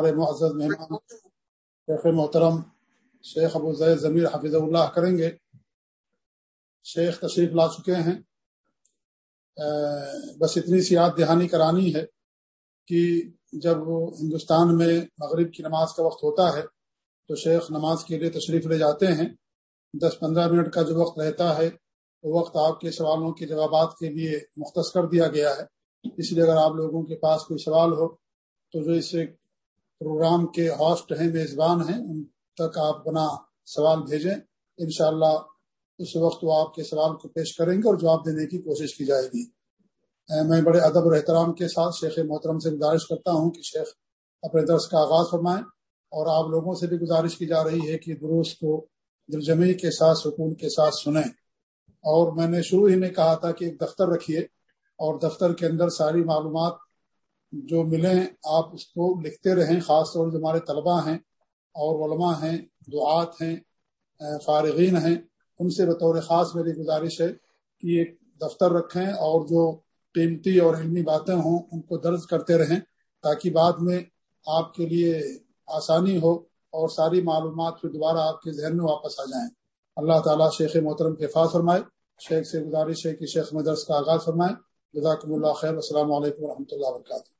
ہمارے معزز مہمان، شیخ محترم، شیخ ابو زید ضمیر حفیظ اللہ کریں گے۔ شیخ تشریف لا چکے ہیں۔ بس اتنی سی یاد دہانی کرانی ہے کہ جب ہندوستان میں مغرب کی نماز کا وقت ہوتا ہے تو شیخ نماز کے لیے تشریف لے جاتے ہیں۔ دس پندرہ منٹ کا جو وقت رہتا ہے، وہ وقت آپ کے سوالوں کے جوابات کے لیے مختص کر دیا گیا ہے۔ اس لیے اگر آپ لوگوں کے پاس کوئی سوال ہو تو جو اس پروگرام کے ہاسٹ ہیں، میزبان ہیں، ان تک آپ اپنا سوال بھیجیں۔ انشاءاللہ اس وقت وہ آپ کے سوال کو پیش کریں گے اور جواب دینے کی کوشش کی جائے گی۔ میں بڑے ادب اور احترام کے ساتھ شیخ محترم سے گزارش کرتا ہوں کہ شیخ اپنے درس کا آغاز فرمائیں اور آپ لوگوں سے بھی گزارش کی جا رہی ہے کہ درست کو دلجمی کے ساتھ، سکون کے ساتھ سنیں۔ اور میں نے شروع ہی میں کہا تھا کہ ایک دفتر رکھیے اور دفتر کے اندر ساری معلومات جو ملیں، آپ اس کو لکھتے رہیں، خاص طور سے ہمارے طلباء ہیں اور علماء ہیں، دعات ہیں فارغین ہیں، ان سے بطور خاص میری گزارش ہے کہ ایک دفتر رکھیں اور جو قیمتی اور علمی باتیں ہوں، ان کو درج کرتے رہیں تاکہ بعد میں آپ کے لیے آسانی ہو اور ساری معلومات پھر دوبارہ آپ کے ذہن میں واپس آ جائیں۔ اللہ تعالیٰ شیخ محترم کے فاص فرمائے، شیخ سے گزارش ہے کہ شیخ مدرس کا آغاز فرمائے۔ جزاکم اللہ خیر، السلام علیکم و رحمۃ اللہ وبرکاتہ۔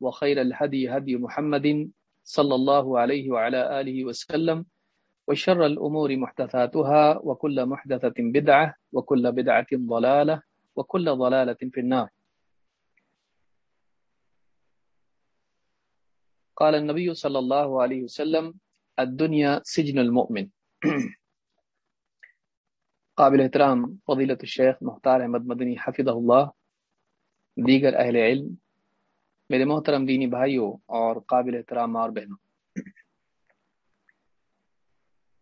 وخير الهدي هدي محمد صلى الله عليه وعلى آله وسلم وشر الأمور محدثاتها وكل محدثة بدعة وكل بدعة ضلالة وكل ضلالة في النار. قال النبي صلى الله عليه وسلم، الدنيا سجن المؤمن. قابل احترام فضیلت الشیخ مختار احمد مدنی حفظ اللہ دیگر اہل علم میرے محترم دینی بھائیوں اور قابل احترام اور بہنوں،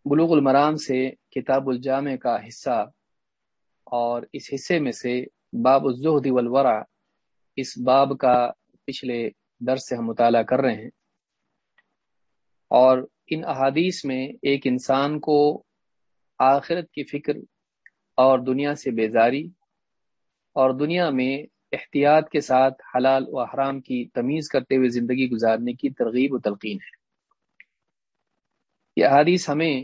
بلوغ المرام سے کتاب الجامع کا حصہ اور اس حصے میں سے باب الزہد والورع، اس باب کا پچھلے درس سے ہم مطالعہ کر رہے ہیں۔ اور ان احادیث میں ایک انسان کو آخرت کی فکر اور دنیا سے بیزاری اور دنیا میں احتیاط کے ساتھ حلال و حرام کی تمیز کرتے ہوئے زندگی گزارنے کی ترغیب و تلقین ہے۔ یہ حادیث ہمیں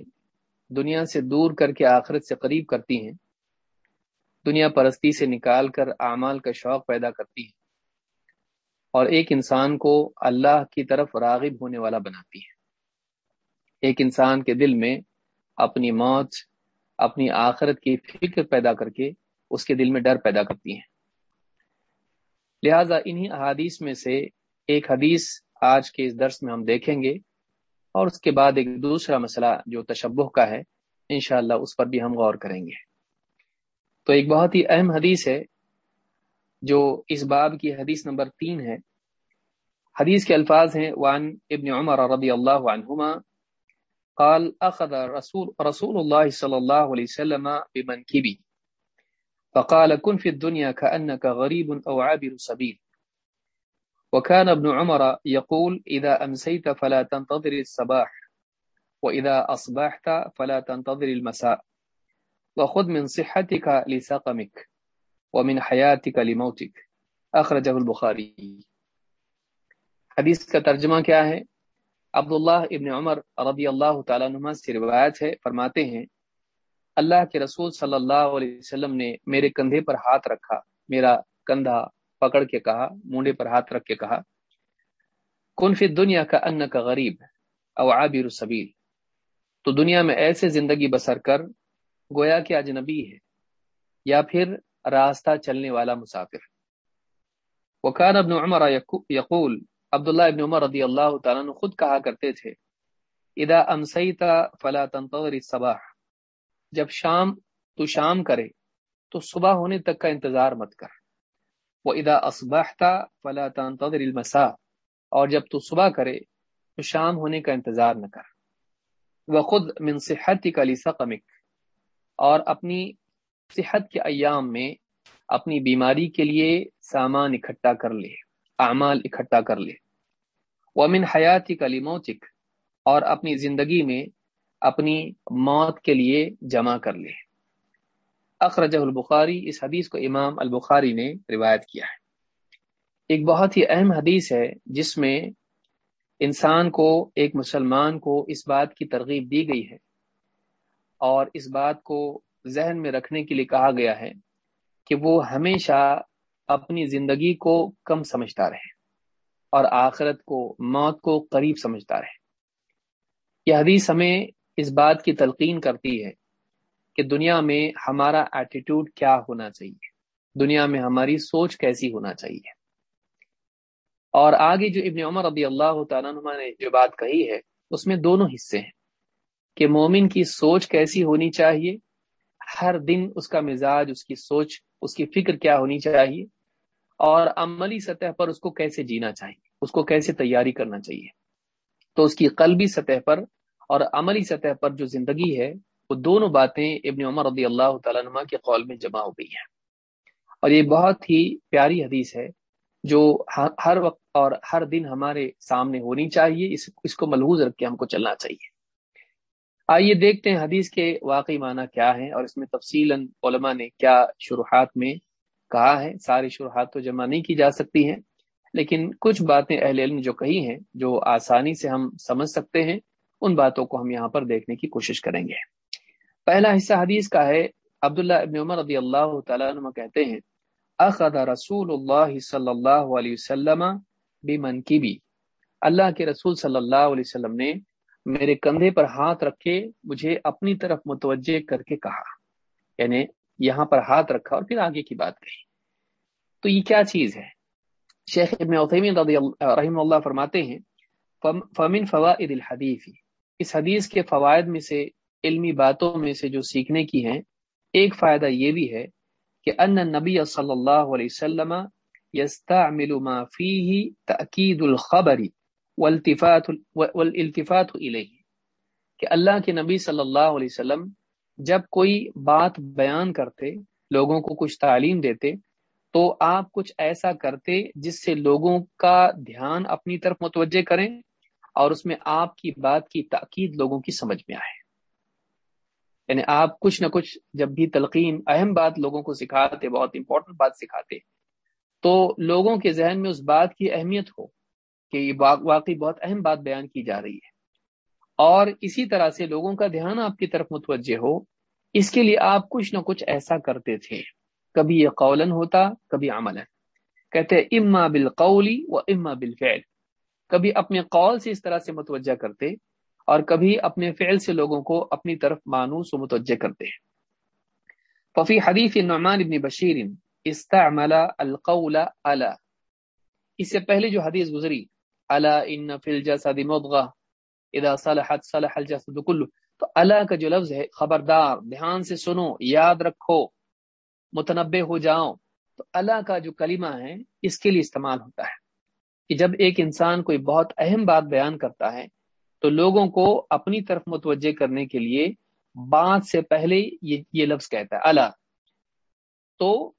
دنیا سے دور کر کے آخرت سے قریب کرتی ہیں۔ دنیا پرستی سے نکال کر اعمال کا شوق پیدا کرتی ہیں۔ اور ایک انسان کو اللہ کی طرف راغب ہونے والا بناتی ہے ایک انسان کے دل میں اپنی موت، اپنی آخرت کی فکر پیدا کر کے اس کے دل میں ڈر پیدا کرتی ہیں۔ لہذا انہی احادیث میں سے ایک حدیث آج کے اس درس میں ہم دیکھیں گے اور اس کے بعد ایک دوسرا مسئلہ جو تشبہ کا ہے، انشاءاللہ اس پر بھی ہم غور کریں گے۔ تو ایک بہت ہی اہم حدیث ہے جو اس باب کی حدیث نمبر تین ہے۔ حدیث کے الفاظ ہیں وان ابن عمر رضی اللہ عنہما قال، اخذ رسول رسول اللہ صلی اللہ علیہ وسلم بمنکبی۔ فقال كن في الدنيا كأنك غريب أو عابر سبيل. وكان ابن عمر يقول، إذا أمسيت فلا تنتظر الصباح، وإذا أصبحت فلا تنتظر المساء. وخذ من صحتك لسقمك، ومن حياتك لموتك. أخرجه البخاري. حدیث کا ترجمہ کیا ہے؟ عبداللہ ابن عمر رضی اللہ تعالیٰ عنہ سے روایت ہے، فرماتے ہیں اللہ کے رسول صلی اللہ علیہ وسلم نے میرے کندھے پر ہاتھ رکھا، میرا کندھا پکڑ کے کہا، مونڈے پر ہاتھ رکھ کے کہا، کن فی دنیا کا ان کا غریب او عابر سبیل تو دنیا میں ایسے زندگی بسر کر، گویا کہ اجنبی ہے، یا پھر راستہ چلنے والا مسافر۔ وکان ابن عمر یقول، عبداللہ ابن عمر رضی اللہ تعالیٰ نے خود کہا کرتے تھے، اذا امسیتا فلا تنتظر الصباح جب شام تو شام کرے تو صبح ہونے تک کا انتظار مت کر۔ وہ ادا اسباہتا فلا تنتظر المسا اور جب تو صبح کرے تو شام ہونے کا انتظار نہ کر۔ وہ خود من صحت کا سقمک اور اپنی صحت کے ایام میں اپنی بیماری کے لیے سامان اکٹھا کر لے، اعمال اکٹھا کر لے۔ ومن حیاتی کلی اور اپنی زندگی میں اپنی موت کے لیے جمع کر لے۔ اخرجہ البخاری اس حدیث کو امام البخاری نے روایت کیا ہے۔ ایک بہت ہی اہم حدیث ہے جس میں انسان کو، ایک مسلمان کو اس بات کی ترغیب دی گئی ہے اور اس بات کو ذہن میں رکھنے کے لیے کہا گیا ہے کہ وہ ہمیشہ اپنی زندگی کو کم سمجھتا رہے اور آخرت کو، موت کو قریب سمجھتا رہے۔ یہ حدیث ہمیں اس بات کی تلقین کرتی ہے کہ دنیا میں ہمارا ایٹیٹیوڈ کیا ہونا چاہیے۔ دنیا میں ہماری سوچ کیسی ہونا چاہیے۔ اور آگے جو ابن عمر رضی اللہ تعالیٰ نما نے جو بات کہی ہے، اس میں دونوں حصے ہیں کہ مومن کی سوچ کیسی ہونی چاہیے، ہر دن اس کا مزاج، اس کی سوچ، اس کی فکر کیا ہونی چاہیے، اور عملی سطح پر اس کو کیسے جینا چاہیے، اس کو کیسے تیاری کرنا چاہیے۔ تو اس کی قلبی سطح پر اور عملی سطح پر جو زندگی ہے، وہ دونوں باتیں ابن عمر رضی اللہ تعالیٰ نما کے قول میں جمع ہو گئی ہیں۔ اور یہ بہت ہی پیاری حدیث ہے جو ہر وقت اور ہر دن ہمارے سامنے ہونی چاہیے، اس اس کو ملحوظ رکھ کے ہم کو چلنا چاہیے۔ آئیے دیکھتے ہیں حدیث کے واقعی معنی کیا ہے اور اس میں تفصیل علماء نے کیا شروحات میں کہا ہے۔ ساری شروحات تو جمع نہیں کی جا سکتی ہیں، لیکن کچھ باتیں اہل علم جو کہی ہیں، جو آسانی سے ہم سمجھ سکتے ہیں۔ ان باتوں کو ہم یہاں پر دیکھنے کی کوشش کریں گے۔ پہلا حصہ حدیث کا ہے، عبداللہ ابن عمر رضی اللہ تعالیٰ عنہ کہتے ہیں، اخذ رسول اللہ صلی اللہ علیہ وسلم بمن کی بھی اللہ کے رسول صلی اللہ علیہ وسلم نے میرے کندھے پر ہاتھ رکھے مجھے اپنی طرف متوجہ کر کے کہا۔ یعنی یہاں پر ہاتھ رکھا اور پھر آگے کی بات کہی۔ تو یہ کیا چیز ہے؟ شیخ ابن عثیمین رضی اللہ رحم اللہ فرماتے ہیں فمن فوائد الحدیث۔ اس حدیث کے فوائد میں سے علمی باتوں میں سے جو سیکھنے کی ہیں، ایک فائدہ یہ بھی ہے کہ ان نبی صلی اللہ علیہ وسلم يستعمل ما فيه تأکید الخبر والتفات والالتفات الیہ۔ کہ اللہ کے نبی صلی اللہ علیہ وسلم جب کوئی بات بیان کرتے، لوگوں کو کچھ تعلیم دیتے، تو آپ کچھ ایسا کرتے جس سے لوگوں کا دھیان اپنی طرف متوجہ کریں اور اس میں آپ کی بات کی تاکید لوگوں کی سمجھ میں آئے۔ یعنی آپ کچھ نہ کچھ جب بھی تلقین اہم بات لوگوں کو سکھاتے، بہت امپورٹنٹ بات سکھاتے، تو لوگوں کے ذہن میں اس بات کی اہمیت ہو کہ یہ واقعی بہت اہم بات بیان کی جا رہی ہے۔ اور اسی طرح سے لوگوں کا دھیان آپ کی طرف متوجہ ہو، اس کے لیے آپ کچھ نہ کچھ ایسا کرتے تھے۔ کبھی یہ قولن ہوتا، کبھی عمل کہتے اما بالقولی و اما بالفعل کبھی اپنے قول سے اس طرح سے متوجہ کرتے اور کبھی اپنے فعل سے لوگوں کو اپنی طرف مانوس و متوجہ کرتے۔ ففی حدیث نعمان ابن بشیر، استعمل القول الا۔ اس سے پہلے جو حدیث گزری، الا ان فی الجسد اذا صلحت صلح الجسد كله تو الا کا جو لفظ ہے، خبردار، دھیان سے سنو، یاد رکھو متنبع ہو جاؤ۔ تو اللہ کا جو کلمہ ہے، اس کے لیے استعمال ہوتا ہے۔ کہ جب ایک انسان کوئی بہت اہم بات بیان کرتا ہے، تو لوگوں کو اپنی طرف متوجہ کرنے کے لیے بات سے پہلے یہ یہ لفظ کہتا ہے اللہ تو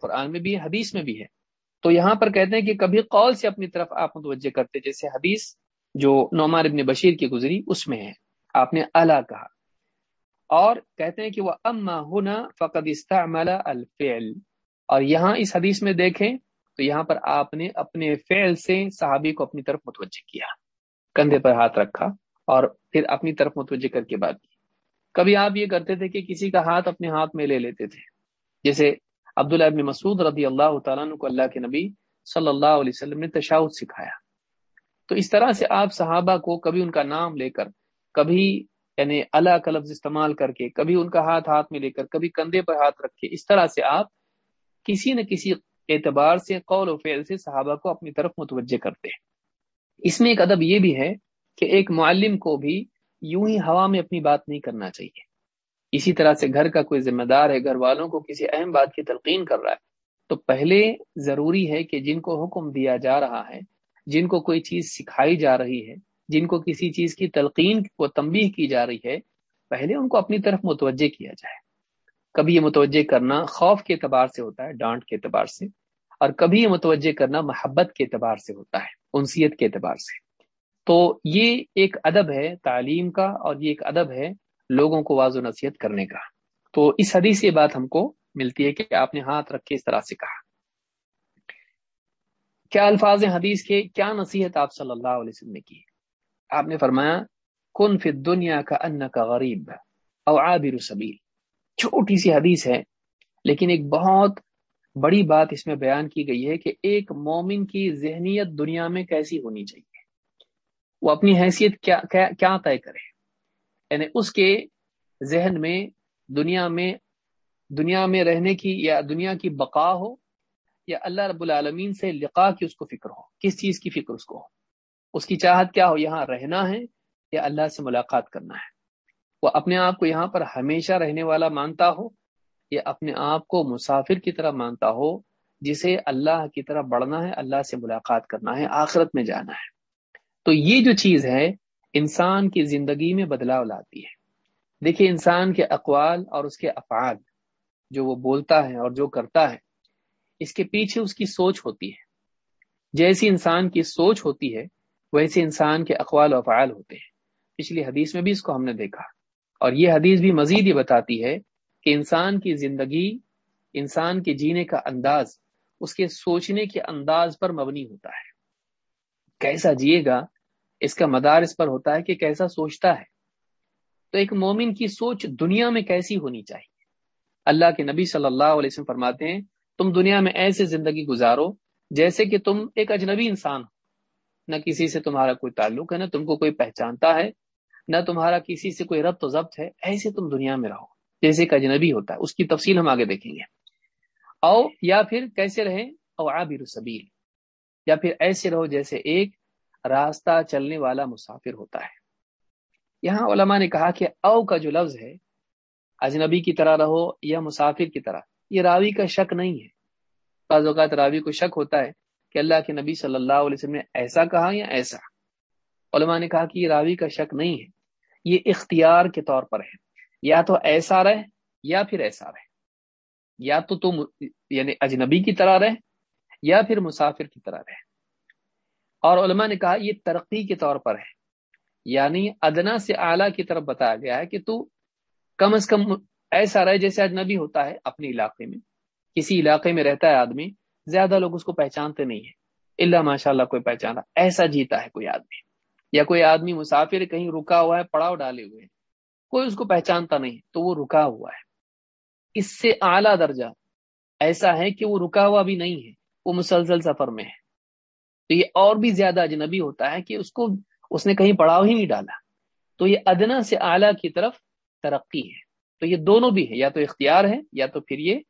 قرآن میں بھی حدیث میں بھی ہے۔ تو یہاں پر کہتے ہیں کہ کبھی قول سے اپنی طرف آپ متوجہ کرتے، جیسے حدیث جو نعمار ابن بشیر کی گزری، اس میں ہے۔ آپ نے اللہ کہا۔ اور کہتے ہیں کہ وہ اما ہونا فقد استعمل الفعل۔ اور یہاں اس حدیث میں دیکھیں تو یہاں پر آپ نے اپنے فعل سے صحابی کو اپنی طرف متوجہ کیا، کندھے پر ہاتھ رکھا اور پھر اپنی طرف متوجہ کر کے بات کی۔ کبھی آپ یہ کرتے تھے کہ کسی کا ہاتھ اپنے ہاتھ میں لے لیتے تھے۔ جیسے عبداللہ ابن مسعود رضی اللہ تعالیٰ کو اللہ کے نبی صلی اللہ علیہ وسلم نے تشاؤد سکھایا۔ تو اس طرح سے آپ صحابہ کو کبھی ان کا نام لے کر، کبھی یعنی اللہ کا لفظ استعمال کر کے، کبھی ان کا ہاتھ ہاتھ میں لے کر، کبھی کندھے پر ہاتھ رکھے اس طرح سے آپ کسی نہ کسی اعتبار سے قول و فعل سے صحابہ کو اپنی طرف متوجہ کرتے ہیں۔ اس میں ایک ادب یہ بھی ہے کہ ایک معلم کو بھی یوں ہی ہوا میں اپنی بات نہیں کرنا چاہیے۔ اسی طرح سے گھر کا کوئی ذمہ دار ہے، گھر والوں کو کسی اہم بات کی تلقین کر رہا ہے، تو پہلے ضروری ہے کہ جن کو حکم دیا جا رہا ہے، جن کو کوئی چیز سکھائی جا رہی ہے، جن کو کسی چیز کی تلقین و تنبیہ کی جا رہی ہے، پہلے ان کو اپنی طرف متوجہ کیا جائے۔ کبھی یہ متوجہ کرنا خوف کے اعتبار سے ہوتا ہے، ڈانٹ کے اعتبار سے، اور کبھی یہ متوجہ کرنا محبت کے اعتبار سے ہوتا ہے، انسیت کے اعتبار سے۔ تو یہ ایک ادب ہے تعلیم کا، اور یہ ایک ادب ہے لوگوں کو واض و نصیحت کرنے کا۔ تو اس حدیث یہ بات ہم کو ملتی ہے کہ آپ نے ہاتھ رکھ کے اس طرح سے کہا۔ کیا الفاظ حدیث کے، کیا نصیحت آپ صلی اللہ علیہ وسلم نے کی؟ آپ نے فرمایا، کن فی دنیا کا ان کا غریب او عابر سبیل۔ چھوٹی سی حدیث ہے، لیکن ایک بہت بڑی بات اس میں بیان کی گئی ہے کہ ایک مومن کی ذہنیت دنیا میں کیسی ہونی چاہیے؟ وہ اپنی حیثیت کیا کیا طے کرے؟ یعنی اس کے ذہن میں دنیا میں دنیا میں رہنے کی یا دنیا کی بقا ہو یا اللہ رب العالمین سے لقا کی اس کو فکر ہو، کس چیز کی فکر اس کو ہو؟ اس کی چاہت کیا ہو؟ یہاں رہنا ہے یا اللہ سے ملاقات کرنا ہے؟ وہ اپنے آپ کو یہاں پر ہمیشہ رہنے والا مانتا ہو یا اپنے آپ کو مسافر کی طرح مانتا ہو، جسے اللہ کی طرح بڑھنا ہے، اللہ سے ملاقات کرنا ہے، آخرت میں جانا ہے۔ تو یہ جو چیز ہے، انسان کی زندگی میں بدلاؤ لاتی ہے۔ دیکھیے، انسان کے اقوال اور اس کے افعال، جو وہ بولتا ہے اور جو کرتا ہے، اس کے پیچھے اس کی سوچ ہوتی ہے۔ جیسی انسان کی سوچ ہوتی ہے، ویسے انسان کے اقوال و افعال ہوتے ہیں۔ پچھلی حدیث میں بھی اس کو ہم نے دیکھا۔ اور یہ حدیث بھی مزید یہ بتاتی ہے کہ انسان کی زندگی، انسان کے جینے کا انداز، اس کے سوچنے کے انداز پر مبنی ہوتا ہے۔ کیسا جیے گا، اس کا مدار اس پر ہوتا ہے کہ کیسا سوچتا ہے۔ تو ایک مومن کی سوچ دنیا میں کیسی ہونی چاہیے؟ اللہ کے نبی صلی اللہ علیہ وسلم فرماتے ہیں، تم دنیا میں ایسے زندگی گزارو جیسے کہ تم ایک اجنبی انسان ہو۔ نہ کسی سے تمہارا کوئی تعلق ہے، نہ تم کو کوئی پہچانتا ہے نہ تمہارا کسی سے کوئی ربط و ضبط ہے، ایسے تم دنیا میں رہو۔ جیسے ایک اجنبی ہوتا ہے، اس کی تفصیل ہم آگے دیکھیں گے۔ او، یا پھر کیسے رہیں؟ او عابر سبیل یا پھر ایسے رہو جیسے ایک راستہ چلنے والا مسافر ہوتا ہے۔ یہاں علماء نے کہا کہ او کا جو لفظ ہے، اجنبی کی طرح رہو یا مسافر کی طرح، یہ راوی کا شک نہیں ہے۔ بعض اوقات راوی کو شک ہوتا ہے کہ اللہ کے نبی صلی اللہ علیہ وسلم نے ایسا کہا یا ایسا۔ علماء نے کہا کہ یہ راوی کا شک نہیں ہے۔ یہ اختیار کے طور پر ہے۔ یا تو ایسا رہ یا پھر ایسا رہ یا تو تم یعنی اجنبی کی طرح رہ یا پھر مسافر کی طرح رہ اور علماء نے کہا یہ ترقی کے طور پر ہے۔ یعنی ادنا سے اعلیٰ کی طرف بتایا گیا ہے کہ تو کم از کم ایسا رہے جیسے اجنبی ہوتا ہے اپنے علاقے میں۔ کسی علاقے میں رہتا ہے آدمی، زیادہ لوگ اس کو پہچانتے نہیں ہیں۔ اللہ ماشاء اللہ کوئی پہچانا، ایسا جیتا ہے کوئی آدمی۔ یا کوئی آدمی مسافر کہیں رکا ہوا ہے، پڑاؤ ڈالے ہوئے کوئی اس کو پہچانتا نہیں، تو وہ رکا ہوا ہے۔ اس سے اعلیٰ درجہ ایسا ہے کہ وہ رکا ہوا بھی نہیں ہے، وہ مسلسل سفر میں ہے۔ تو یہ اور بھی زیادہ اجنبی ہوتا ہے کہ اس کو، اس نے کہیں پڑاؤ ہی نہیں ڈالا۔ تو یہ ادنا سے اعلیٰ کی طرف ترقی ہے۔ تو یہ دونوں بھی ہے یا تو اختیار ہے، یا تو پھر یہ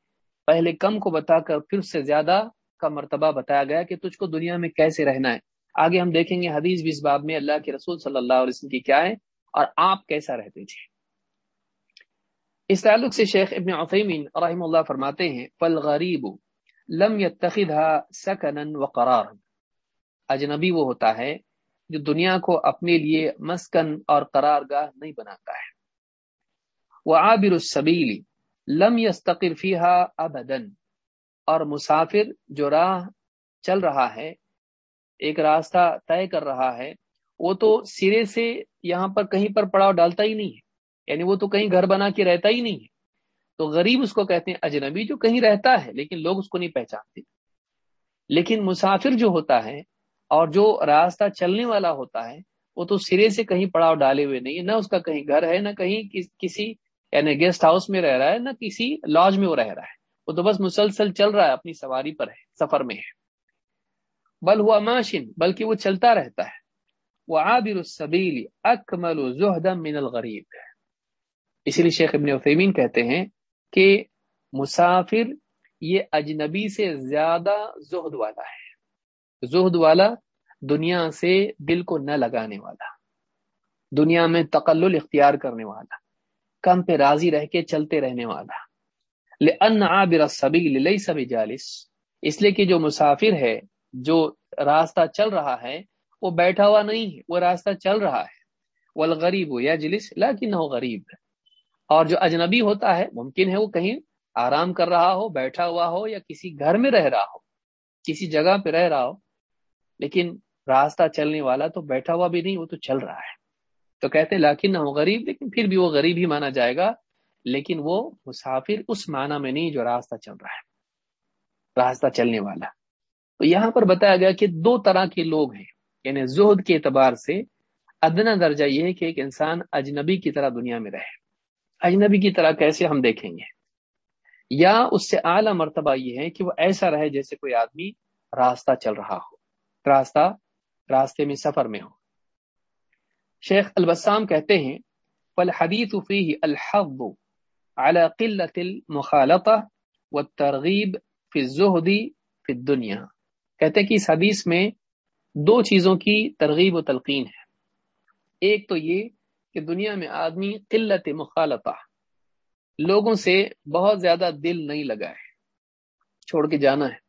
پہلے کم کو بتا کر پھر سے زیادہ کا مرتبہ بتایا گیا کہ تجھ کو دنیا میں کیسے رہنا ہے۔ آگے ہم دیکھیں گے حدیث بھی اس باب میں اللہ کے رسول صلی اللہ علیہ وسلم کی کیا ہے اور آپ کیسا رہتے تھے۔ اس تعلق سے شیخ ابن عثیمین رحم اللہ فرماتے ہیں فل غریب لم سکن و قرار اجنبی وہ ہوتا ہے جو دنیا کو اپنے لیے مسکن اور قرار گاہ نہیں بناتا ہے۔ وہ عابر السبیلی لم یستقر فیحا ابدن اور مسافر جو راہ چل رہا ہے ایک راستہ طے کر رہا ہے، وہ تو سرے سے یہاں پر کہیں پر پڑاؤ ڈالتا ہی نہیں ہے۔ یعنی وہ تو کہیں گھر بنا کے رہتا ہی نہیں ہے۔ تو غریب اس کو کہتے ہیں اجنبی جو کہیں رہتا ہے، لیکن لوگ اس کو نہیں پہچانتے۔ لیکن مسافر جو ہوتا ہے اور جو راستہ چلنے والا ہوتا ہے، وہ تو سرے سے کہیں پڑاؤ ڈالے ہوئے نہیں ہے۔ نہ اس کا کہیں گھر ہے، نہ کہیں کسی یعنی گیسٹ ہاؤس میں رہ رہا ہے، نہ کسی لاج میں وہ رہ رہا ہے۔ وہ تو بس مسلسل چل رہا ہے، اپنی سواری پر ہے، سفر میں ہے۔ بل ہوا ماشن، بلکہ وہ چلتا رہتا ہے۔ وہ عابر السبیل اکمل من الغریب اسی لیے شیخ ابن عثیمین کہتے ہیں کہ مسافر یہ اجنبی سے زیادہ زہد والا ہے۔ زہد والا دنیا سے دل کو نہ لگانے والا، دنیا میں تقلل اختیار کرنے والا، کم پہ راضی رہ کے چلتے رہنے والا۔ لأن عابر السبیل لیس بجالس۔ اس لیے کہ جو مسافر ہے جو راستہ چل رہا ہے، وہ بیٹھا ہوا نہیں ہے، وہ راستہ چل رہا ہے۔ والغریب یا جلس لیکن وہ غریب ہے اور جو اجنبی ہوتا ہے، ممکن ہے وہ کہیں آرام کر رہا ہو، بیٹھا ہوا ہو، یا کسی گھر میں رہ رہا ہو، کسی جگہ پہ رہ رہا ہو۔ لیکن راستہ چلنے والا تو بیٹھا ہوا بھی نہیں، وہ تو چل رہا ہے۔ تو کہتے لاکن نہ ہو غریب لیکن پھر بھی وہ غریب ہی مانا جائے گا۔ لیکن وہ مسافر اس معنی میں نہیں جو راستہ چل رہا ہے، راستہ چلنے والا۔ تو یہاں پر بتایا گیا کہ دو طرح کے لوگ ہیں۔ یعنی زہد کے اعتبار سے ادنا درجہ یہ ہے کہ ایک انسان اجنبی کی طرح دنیا میں رہے۔ اجنبی کی طرح کیسے ہم دیکھیں گے؟ یا اس سے اعلیٰ مرتبہ یہ ہے کہ وہ ایسا رہے جیسے کوئی آدمی راستہ چل رہا ہو۔ راستہ راستے میں سفر میں ہو۔ شیخ البسام کہتے ہیں، فالحدیث فیہ الحض على قلت المخالطہ والترغیب فی الزہد فی الدنیا۔ کہتے ہیں کہ اس حدیث میں دو چیزوں کی ترغیب و تلقین ہے۔ ایک تو یہ کہ دنیا میں آدمی قلت مخالطہ لوگوں سے بہت زیادہ دل نہیں لگا ہے چھوڑ کے جانا ہے۔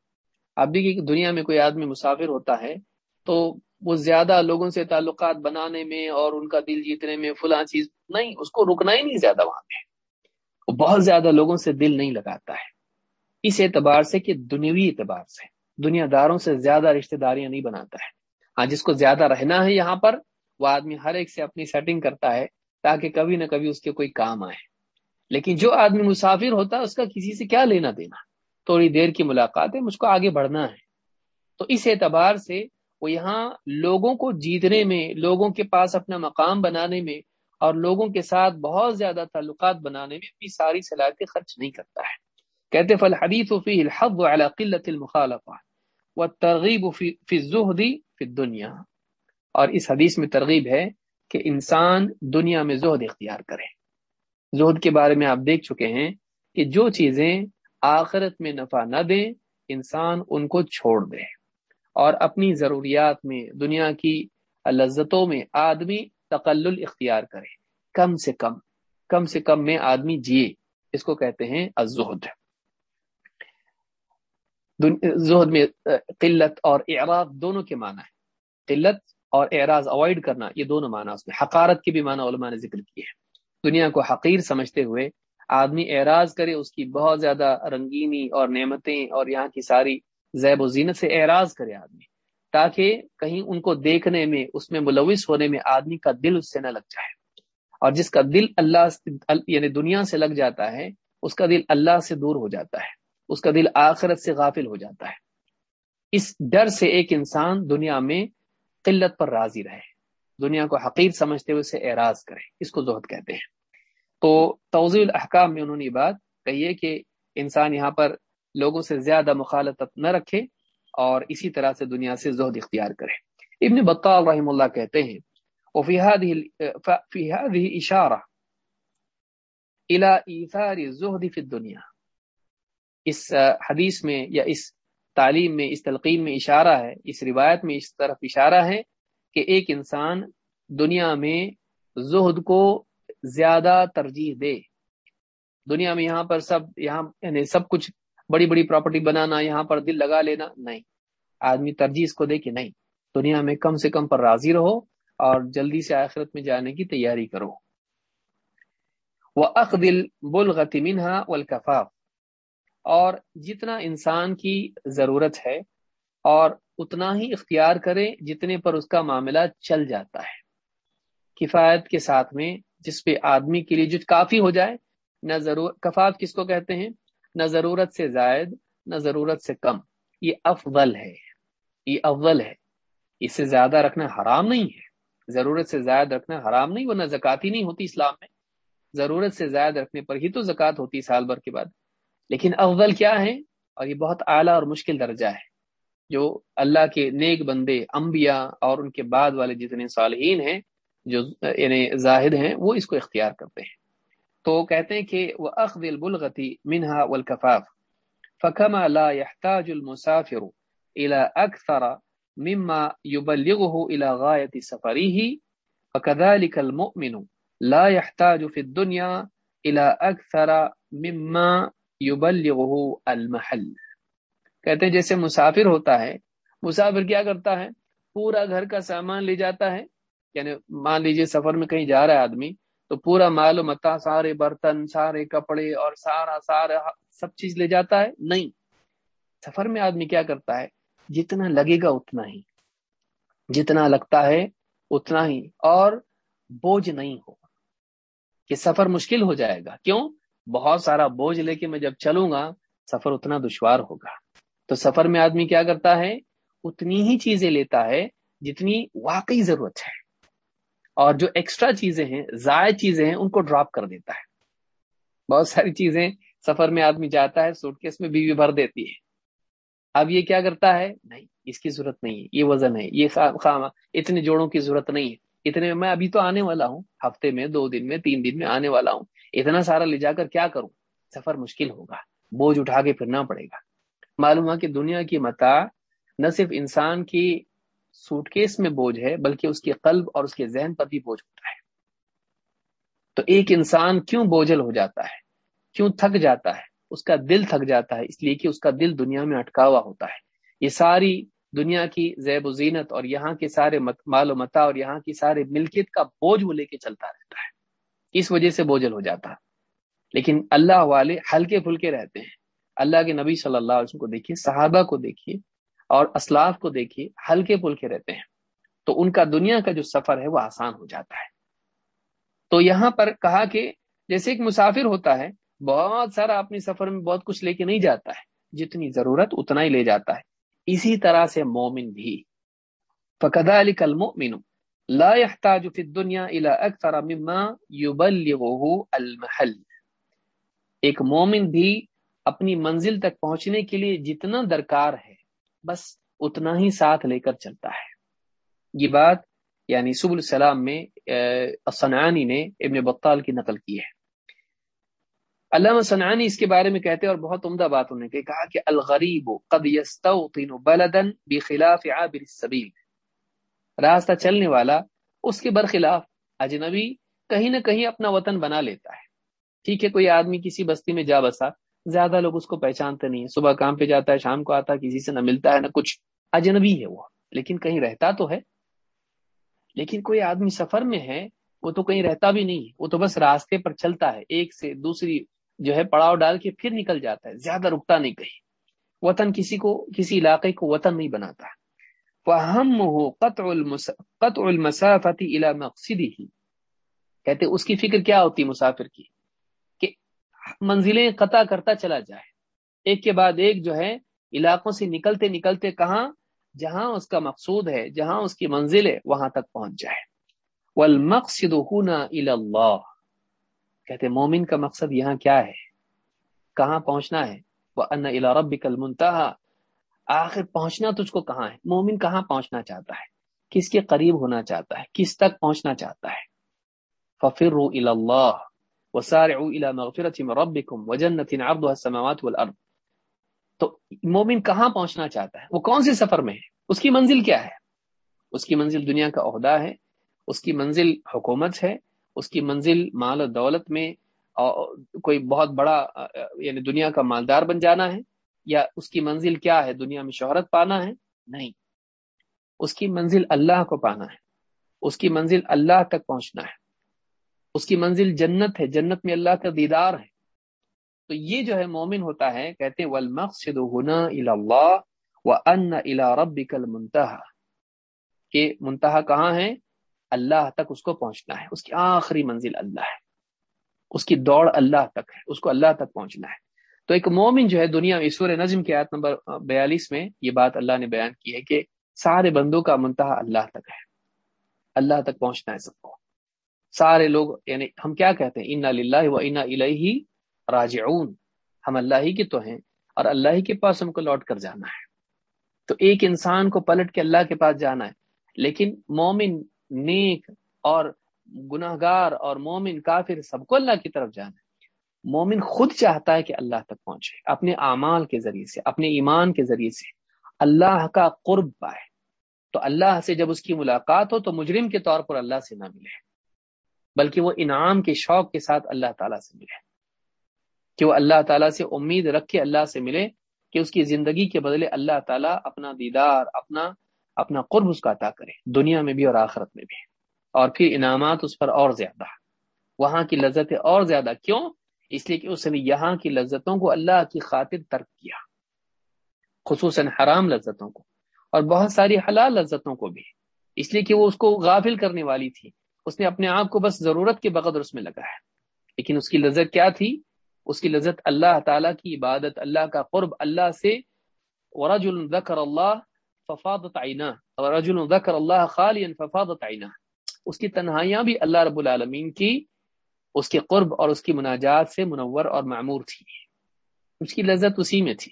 اب بھی کہ دنیا میں کوئی آدمی مسافر ہوتا ہے تو وہ زیادہ لوگوں سے تعلقات بنانے میں اور ان کا دل جیتنے میں فلاں چیز نہیں، اس کو رکنا ہی نہیں زیادہ وہاں پہ۔ وہ بہت زیادہ لوگوں سے دل نہیں لگاتا ہے۔ اس اعتبار سے کہ دنیوی اعتبار سے۔ دنیا داروں سے زیادہ رشتہ داریاں نہیں بناتا ہے۔ ہاں جس کو زیادہ رہنا ہے یہاں پر، وہ آدمی ہر ایک سے اپنی سیٹنگ کرتا ہے تاکہ کبھی نہ کبھی اس کے کوئی کام آئے۔ لیکن جو آدمی مسافر ہوتا ہے، اس کا کسی سے کیا لینا دینا؟ تھوڑی دیر کی ملاقات ہے، مجھ کو آگے بڑھنا ہے۔ تو اس اعتبار سے وہ یہاں لوگوں کو جیتنے میں، لوگوں کے پاس اپنا مقام بنانے میں اور لوگوں کے ساتھ بہت زیادہ تعلقات بنانے میں اپنی ساری صلاحیتیں خرچ نہیں کرتا ہے۔ کہتے فل حدیث فی الحب على قلت المخالفہ والترغیب فی الزہد فی اور اس حدیث میں ترغیب ہے کہ انسان دنیا میں زہد اختیار کرے۔ زہد کے بارے میں آپ دیکھ چکے ہیں کہ جو چیزیں آخرت میں نفع نہ دیں، انسان ان کو چھوڑ دے۔ اور اپنی ضروریات میں، دنیا کی لذتوں میں آدمی تقلل اختیار کرے۔ کم سے کم کم سے کم میں آدمی جیے۔ اس کو کہتے ہیں الزہد۔ زہد میں قلت اور اعراض دونوں کے معنی ہے قلت اور اعراض اوائڈ کرنا، یہ دونوں معنی اس میں۔ حقارت کے بھی معنی علماء نے ذکر کیے ہیں۔ دنیا کو حقیر سمجھتے ہوئے آدمی اعراض کرے، اس کی بہت زیادہ رنگینی اور نعمتیں اور یہاں کی ساری زیب و زینت سے اعراض کرے آدمی۔ تاکہ کہیں ان کو دیکھنے میں، اس میں ملوث ہونے میں آدمی کا دل اس سے نہ لگ جائے۔ اور جس کا دل اللہ یعنی دنیا سے لگ جاتا ہے، اس کا دل اللہ سے دور ہو جاتا ہے۔ اس کا دل آخرت سے غافل ہو جاتا ہے۔ اس ڈر سے ایک انسان دنیا میں قلت پر راضی رہے۔ دنیا کو حقیر سمجھتے ہوئے اسے اعراض کرے۔ اس کو زہد کہتے ہیں۔ تو توضیع الحکام میں انہوں نے بات کہی ہے کہ انسان یہاں پر لوگوں سے زیادہ مخالطت نہ رکھے اور اسی طرح سے دنیا سے زہد اختیار کرے۔ ابن بطال رحم اللہ کہتے ہیں اشارہ دنیا اس حدیث میں یا اس تعلیم میں، اس تلقین میں اشارہ ہے، اس روایت میں اس طرف اشارہ ہے کہ ایک انسان دنیا میں زہد کو زیادہ ترجیح دے۔ دنیا میں یہاں پر سب، یہاں یعنی سب کچھ بڑی بڑی پراپرٹی بنانا، یہاں پر دل لگا لینا، نہیں۔ آدمی ترجیح اس کو دے کہ نہیں، دنیا میں کم سے کم پر راضی رہو اور جلدی سے آخرت میں جانے کی تیاری کرو۔ وہ اقدل بلغتی منہا والکفاف اور جتنا انسان کی ضرورت ہے اور اتنا ہی اختیار کرے جتنے پر اس کا معاملہ چل جاتا ہے۔ کفایت کے ساتھ میں جس پہ آدمی کے لیے جو کافی ہو جائے، نہ ضرور، کفاف کس کو کہتے ہیں؟ نہ ضرورت سے زائد، نہ ضرورت سے کم۔ یہ افضل ہے۔ یہ اول ہے۔ اس سے زیادہ رکھنا حرام نہیں ہے۔ ضرورت سے زائد رکھنا حرام نہیں، ورنہ زکات ہی نہیں ہوتی اسلام میں۔ ضرورت سے زائد رکھنے پر ہی تو زکات ہوتی سال بھر کے بعد۔ لیکن افضل کیا ہے اور یہ بہت اعلیٰ اور مشکل درجہ ہے۔ جو اللہ کے نیک بندے، انبیاء اور ان کے بعد والے جتنے صالحین ہیں، جو یعنی زاہد ہیں، وہ اس کو اختیار کرتے ہیں۔ تو کہتے ہیں کہ وہ اخذ البلغتی منہا والکفاف فکما لا يحتاج المسافر الى اکثر مما يبلغه الى غایت سفریه فكذلك المؤمن لا يحتاج في الدنيا الى اکثر مما يبلغه المحل۔ کہتے ہیں جیسے مسافر ہوتا ہے، مسافر کیا کرتا ہے؟ پورا گھر کا سامان لے جاتا ہے۔ یعنی مان لیجیے سفر میں کہیں جا رہا ہے آدمی، تو پورا مال و متا، سارے برتن، سارے کپڑے اور سارا سارا سب چیز لے جاتا ہے۔ نہیں، سفر میں آدمی کیا کرتا ہے؟ جتنا لگے گا اتنا ہی۔ جتنا لگتا ہے اتنا ہی۔ اور بوجھ نہیں ہوگا کہ سفر مشکل ہو جائے گا۔ کیوں؟ بہت سارا بوجھ لے کے میں جب چلوں گا، سفر اتنا دشوار ہوگا۔ تو سفر میں آدمی کیا کرتا ہے؟ اتنی ہی چیزیں لیتا ہے جتنی واقعی ضرورت ہے۔ اور جو ایکسٹرا چیزیں ہیں، زائد چیزیں ہیں، ان کو ڈراپ کر دیتا ہے۔ بہت ساری چیزیں سفر میں آدمی جاتا ہے سوٹ کیس میں بیوی بھر دیتی ہے۔ اب یہ کیا کرتا ہے؟ نہیں، اس کی ضرورت نہیں ہے۔ یہ وزن ہے، یہ خام اتنے جوڑوں کی ضرورت نہیں ہے۔ اتنے میں ابھی تو آنے والا ہوں، ہفتے میں، دو دن میں، تین دن میں آنے والا ہوں۔ اتنا سارا لے جا کر کیا کروں؟ سفر مشکل ہوگا، بوجھ اٹھا کے پھرنا پڑے گا۔ معلوم ہے کہ دنیا کی متا نہ صرف انسان کی سوٹ کیس میں بوجھ ہے، بلکہ اس کے قلب اور اس کے ذہن پر بھی بوجھ ہوتا ہے۔ تو ایک انسان کیوں بوجھل ہو جاتا ہے؟ کیوں تھک جاتا ہے؟ اس کا دل تھک جاتا ہے، اس لیے کہ اس کا دل دنیا میں اٹکا ہوا ہوتا ہے۔ یہ ساری دنیا کی زیب و زینت اور یہاں کے سارے مال و متا اور یہاں کی سارے ملکیت کا بوجھ وہ لے کے چلتا رہتا ہے۔ اس وجہ سے بوجھل ہو جاتا لیکن اللہ والے ہلکے پھلکے رہتے ہیں۔ اللہ کے نبی صلی اللہ علیہ وسلم کو دیکھیے، صحابہ کو دیکھیے اور اسلاف کو دیکھیے، ہلکے پھلکے رہتے ہیں۔ تو ان کا دنیا کا جو سفر ہے وہ آسان ہو جاتا ہے۔ تو یہاں پر کہا کہ جیسے ایک مسافر ہوتا ہے، بہت سارا اپنی سفر میں بہت کچھ لے کے نہیں جاتا ہے، جتنی ضرورت اتنا ہی لے جاتا ہے۔ اسی طرح سے مومن بھی۔ فقدا علی کل مومن لا يحتاج في الدنيا الى اكثر مما يبلغه المحل. ایک مومن بھی اپنی منزل تک پہنچنے کے لیے جتنا درکار ہے، بس اتنا ہی ساتھ لے کر چلتا ہے۔ یہ بات یعنی سب السلام میں سنعانی نے ابن بطال کی نقل کی ہے۔ علامہ سنعانی اس کے بارے میں کہتے ہیں اور بہت عمدہ بات انہوں نے کہا کہ الغریب قد يستوطن بلدا بخلاف عابر السبیل۔ راستہ چلنے والا اس کے برخلاف اجنبی کہیں نہ کہیں اپنا وطن بنا لیتا ہے۔ ٹھیک ہے، کوئی آدمی کسی بستی میں جا بسا، زیادہ لوگ اس کو پہچانتے نہیں صبح کام پہ جاتا ہے، شام کو آتا ہے، کسی سے نہ ملتا ہے، نہ کچھ۔ اجنبی ہے وہ، لیکن کہیں رہتا تو ہے۔ لیکن کوئی آدمی سفر میں ہے، وہ تو کہیں رہتا بھی نہیں وہ تو بس راستے پر چلتا ہے، ایک سے دوسری جو ہے پڑاؤ ڈال کے پھر نکل جاتا ہے، زیادہ رکتا نہیں کہیں۔ وطن کسی کو، کسی علاقے کو وطن نہیں بناتا۔ ہم ہو قطع المسافتی الى مقصدی ہی کہتے اس کی فکر کیا ہوتی مسافر کی؟ کہ منزلیں قطع کرتا چلا جائے۔ ایک کے بعد ایک جو ہے، علاقوں سے نکلتے نکلتے کہاں؟ جہاں اس کا مقصود ہے، جہاں اس کی منزل ہے، وہاں تک پہنچ جائے۔ والمقصد هنا الى اللہ کہتے مومن کا مقصد یہاں کیا ہے؟ کہاں پہنچنا ہے؟ وہ ان الى ربك المنتهى۔ آخر پہنچنا تجھ کو کہاں ہے؟ مومن کہاں پہنچنا چاہتا ہے؟ کس کے قریب ہونا چاہتا ہے؟ کس تک پہنچنا چاہتا ہے؟ ففروا الى اللہ وسارعوا الى مغفرة من ربكم وجنة عرضها السماوات والارض تو مومن کہاں پہنچنا چاہتا ہے؟ وہ کون سی سفر میں ہے؟ اس کی منزل کیا ہے؟ اس کی منزل دنیا کا عہدہ ہے، اس کی منزل حکومت ہے، اس کی منزل مال و دولت میں کوئی بہت بڑا یعنی دنیا کا مالدار بن جانا ہے۔ یا اس کی منزل کیا ہے؟ دنیا میں شہرت پانا ہے؟ نہیں۔ اس کی منزل اللہ کو پانا ہے۔ اس کی منزل اللہ تک پہنچنا ہے۔ اس کی منزل جنت ہے۔ جنت میں اللہ کا دیدار ہے۔ تو یہ جو ہے مومن ہوتا ہے، کہتے ہیں، والمقصد هنا الى اللہ وان الى ربك المنتهى۔ کہ منتہا کہاں ہے؟ اللہ تک اس کو پہنچنا ہے۔ اس کی آخری منزل اللہ ہے۔ اس کی دوڑ اللہ تک ہے۔ اس کو اللہ تک پہنچنا ہے۔ تو ایک مومن جو ہے دنیا میں سورہ نظم کی آیت نمبر بیالیس میں یہ بات اللہ نے بیان کی ہے کہ سارے بندوں کا منتہا اللہ تک ہے۔ اللہ تک پہنچنا ہے سب کو۔ سارے لوگ یعنی ہم کیا کہتے ہیں؟ انا للہ و انا الیہ راجعون ہم اللہ ہی کے تو ہیں اور اللہ ہی کے پاس ہم کو لوٹ کر جانا ہے۔ تو ایک انسان کو پلٹ کے اللہ کے پاس جانا ہے۔ لیکن مومن نیک اور گناہ گار اور مومن کافر سب کو اللہ کی طرف جانا ہے۔ مومن خود چاہتا ہے کہ اللہ تک پہنچے، اپنے اعمال کے ذریعے سے، اپنے ایمان کے ذریعے سے۔ اللہ کا قرب پائے۔ تو اللہ سے جب اس کی ملاقات ہو تو مجرم کے طور پر اللہ سے نہ ملے۔ بلکہ وہ انعام کے شوق کے ساتھ اللہ تعالیٰ سے ملے۔ کہ وہ اللہ تعالیٰ سے امید رکھے اللہ سے ملے کہ اس کی زندگی کے بدلے اللہ تعالیٰ اپنا دیدار، اپنا اپنا قرب اس کا عطا کرے۔ دنیا میں بھی اور آخرت میں بھی۔ اور پھر انعامات اس پر اور زیادہ۔ وہاں کی لذتیں اور زیادہ۔ کیوں؟ اس لیے کہ اس نے یہاں کی لذتوں کو اللہ کی خاطر ترک کیا، خصوصاً حرام لذتوں کو، اور بہت ساری حلال لذتوں کو بھی۔ اس لیے کہ وہ اس کو غافل کرنے والی تھی۔ اس نے اپنے آپ کو بس ضرورت کے بقدر اس میں لگا ہے۔ لیکن اس کی لذت کیا تھی؟ اس کی لذت اللہ تعالیٰ کی عبادت، اللہ کا قرب، اللہ سے ذکر اللہ ففاظت عینہ ذکر اللہ خالین ففاظت عینہ اس کی تنہائیاں بھی اللہ رب العالمین کی اس کے قرب اور اس کی مناجات سے منور اور معمور تھی۔ اس کی لذت اسی میں تھی۔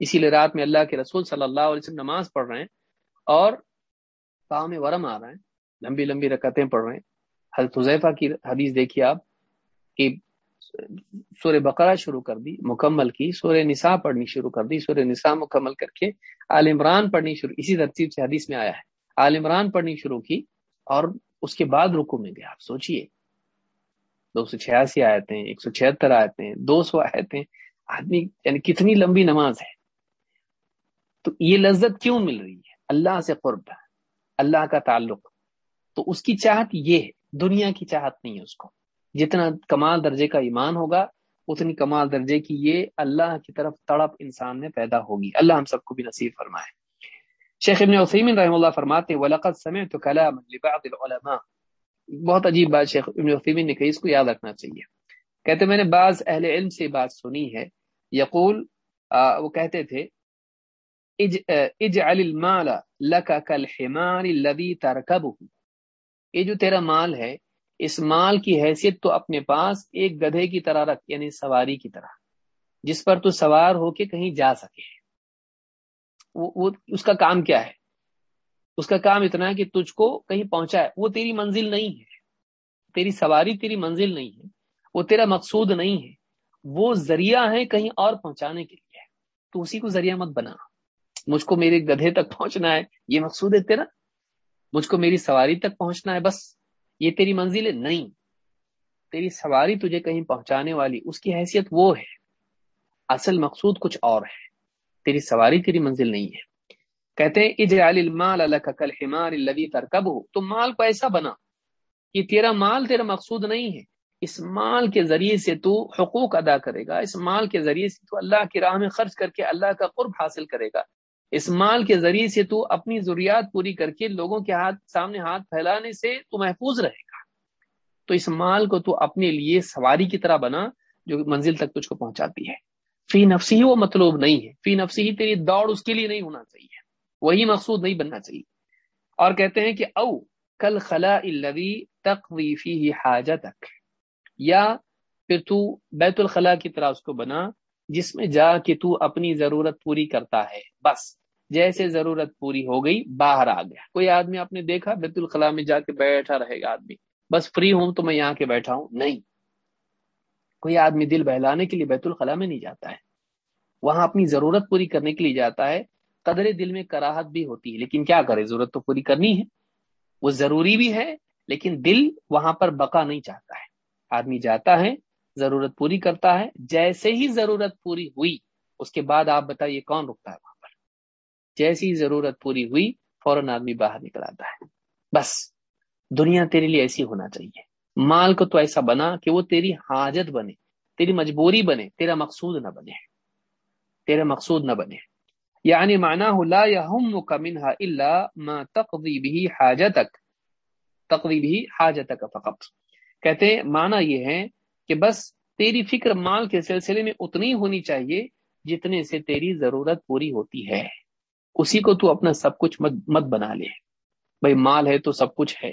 اسی لیے رات میں اللہ کے رسول صلی اللہ علیہ وسلم نماز پڑھ رہے ہیں اور پاؤں میں ورم آ رہے ہیں، لمبی لمبی رکعتیں پڑھ رہے ہیں۔ حضرت حضیفہ کی حدیث دیکھیے آپ کہ سورہ بقرہ شروع کر دی، مکمل کی، سورہ نساء پڑھنی شروع کر دی، سورہ نساء مکمل کر کے عال عمران پڑھنی شروع، اسی ترتیب سے حدیث میں آیا ہے۔ عال عمران پڑھنی شروع کی اور اس کے بعد رکو میں گیا آپ سوچئے دو سو چھیاسی آیتیں، ایک سو چھہتر آیتیں، دو سو آیتیں۔ آدمی یعنی کتنی لمبی نماز ہے۔ تو یہ لذت کیوں مل رہی ہے؟ اللہ سے قرب اللہ کا تعلق۔ تو اس کی چاہت یہ ہے، دنیا کی چاہت نہیں ہے اس کو۔ جتنا کمال درجے کا ایمان ہوگا، اتنی کمال درجے کی یہ اللہ کی طرف تڑپ انسان میں پیدا ہوگی۔ اللہ ہم سب کو بھی نصیب فرمائے۔ شیخ ابن عثیمین رحم اللہ فرماتے وَلَقَدْ سَمِعْتُ كَلَامًا لِبَعْضِ بہت عجیب بات شیخ ابن نے کہی اس کو یاد رکھنا چاہیے۔ کہتے میں نے بعض اہل علم سے بات سنی ہے۔ یقول آ, وہ کہتے تھے اجعل المال لك كالحمار الذي تركبه یہ جو تیرا مال ہے اس مال کی حیثیت تو اپنے پاس ایک گدھے کی طرح رکھ یعنی سواری کی طرح جس پر تو سوار ہو کے کہیں جا سکے۔ وہ, وہ اس کا کام کیا ہے؟ اس کا کام اتنا ہے کہ تجھ کو کہیں پہنچا ہے۔ وہ تیری منزل نہیں ہے۔ تیری سواری تیری منزل نہیں ہے۔ وہ تیرا مقصود نہیں ہے۔ وہ ذریعہ ہے کہیں اور پہنچانے کے لیے۔ تو اسی کو ذریعہ مت بنا۔ مجھ کو میرے گدھے تک پہنچنا ہے۔ یہ مقصود ہے تیرا۔ مجھ کو میری سواری تک پہنچنا ہے۔ بس یہ تیری منزل ہے نہیں۔ تیری سواری تجھے کہیں پہنچانے والی۔ اس کی حیثیت وہ ہے۔ اصل مقصود کچھ اور ہے۔ تیری سواری تیری منزل نہیں ہے۔ کہتے ہیں، اجعل المال لك كالحمار الذي تركبه. تو مال کو ایسا بنا یہ تیرا مال تیرا مقصود نہیں ہے۔ اس مال کے ذریعے سے تو حقوق ادا کرے گا۔ اس مال کے ذریعے سے تو اللہ کی راہ میں خرچ کر کے اللہ کا قرب حاصل کرے گا۔ اس مال کے ذریعے سے تو اپنی ضروریات پوری کر کے لوگوں کے ہاتھ سامنے ہاتھ پھیلانے سے تو محفوظ رہے گا۔ تو اس مال کو تو اپنے لیے سواری کی طرح بنا جو منزل تک تجھ کو پہنچاتی ہے۔ فی نفسی ہی وہ مطلوب نہیں ہے۔ فی نفسی ہی تیری دوڑ اس کے لیے نہیں ہونا چاہیے۔ وہی مقصود نہیں بننا چاہیے۔ اور کہتے ہیں کہ او کل خلا الوی تقویفی حاجتک، یا پھر تو بیت الخلاء کی طرح اس کو بنا، جس میں جا کے تو اپنی ضرورت پوری کرتا ہے۔ بس، جیسے ضرورت پوری ہو گئی، باہر آ گیا۔ کوئی آدمی آپ نے دیکھا بیت الخلاء میں جا کے بیٹھا رہے گا آدمی؟ بس فری ہوں تو میں یہاں کے بیٹھا ہوں۔ نہیں، کوئی آدمی دل بہلانے کے لیے بیت الخلاء میں نہیں جاتا ہے۔ وہاں اپنی ضرورت پوری کرنے کے لیے جاتا ہے۔ قدر دل میں کراہت بھی ہوتی ہے، لیکن کیا کرے؟ ضرورت تو پوری کرنی ہے۔ وہ ضروری بھی ہے، لیکن دل وہاں پر بقا نہیں چاہتا ہے۔ آدمی جاتا ہے، ضرورت پوری کرتا ہے۔ جیسے ہی ضرورت پوری ہوئی، اس کے بعد آپ بتائیے کون رکتا ہے وہاں پر؟ جیسی ضرورت پوری ہوئی، فوراً آدمی باہر نکل آتا ہے۔ بس، دنیا تیرے لیے ایسی ہونا چاہیے۔ مال کو تو ایسا بنا کہ وہ تیری حاجت بنے، تیری مجبوری بنے، تیرا مقصود نہ بنے۔ تیرا مقصود نہ بنے۔ یعنی مانا لا يهمك منها الا ما تقضي به حاجتك تقضي به حاجتك فقط۔ کہتے ہیں، معنی یہ ہے کہ بس تیری فکر مال کے سلسلے میں اتنی ہونی چاہیے جتنے سے تیری ضرورت پوری ہوتی ہے۔ اسی کو تو اپنا سب کچھ مت مت بنا لے۔ بھائی، مال ہے تو سب کچھ ہے۔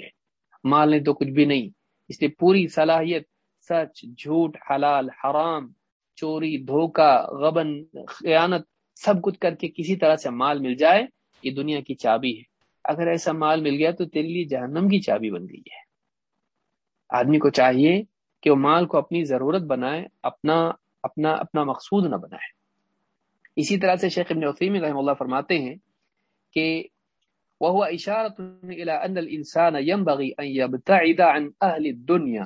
مال نہیں تو کچھ بھی نہیں۔ اس لیے پوری صلاحیت، سچ، جھوٹ، حلال، حرام، چوری دھوکا غبن، خیانت سب کچھ کر کے کسی طرح سے مال مل جائے، یہ دنیا کی چابی ہے۔ اگر ایسا مال مل گیا تو تیرے لیے جہنم کی چابی بن گئی ہے۔ آدمی کو چاہیے کہ وہ مال کو اپنی ضرورت بنائے، اپنا اپنا اپنا مقصود نہ بنائے۔ اسی طرح سے شیخ ابن وسیم رحم اللہ فرماتے ہیں کہ وہ اشارت الى ان الانسان ينبغي ان يبتعد عن اهل الدنيا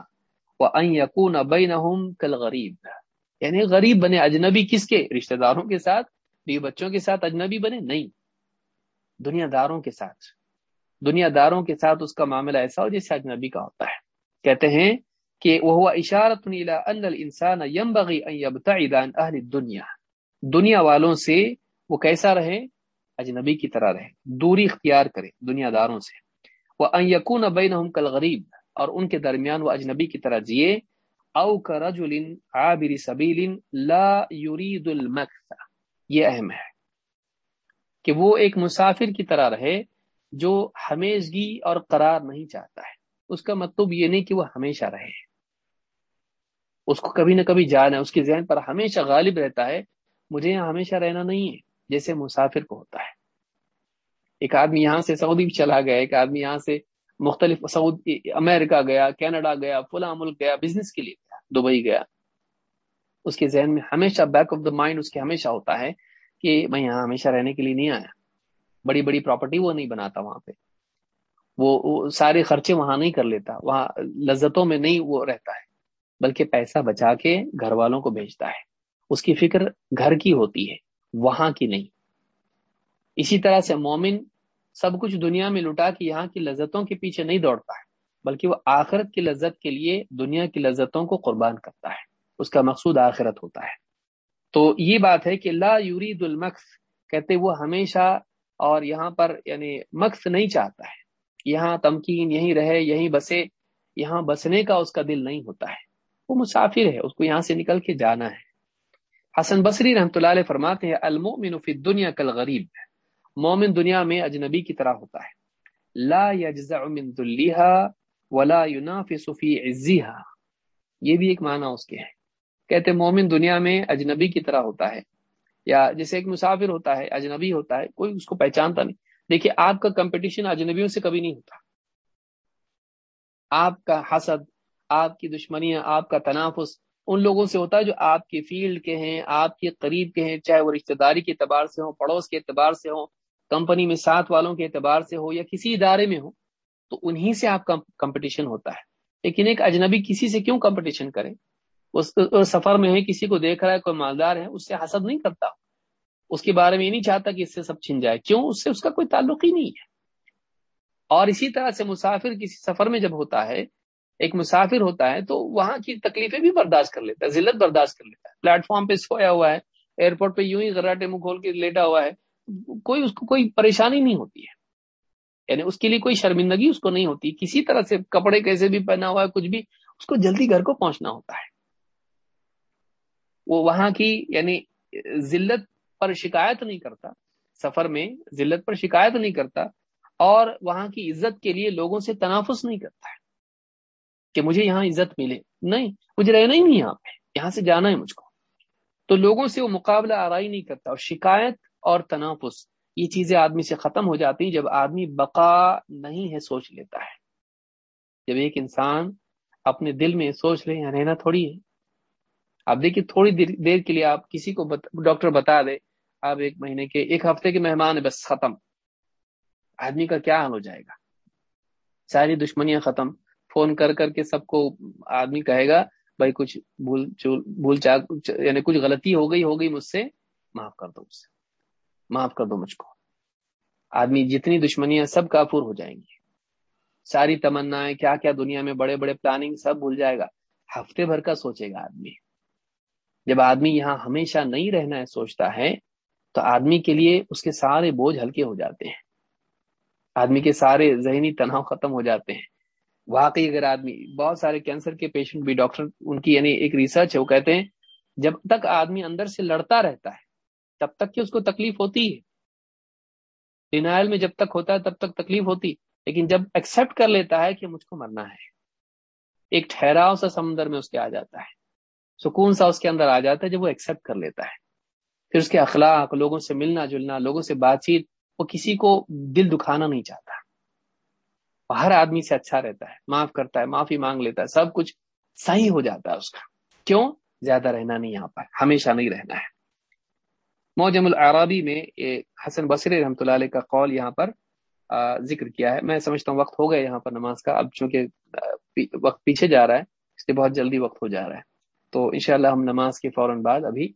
وان يكون بينهم كالغريب۔ یعنی غریب بنے اجنبی کس کے؟ رشتہ داروں کے ساتھ بیوی بچوں کے ساتھ اجنبی بنے؟ نہیں. دنیا داروں کے ساتھ. دنیا داروں کے ساتھ اس کا معاملہ ایسا ہو جیسے اجنبی کا ہوتا ہے. کہتے ہیں کہ وہ اشارت انسان دنیا دنیا والوں سے وہ کیسا رہے؟ اجنبی کی طرح رہے. دوری اختیار کرے دنیا داروں سے. وہ یقون بین کل غریب اور ان کے درمیان وہ اجنبی کی طرح جیے. او کرجل عابر سبیل لا يريد المکس یہ اہم ہے کہ وہ ایک مسافر کی طرح رہے جو ہمیشگی اور قرار نہیں چاہتا ہے۔ اس کا مطلب یہ نہیں کہ وہ ہمیشہ رہے۔ اس کو کبھی نہ کبھی جانا ہے، اس کے ذہن پر ہمیشہ غالب رہتا ہے، مجھے یہاں ہمیشہ رہنا نہیں ہے، جیسے مسافر کو ہوتا ہے۔ ایک آدمی یہاں سے سعودی چلا گیا، ایک آدمی یہاں سے مختلف سعود امریکہ گیا، کینیڈا گیا، فلاں ملک گیا، بزنس کے لیے گیا، دبئی گیا۔ اس کے ذہن میں ہمیشہ بیک آف دا مائنڈ اس کے ہمیشہ ہوتا ہے کہ میں یہاں ہمیشہ رہنے کے لیے نہیں آیا۔ بڑی بڑی پراپرٹی وہ نہیں بناتا وہاں پہ۔ وہ سارے خرچے وہاں نہیں کر لیتا۔ وہاں لذتوں میں نہیں وہ رہتا ہے، بلکہ پیسہ بچا کے گھر والوں کو بھیجتا ہے۔ اس کی فکر گھر کی ہوتی ہے، وہاں کی نہیں۔ اسی طرح سے مومن سب کچھ دنیا میں لٹا کے یہاں کی لذتوں کے پیچھے نہیں دوڑتا ہے، بلکہ وہ آخرت کی لذت کے لیے دنیا کی لذتوں کو قربان کرتا ہے۔ اس کا مقصود آخرت ہوتا ہے۔ تو یہ بات ہے کہ لا یورید المکس کہتے وہ ہمیشہ اور یہاں پر یعنی مقص نہیں چاہتا ہے۔ یہاں تمکین یہیں رہے، یہیں بسے، یہاں بسنے کا اس کا دل نہیں ہوتا ہے۔ وہ مسافر ہے، اس کو یہاں سے نکل کے جانا ہے۔ حسن بصری رحمۃ اللہ علیہ فرماتے ہیں، المؤمن فی دنیا کل غریب مومن دنیا میں اجنبی کی طرح ہوتا ہے۔ لا يجزع من ولا ينافس في عزها یہ بھی ایک معنی اس کے ہے کہتے مومن دنیا میں اجنبی کی طرح ہوتا ہے۔ یا جیسے ایک مسافر ہوتا ہے، اجنبی ہوتا ہے، کوئی اس کو پہچانتا نہیں۔ دیکھیے، آپ کا کمپٹیشن اجنبیوں سے کبھی نہیں ہوتا۔ آپ کا حسد، آپ کی دشمنیاں، آپ کا تنافس ان لوگوں سے ہوتا ہے جو آپ کے فیلڈ کے ہیں، آپ کے قریب کے ہیں، چاہے وہ رشتہ داری کے اعتبار سے ہوں، پڑوس کے اعتبار سے ہوں، کمپنی میں ساتھ والوں کے اعتبار سے ہو یا کسی ادارے میں ہو تو انہی سے آپ کا کمپٹیشن ہوتا ہے۔ لیکن ایک اجنبی کسی سے کیوں کمپٹیشن کرے؟ اس سفر میں ہے کسی کو دیکھ رہا ہے، کوئی مالدار ہے، اس سے حسد نہیں کرتا۔ اس کے بارے میں یہ نہیں چاہتا کہ اس سے سب چھن جائے۔ کیوں؟ اس سے اس کا کوئی تعلق ہی نہیں ہے۔ اور اسی طرح سے مسافر کسی سفر میں جب ہوتا ہے، ایک مسافر ہوتا ہے تو وہاں کی تکلیفیں بھی برداشت کر لیتا ہے، ذلت برداشت کر لیتا ہے۔ پلیٹ فارم پہ سویا ہوا ہے، ایئرپورٹ پہ یوں ہی غراٹے منہ کھول کے لیٹا ہوا ہے۔ کوئی اس کو کوئی پریشانی نہیں ہوتی ہے۔ یعنی اس کے لیے کوئی شرمندگی اس کو نہیں ہوتی۔ کسی طرح سے کپڑے کیسے بھی پہنا ہوا ہے، کچھ بھی، اس کو جلدی گھر کو پہنچنا ہوتا ہے۔ وہ وہاں کی یعنی ذلت پر شکایت نہیں کرتا، سفر میں ذلت پر شکایت نہیں کرتا، اور وہاں کی عزت کے لیے لوگوں سے تنافس نہیں کرتا ہے کہ مجھے یہاں عزت ملے۔ نہیں مجھے رہنا ہی نہیں یہاں پہ، یہاں سے جانا ہے مجھ کو۔ تو لوگوں سے وہ مقابلہ آرائی نہیں کرتا، اور شکایت اور تنافس، یہ چیزیں آدمی سے ختم ہو جاتی جب آدمی بقا نہیں ہے، سوچ لیتا ہے۔ جب ایک انسان اپنے دل میں سوچ رہے ہیں، رہنا تھوڑی ہے۔ آپ دیکھیے، تھوڑی دیر کے لیے آپ کسی کو ڈاکٹر بتا دے آپ ایک مہینے کے، ایک ہفتے کے مہمان بس ختم۔ آدمی کا کیا حال ہو جائے گا؟ ساری دشمنیاں ختم۔ فون کر کر کے سب کو آدمی کہے گا، بھائی کچھ بھول بھول چاک یعنی کچھ غلطی ہو گئی ہو گئی مجھ سے، معاف کر دو مجھ سے۔ معاف کر دو مجھ کو۔ آدمی جتنی دشمنیاں سب کافور ہو جائیں گی۔ ساری تمنا کیا کیا دنیا میں بڑے بڑے پلاننگ سب بھول جائے گا۔ ہفتے بھر کا سوچے گا آدمی۔ جب آدمی یہاں ہمیشہ نہیں رہنا ہے سوچتا ہے، تو آدمی کے لیے اس کے سارے بوجھ ہلکے ہو جاتے ہیں۔ آدمی کے سارے ذہنی تناؤ ختم ہو جاتے ہیں۔ واقعی اگر آدمی، بہت سارے کینسر کے پیشنٹ بھی ڈاکٹر ان کی یعنی ایک ریسرچ ہے، وہ کہتے ہیں، جب تک آدمی اندر سے لڑتا رہتا ہے، تب تک کہ اس کو تکلیف ہوتی ہے۔ ڈینائل میں جب تک ہوتا ہے، تب تک تکلیف ہوتی لیکن جب ایکسپٹ کر لیتا ہے کہ مجھ کو مرنا ہے، ایک ٹھہراؤ سا سمندر میں اس کے آ جاتا ہے۔ سکون سا اس کے اندر آ جاتا ہے جب وہ ایکسپٹ کر لیتا ہے۔ پھر اس کے اخلاق، لوگوں سے ملنا جلنا، لوگوں سے بات چیت، وہ کسی کو دل دکھانا نہیں چاہتا۔ ہر آدمی سے اچھا رہتا ہے، معاف کرتا ہے، معافی مانگ لیتا ہے، سب کچھ صحیح ہو جاتا ہے اس کا۔ کیوں؟ زیادہ رہنا نہیں یہاں پر، ہمیشہ نہیں رہنا ہے۔ موجم العرابی میں حسن بصر رحمۃ اللہ علیہ کا قول یہاں پر ذکر کیا ہے۔ میں سمجھتا ہوں وقت ہو گیا یہاں پر نماز کا، اب چونکہ وقت پیچھے جا رہا ہے، اس لیے بہت جلدی وقت ہو جا رہا ہے۔ تو انشاءاللہ ہم نماز کے فوراً بعد ابھی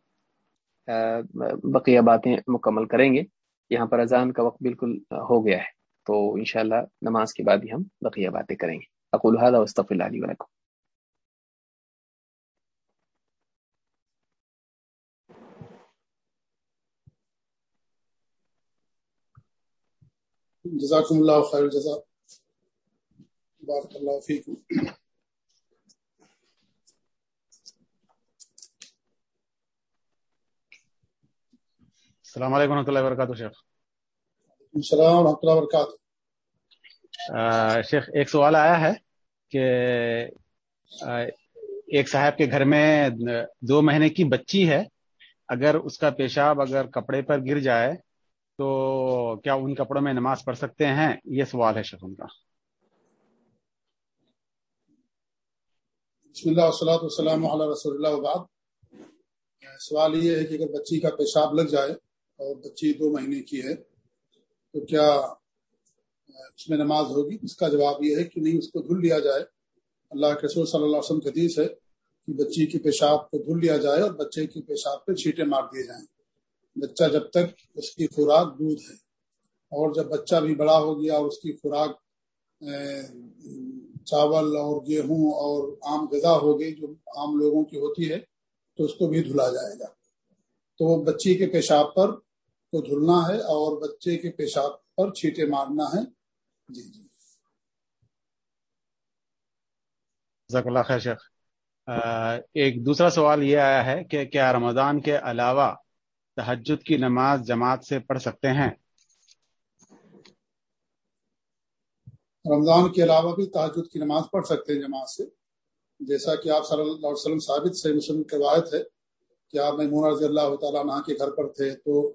بقیہ باتیں مکمل کریں گے۔ یہاں پر اذان کا وقت بالکل ہو گیا ہے۔ تو انشاءاللہ نماز کے بعد ہی ہم بقیہ باتیں کریں گے۔ اقول هذا واستغفر الله لي ولكم. جزاکم اللہ خیر الجزا بارک اللہ فیکم. السلام علیکم ورحمۃ اللہ وبرکاتہ شیخ۔ السلام ورحمۃ اللہ وبرکاتہ۔ شیخ ایک سوال آیا ہے کہ ایک صاحب کے گھر میں دو مہینے کی بچی ہے اگر اس کا پیشاب اگر کپڑے پر گر جائے تو کیا ان کپڑوں میں نماز پڑھ سکتے ہیں؟ یہ سوال ہے شیخ ان کا۔ بسم اللہ وسلات وسلم علیہ رسول اللہ وباد سوال یہ ہے کہ اگر بچی کا پیشاب لگ جائے اور بچی دو مہینے کی ہے، تو کیا اس میں نماز ہوگی؟ اس کا جواب یہ ہے کہ نہیں، اس کو دھل لیا جائے۔ اللہ کے رسول صلی اللہ علیہ وسلم حدیث ہے کہ بچی کی پیشاب کو دھل لیا جائے اور بچے کی پیشاب پہ چھیٹے مار دیے جائیں۔ بچہ جب تک اس کی خوراک دودھ ہے اور جب بچہ بھی بڑا ہو گیا اور اس کی خوراک چاول اور گیہوں اور عام غذا ہو گئی، جو عام لوگوں کی ہوتی ہے، تو اس کو بھی دھلا جائے گا۔ تو بچی کے پیشاب پر کو دھلنا ہے اور بچے کے پیشاب پر چھیٹے مارنا ہے۔ جی جی۔ جزاک اللہ خیر شیخ۔ ایک دوسرا سوال یہ آیا ہے کہ کیا رمضان کے علاوہ تحجد کی نماز جماعت سے پڑھ سکتے ہیں؟ رمضان کے علاوہ بھی تحجد کی نماز پڑھ سکتے ہیں جماعت سے۔ جیسا کہ آپ صلی اللہ علیہ وسلم ثابت سے مسلم کی روایت ہے کہ آپ میمون رضی اللہ تعالیٰ عنہ کے گھر پر تھے تو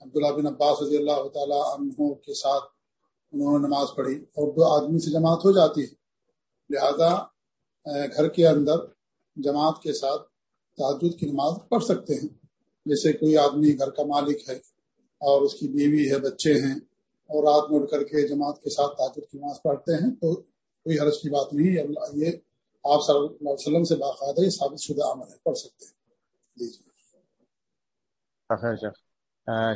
عبداللہ بن عباس رضی اللہ تعالیٰ عنہ کے ساتھ انہوں نے نماز پڑھی۔ اور دو آدمی سے جماعت ہو جاتی ہے۔ لہذا گھر کے اندر جماعت کے ساتھ تحجد کی نماز پڑھ سکتے ہیں۔ جیسے کوئی آدمی گھر کا مالک ہے اور اس کی بیوی ہے، بچے ہیں اور رات میں اٹھ کر کے جماعت کے ساتھ تحجد کی نماز پڑھتے ہیں، تو کوئی حرض کی بات نہیں یہ آپ صلی اللہ علیہ وسلم سے باقاعدہ یہ ثابت شدہ عمل ہے، پڑھ سکتے ہیں۔ جی جی۔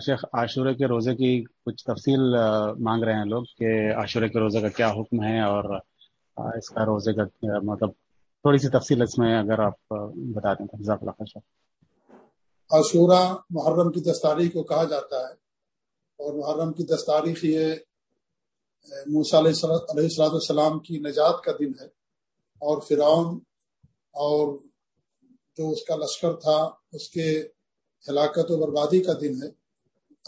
شیخ عاشورے کے روزے کی کچھ تفصیل مانگ رہے ہیں لوگ کہ عاشورے کے روزے کا کیا حکم ہے اور اس کا روزے کا مطلب تھوڑی سی تفصیل اس میں اگر آپ بتا دیں جزاک اللہ خیر عاشورہ محرم کی دس تاریخ کو کہا جاتا ہے اور محرم کی دس تاریخ یہ موسیٰ علیہ السلاۃ السلام کی نجات کا دن ہے اور فرعون اور جو اس کا لشکر تھا، اس کے ہلاکت و بربادی کا دن ہے۔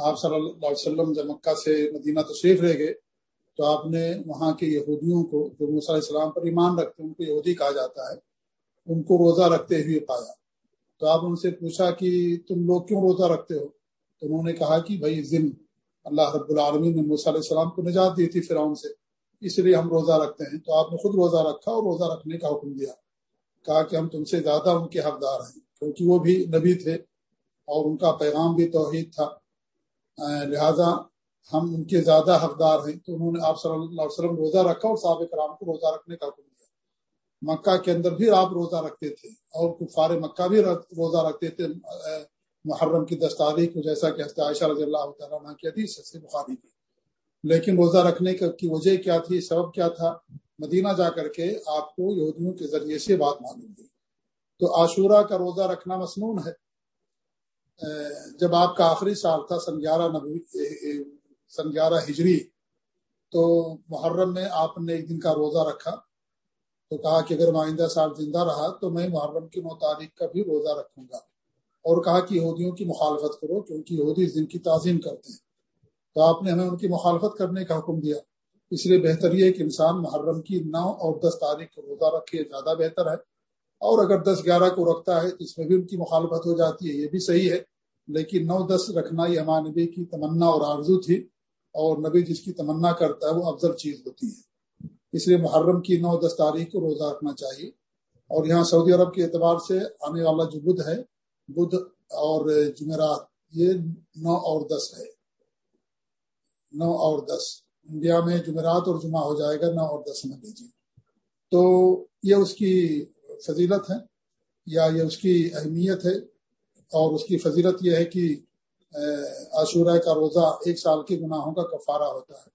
آپ صلی اللہ علیہ وسلم جب مکہ سے مدینہ تشریف رہ گئے، تو آپ نے وہاں کے یہودیوں کو، جو علیہ السلام پر ایمان رکھتے ہیں، ان کو یہودی کہا جاتا ہے، ان کو روزہ رکھتے ہوئے پایا۔ تو آپ ان سے پوچھا کہ تم لوگ کیوں روزہ رکھتے ہو؟ تو انہوں نے کہا کہ بھائی ذم اللہ رب العالمین نے موسیٰ علیہ السلام کو نجات دی تھی فرعون سے، اس لیے ہم روزہ رکھتے ہیں۔ تو آپ نے خود روزہ رکھا اور روزہ رکھنے کا حکم دیا۔ کہا کہ ہم تم سے زیادہ ان کے حقدار ہیں، کیونکہ وہ بھی نبی تھے اور ان کا پیغام بھی توحید تھا۔ لہذا ہم ان کے زیادہ حقدار ہیں۔ تو انہوں نے آپ صلی اللہ علیہ وسلم روزہ رکھا اور صحابہ کرام کو روزہ رکھنے کا حکم دیا۔ مکہ کے اندر بھی آپ روزہ رکھتے تھے اور کفار مکہ بھی روزہ رکھتے تھے۔ محرم کی دس تاریخ کو جیسا کہ عائشہ رضی اللہ تعالیٰ کی حدیث سے بخاری کی۔ لیکن روزہ رکھنے کی وجہ کیا تھی، سبب کیا تھا؟ مدینہ جا کر کے آپ کو یہودیوں کے ذریعے سے بات معلوم ہوئی۔ تو عاشورہ کا روزہ رکھنا مصنون ہے۔ جب آپ کا آخری سال تھا سن گیارہ نبی سن گیارہ ہجری، تو محرم میں آپ نے ایک دن کا روزہ رکھا، تو کہا کہ اگر معائندہ صاحب زندہ رہا تو میں محرم کی نو تاریخ کا بھی روزہ رکھوں گا۔ اور کہا کہ یہودیوں کی مخالفت کرو، کیونکہ یہودی اس دن کی تعظیم کرتے ہیں۔ تو آپ نے ہمیں ان کی مخالفت کرنے کا حکم دیا۔ اس لیے بہتر یہ کہ انسان محرم کی نو اور دس تاریخ کو روزہ رکھے، زیادہ بہتر ہے۔ اور اگر دس گیارہ کو رکھتا ہے تو اس میں بھی ان کی مخالفت ہو جاتی ہے، یہ بھی صحیح ہے۔ لیکن نو دس رکھنا یہ ہمارے نبی کی تمنا اور آرزو تھی اور نبی جس کی تمنا کرتا ہے وہ افضل چیز ہوتی ہے۔ اس لیے محرم کی نو دس تاریخ کو روزہ رکھنا چاہیے۔ اور یہاں سعودی عرب کے اعتبار سے آنے والا جو بدھ ہے، بدھ اور جمعرات، یہ نو اور دس ہے۔ نو اور دس۔ انڈیا میں جمعرات اور جمعہ ہو جائے گا نو اور دس میں دیجیے تو یہ اس کی فضیلت ہے یا یہ اس کی اہمیت ہے؟ اور اس کی فضیلت یہ ہے کہ عاشورہ کا روزہ ایک سال کے گناہوں کا کفارہ ہوتا ہے۔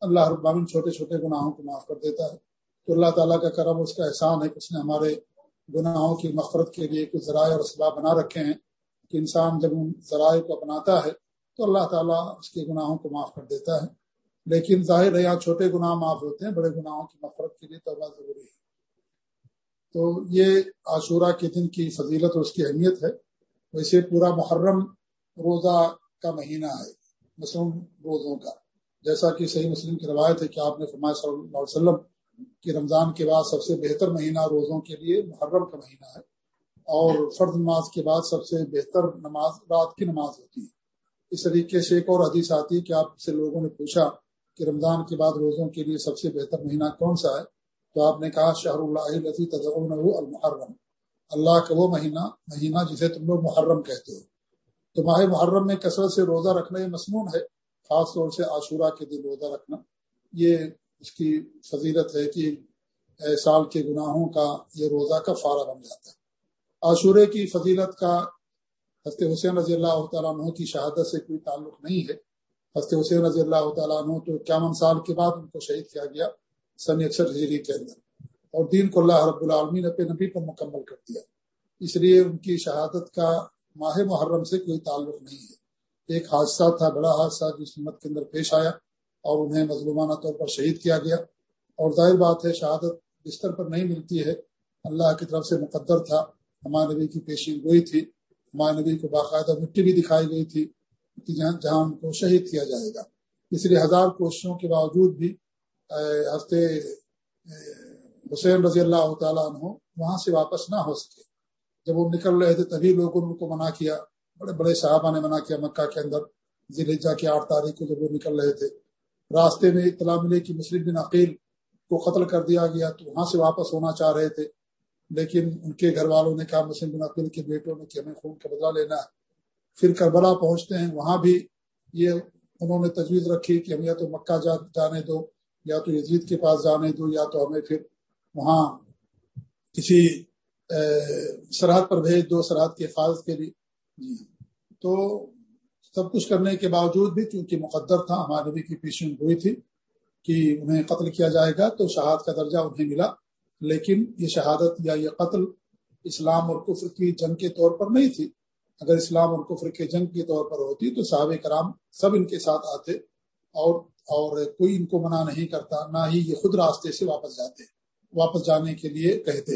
اللہ رب چھوٹے چھوٹے گناہوں کو معاف کر دیتا ہے۔ تو اللہ تعالیٰ کا کرم، اس کا احسان ہے کہ اس نے ہمارے گناہوں کی مفرت کے لیے کچھ ذرائع اور اسباب بنا رکھے ہیں کہ انسان جب ان ذرائع کو اپناتا ہے تو اللہ تعالیٰ اس کے گناہوں کو معاف کر دیتا ہے۔ لیکن ظاہر ہے، یہاں چھوٹے گناہ معاف ہوتے ہیں، بڑے گناہوں کی مفرت کے لیے توبہ ضروری ہے۔ تو یہ عاشورہ کے دن کی فضیلت اور اس کی اہمیت ہے۔ ویسے پورا محرم روزہ کا مہینہ ہے، مسلم روزوں کا۔ جیسا کہ صحیح مسلم کی روایت ہے کہ آپ نے فرمایا صلی اللہ علیہ وسلم کہ رمضان کے بعد سب سے بہتر مہینہ روزوں کے لیے محرم کا مہینہ ہے۔ اور فرد نماز کے بعد سب سے بہتر نماز رات کی نماز ہوتی ہے۔ اس طریقے سے ایک اور حدیث آتی ہے کہ آپ سے لوگوں نے پوچھا کہ رمضان کے بعد روزوں کے لیے سب سے بہتر مہینہ کون سا ہے؟ تو آپ نے کہا شہر اللہ تجرب المحرم۔ اللہ کا وہ مہینہ مہینہ جسے تم لوگ محرم کہتے ہو۔ تو ماہ محرم میں کثرت سے روزہ رکھنا یہ مصنون ہے، خاص طور سے عاشورہ کے دن روزہ رکھنا۔ یہ اس کی فضیلت ہے کہ سال کے گناہوں کا، یہ روزہ کا فارہ بن جاتا ہے عاشورے کی فضیلت کا حضرت حسین رضی اللہ تعالیٰ عنہ کی شہادت سے کوئی تعلق نہیں ہے۔ حضرت حسین رضی اللہ تعالیٰ عنہ تو اکیاون سال کے بعد ان کو شہید کیا گیا، سن اکسٹھ ہجری کے اندر۔ اور دین کو اللہ رب العالمین اپنے نبی پر مکمل کر دیا۔ اس لیے ان کی شہادت کا ماہ محرم سے کوئی تعلق نہیں ہے۔ ایک حادثہ تھا، بڑا حادثہ جس امت کے اندر پیش آیا اور انہیں مظلومانہ طور پر شہید کیا گیا۔ اور ظاہر بات ہے، شہادت بستر پر نہیں ملتی ہے۔ اللہ کی طرف سے مقدر تھا۔ ہمارے نبی کی پیشین گوئی تھی۔ ہمارے نبی کو باقاعدہ مٹی بھی دکھائی گئی تھی کہ جہاں جہاں ان کو شہید کیا جائے گا۔ اس لیے ہزار کوششوں کے باوجود بھی ہفتے حسین رضی اللہ تعالیٰ عنہ وہاں سے واپس نہ ہو سکے۔ جب وہ نکل رہے تھے تبھی لوگوں نے ان کو منع کیا۔ بڑے بڑے صحابہ نے منع کیا مکہ کے اندر۔ ذیلجا کی آٹھ تاریخ کو جب وہ نکل رہے تھے۔ راستے میں اطلاع ملے کہ مسلم بن عقیل کو قتل کر دیا گیا تو وہاں سے واپس ہونا چاہ رہے تھے۔ لیکن ان کے گھر والوں نے کہا مسلم بن عقیل کے بیٹوں نے کہ ہمیں خون کا بدلہ لینا ہے۔ پھر کربلا پہنچتے ہیں۔ وہاں بھی یہ انہوں نے تجویز رکھی کہ ہم یا تو مکہ جانے دو، یا تو یزید کے پاس جانے دو، یا تو ہمیں پھر وہاں کسی سرحد پر بھیج دو، سرحد کی حفاظت کے لیے۔ جی ہاں۔ تو سب کچھ کرنے کے باوجود بھی کیونکہ مقدر تھا، ہمارے نبی کی پیشن ہوئی تھی کہ انہیں قتل کیا جائے گا تو شہاد کا درجہ انہیں ملا۔ لیکن یہ شہادت یا یہ قتل اسلام اور کفر کی جنگ کے طور پر نہیں تھی۔ اگر اسلام اور کفر کے جنگ کے طور پر ہوتی تو صحابہ کرام سب ان کے ساتھ آتے اور اور کوئی ان کو منع نہیں کرتا، نہ ہی یہ خود راستے سے واپس جاتے۔ واپس جانے کے لیے کہتے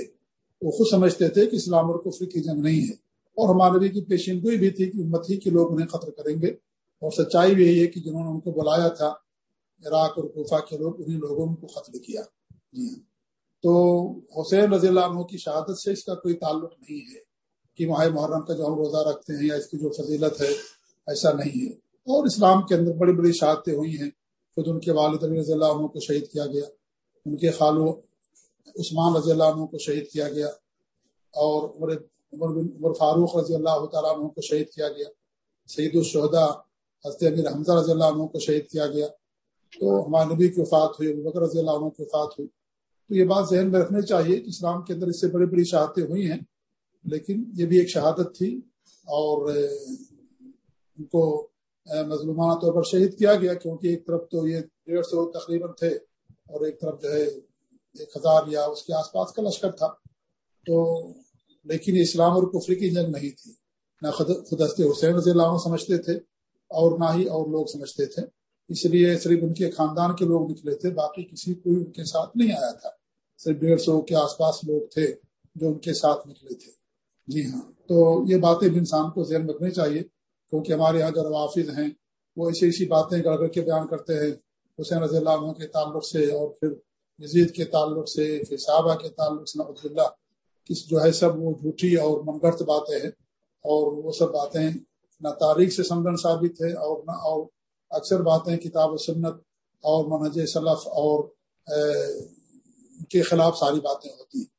وہ خود سمجھتے تھے کہ اسلام اور کفر کی جنگ نہیں ہے۔ اور ہمارے نبی کی پیشین گوئی بھی تھی کہ امت ہی کے لوگ انہیں قتل کریں گے۔ اور سچائی بھی یہی ہے کہ جنہوں نے ان کو بلایا تھا، عراق اور کوفہ کے لوگ، انہیں لوگوں کو قتل کیا۔ جی ہاں۔ تو حسین رضی اللہ عنہ کی شہادت سے اس کا کوئی تعلق نہیں ہے کہ ماہ محرم کا جو ہم روزہ رکھتے ہیں یا اس کی جو فضیلت ہے، ایسا نہیں ہے۔ اور اسلام کے اندر بڑی بڑی شہادتیں ہوئی ہیں۔ خود ان کے والد رضی اللہ عنہ کو شہید کیا گیا۔ ان کے خالو عثمان رضی اللہ عنہ کو شہید کیا گیا اور عمر عمر فاروق رضی اللہ تعالیٰ عنہ کو شہید کیا گیا سعید الشہدا حضرت امیر حمزہ رضی اللہ عنہ کو شہید کیا گیا تو ہمارے نبی کی وفات ہوئی بکر رضی اللہ عنہ کی وفات ہوئی۔ تو یہ بات ذہن میں رکھنی چاہیے کہ اسلام کے اندر اس سے بڑی بڑی شہادتیں ہوئی ہیں، لیکن یہ بھی ایک شہادت تھی اور ان کو مظلومانہ طور پر شہید کیا گیا کیونکہ ایک طرف تو یہ ڈیڑھ سو تقریباً تھے اور ایک طرف جو ہے ایک ہزار یا اس کے آس پاس کا لشکر تھا۔ تو لیکن اسلام اور کفری کی جنگ نہیں تھی۔ نہ خود حسین رضی اللہ عنہ سمجھتے تھے اور نہ ہی اور لوگ سمجھتے تھے۔ اس لیے صرف ان کے خاندان کے لوگ نکلے تھے، باقی کسی کوئی ان کے ساتھ نہیں آیا تھا۔ صرف ڈیڑھ سو کے آس پاس لوگ تھے جو ان کے ساتھ نکلے تھے۔ جی ہاں۔ تو یہ باتیں بھی انسان کو ذہن رکھنی چاہیے، کیونکہ ہمارے یہاں جو روافظ ہیں، وہ ایسی ایسی باتیں گڑ گڑ کے بیان کرتے ہیں، حسین رضی اللہ عنہ کے تعلق سے اور پھر یزید کے تعلق سے پھر صحابہ کے تعلق سے نبد اللہ کس جو ہے سب وہ جھوٹی اور من باتیں ہیں اور وہ سب باتیں نہ تاریخ سے سمجھن ثابت ہے اور نہ، اور اکثر باتیں کتاب و سنت اور منہج صلف اور کے خلاف ساری باتیں ہوتی ہیں۔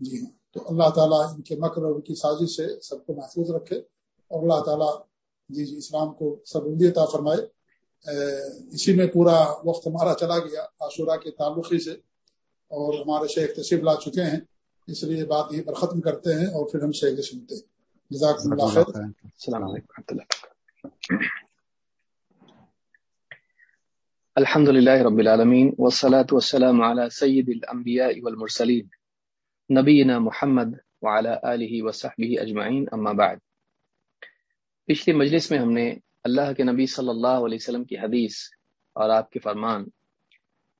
جی ہاں۔ تو اللہ تعالیٰ ان کے مکر اور ان کی سازش سے سب کو محفوظ رکھے اور اللہ تعالیٰ جی جی اسلام کو عطا فرمائے۔ اسی میں پورا وقت ہمارا چلا گیا، عاشورہ کے تعلقی سے، اور ہمارے شیخ تشریف لا چکے ہیں۔ اس لیے بات یہیں پر ختم کرتے ہیں اور پھر ہم شیخ سنتے ہیں۔ جزاک اللہ خیر۔ السلام علیکم الحمد للہ رب العالمین، والصلاة والسلام على سید الانبیاء والمرسلین، نبینا محمد وعلى آلہ وصحبہ اجمعین، اما بعد۔ پچھلی مجلس میں ہم نے اللہ کے نبی صلی اللہ علیہ وسلم کی حدیث اور آپ کے فرمان،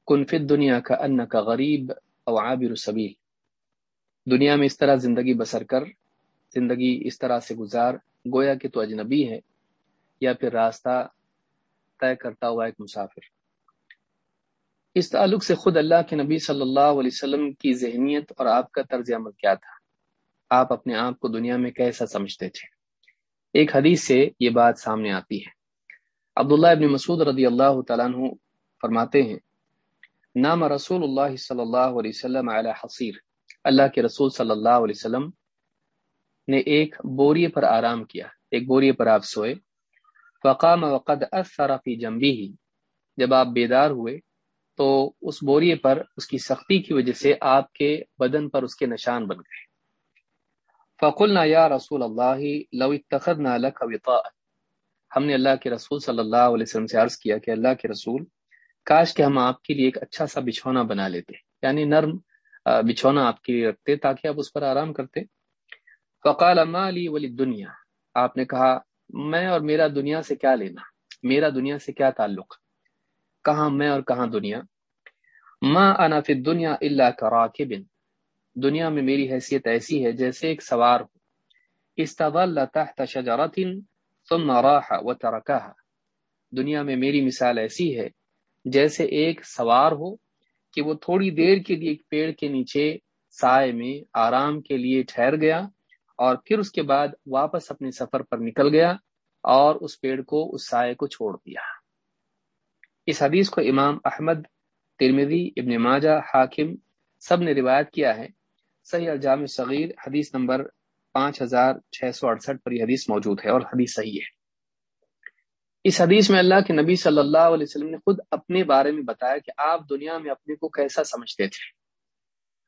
کن فی الدنیا کا ان کا غریب او عابر سبیل. دنیا میں اس طرح زندگی بسر کر، زندگی اس طرح سے گزار، گویا کہ تو اجنبی ہے، یا پھر راستہ طے کرتا ہوا ایک مسافر۔ اس تعلق سے خود اللہ کے نبی صلی اللہ علیہ وسلم کی ذہنیت اور آپ کا طرز عمل کیا تھا؟ آپ اپنے آپ کو دنیا میں کیسا سمجھتے تھے؟ ایک حدیث سے یہ بات سامنے آتی ہے۔ عبداللہ ابن مسعود رضی اللہ تعالیٰ عنہ فرماتے ہیں، نام رسول اللہ صلی اللہ علیہ وسلم علی حصیر۔ اللہ کے رسول صلی اللہ علیہ وسلم نے ایک بوریے پر آرام کیا، ایک بوریے پر آپ سوئے۔ فقام وقد اثر فی جنبی ہی جب آپ بیدار ہوئے تو اس بوریے پر اس کی سختی کی وجہ سے آپ کے بدن پر اس کے نشان بن گئے۔ فقلنا یا رسول اللہ، لو اتخذنا لك وطاء۔ ہم نے اللہ کے رسول صلی اللہ علیہ وسلم سے عرض کیا کہ اللہ کے رسول، کاش کہ ہم آپ کے لیے ایک اچھا سا بچھونا بنا لیتے۔ یعنی نرم بچھونا آپ کے لیے رکھتے تاکہ آپ اس پر آرام کرتے۔ فقال، ما لی ولی دنیا آپ نے کہا، میں اور میرا دنیا سے کیا لینا؟ میرا دنیا سے کیا تعلق؟ کہاں میں اور کہاں دنیا؟ ما انا فی الدنیا الا کراکب۔ دنیا میں میری حیثیت ایسی ہے جیسے ایک سوار ہو۔ استظل تحت شجرت ثم راح وتركها۔ دنیا میں میری مثال ایسی ہے جیسے ایک سوار ہو کہ وہ تھوڑی دیر کے لیے ایک پیڑ کے نیچے سائے میں آرام کے لیے ٹھہر گیا اور پھر اس کے بعد واپس اپنے سفر پر نکل گیا اور اس پیڑ کو اس سائے کو چھوڑ دیا۔ اس حدیث کو امام احمد ترمدی ابن ماجہ، حاکم سب نے روایت کیا ہے صحیح الجام صغیر، حدیث نمبر پانچ ہزار چھ سو اڑسٹھ پر یہ حدیث موجود ہے اور حدیث صحیح ہے۔ اس حدیث میں اللہ کے نبی صلی اللہ علیہ وسلم نے خود اپنے بارے میں بتایا کہ آپ دنیا میں اپنے کو کیسا سمجھتے تھے۔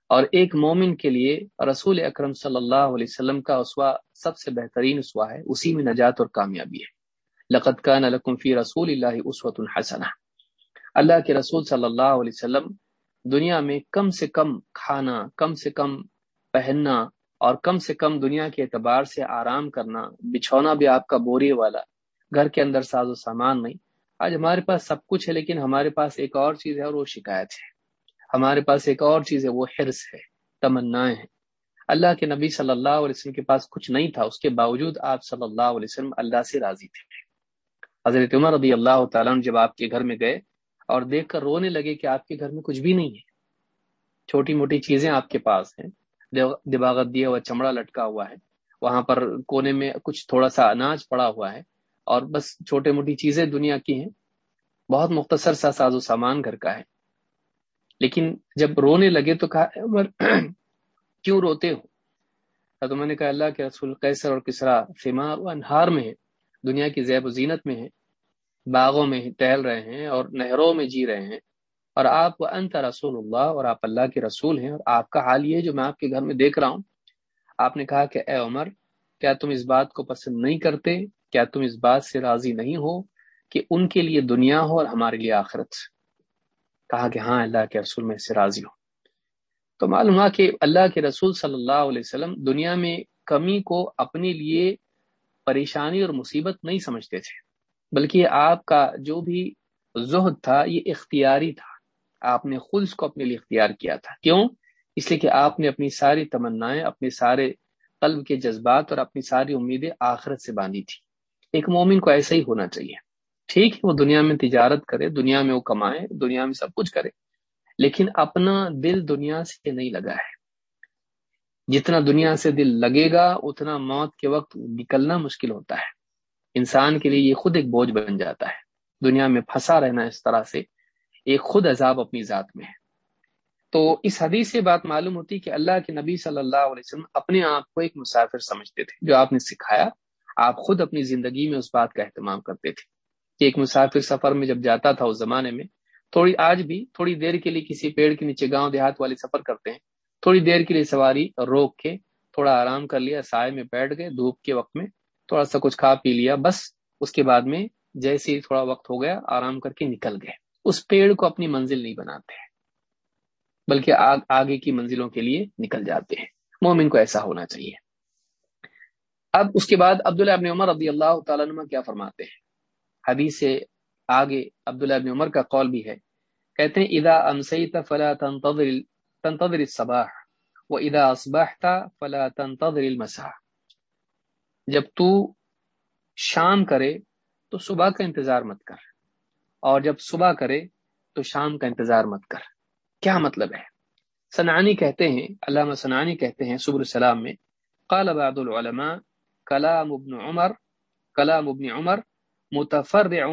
اور ایک مومن کے لیے رسول اکرم صلی اللہ علیہ وسلم کا اسوا سب سے بہترین اسوا ہے، اسی میں نجات اور کامیابی ہے۔ لقت کا لکم فی رسول اللہ اسوت الحسنہ اللہ کے رسول صلی اللہ علیہ وسلم دنیا میں کم سے کم کھانا، کم سے کم پہننا اور کم سے کم دنیا کے اعتبار سے آرام کرنا بچھونا بھی آپ کا بوری والا گھر کے اندر ساز و سامان نہیں۔ آج ہمارے پاس سب کچھ ہے لیکن ہمارے پاس ایک اور چیز ہے اور وہ شکایت ہے۔ ہمارے پاس ایک اور چیز ہے، وہ حرص ہے تمنا ہے اللہ کے نبی صلی اللہ علیہ وسلم کے پاس کچھ نہیں تھا، اس کے باوجود آپ صلی اللہ علیہ وسلم اللہ سے راضی تھے۔ حضرت عمر رضی اللہ تعالیٰ جب آپ کے گھر میں گئے اور دیکھ کر رونے لگے کہ آپ کے گھر میں کچھ بھی نہیں ہے۔ چھوٹی موٹی چیزیں آپ کے پاس ہیں۔ دباغت دیا ہوا چمڑا لٹکا ہوا ہے۔ وہاں پر کونے میں کچھ تھوڑا سا اناج پڑا ہوا ہے۔ اور بس چھوٹے موٹی چیزیں دنیا کی ہیں۔ بہت مختصر سا ساز و سامان گھر کا ہے۔ لیکن جب رونے لگے تو کہا، عمر، کیوں روتے ہو؟ تو میں نے کہا، اللہ کے رسول قیصر اور کسرا فیما و انہار میں ہے دنیا کی زیب و زینت میں ہے باغوں میں ٹہل رہے ہیں اور نہروں میں جی رہے ہیں۔ اور آپ انت رسول اللہ اور آپ اللہ کے رسول ہیں اور آپ کا حال یہ جو میں آپ کے گھر میں دیکھ رہا ہوں۔ آپ نے کہا کہ اے عمر، کیا تم اس بات کو پسند نہیں کرتے؟ کیا تم اس بات سے راضی نہیں ہو کہ ان کے لیے دنیا ہو اور ہمارے لیے آخرت؟ کہا کہ ہاں اللہ کے رسول میں سے راضی ہو تو معلوم ہوا کہ اللہ کے رسول صلی اللہ علیہ وسلم دنیا میں کمی کو اپنے لیے پریشانی اور مصیبت نہیں سمجھتے تھے۔ بلکہ آپ کا جو بھی زہد تھا، یہ اختیاری تھا۔ آپ نے خود اس کو اپنے لیے اختیار کیا تھا۔ کیوں؟ اس لیے کہ آپ نے اپنی ساری تمنائیں، اپنے سارے قلب کے جذبات اور اپنی ساری امیدیں آخرت سے باندھی تھی۔ ایک مومن کو ایسا ہی ہونا چاہیے۔ ٹھیک ہے، وہ دنیا میں تجارت کرے، دنیا میں وہ کمائے، دنیا میں سب کچھ کرے، لیکن اپنا دل دنیا سے نہیں لگا ہے۔ جتنا دنیا سے دل لگے گا، اتنا موت کے وقت نکلنا مشکل ہوتا ہے۔ انسان کے لیے یہ خود ایک بوجھ بن جاتا ہے۔ دنیا میں پھنسا رہنا اس طرح سے ایک خود عذاب اپنی ذات میں ہے۔ تو اس حدیث سے بات معلوم ہوتی کہ اللہ کے نبی صلی اللہ علیہ وسلم اپنے آپ کو ایک مسافر سمجھتے تھے۔ جو آپ نے سکھایا، آپ خود اپنی زندگی میں اس بات کا اہتمام کرتے تھے کہ ایک مسافر سفر میں جب جاتا تھا اس زمانے میں، تھوڑی آج بھی، تھوڑی دیر کے لیے کسی پیڑ کے نیچے گاؤں دیہات والے سفر کرتے ہیں۔ تھوڑی دیر کے لیے سواری روک کے، تھوڑا آرام کر لیا، سائے میں بیٹھ گئے، دھوپ کے وقت میں تھوڑا سا کچھ کھا پی لیا، بس اس کے بعد میں جیسے تھوڑا وقت ہو گیا، آرام کر کے نکل گئے۔ اس پیڑ کو اپنی منزل نہیں بناتے، بلکہ آگ، آگے کی منزلوں کے لیے نکل جاتے ہیں۔ مومن کو ایسا ہونا چاہیے۔ اب اس کے بعد عبداللہ ابن عمر رضی اللہ تعالیٰ نما کیا فرماتے ہیں؟ حدیث سے آگے عبداللہ ابن عمر کا قول بھی ہے۔ کہتے ہیں ادا امسیت فلا تنتظر تنتظر الصباح، و ادا اصبحت فلا تنتظر المساء جب تو شام کرے تو صبح کا انتظار مت کر، اور جب صبح کرے تو شام کا انتظار مت کر۔ کیا مطلب ہے؟ سنانی کہتے ہیں، علامہ سنانی کہتے ہیں صبر السلام میں، قال بعض العلماء کلام ابن عمر، کلام ابن عمر متفرع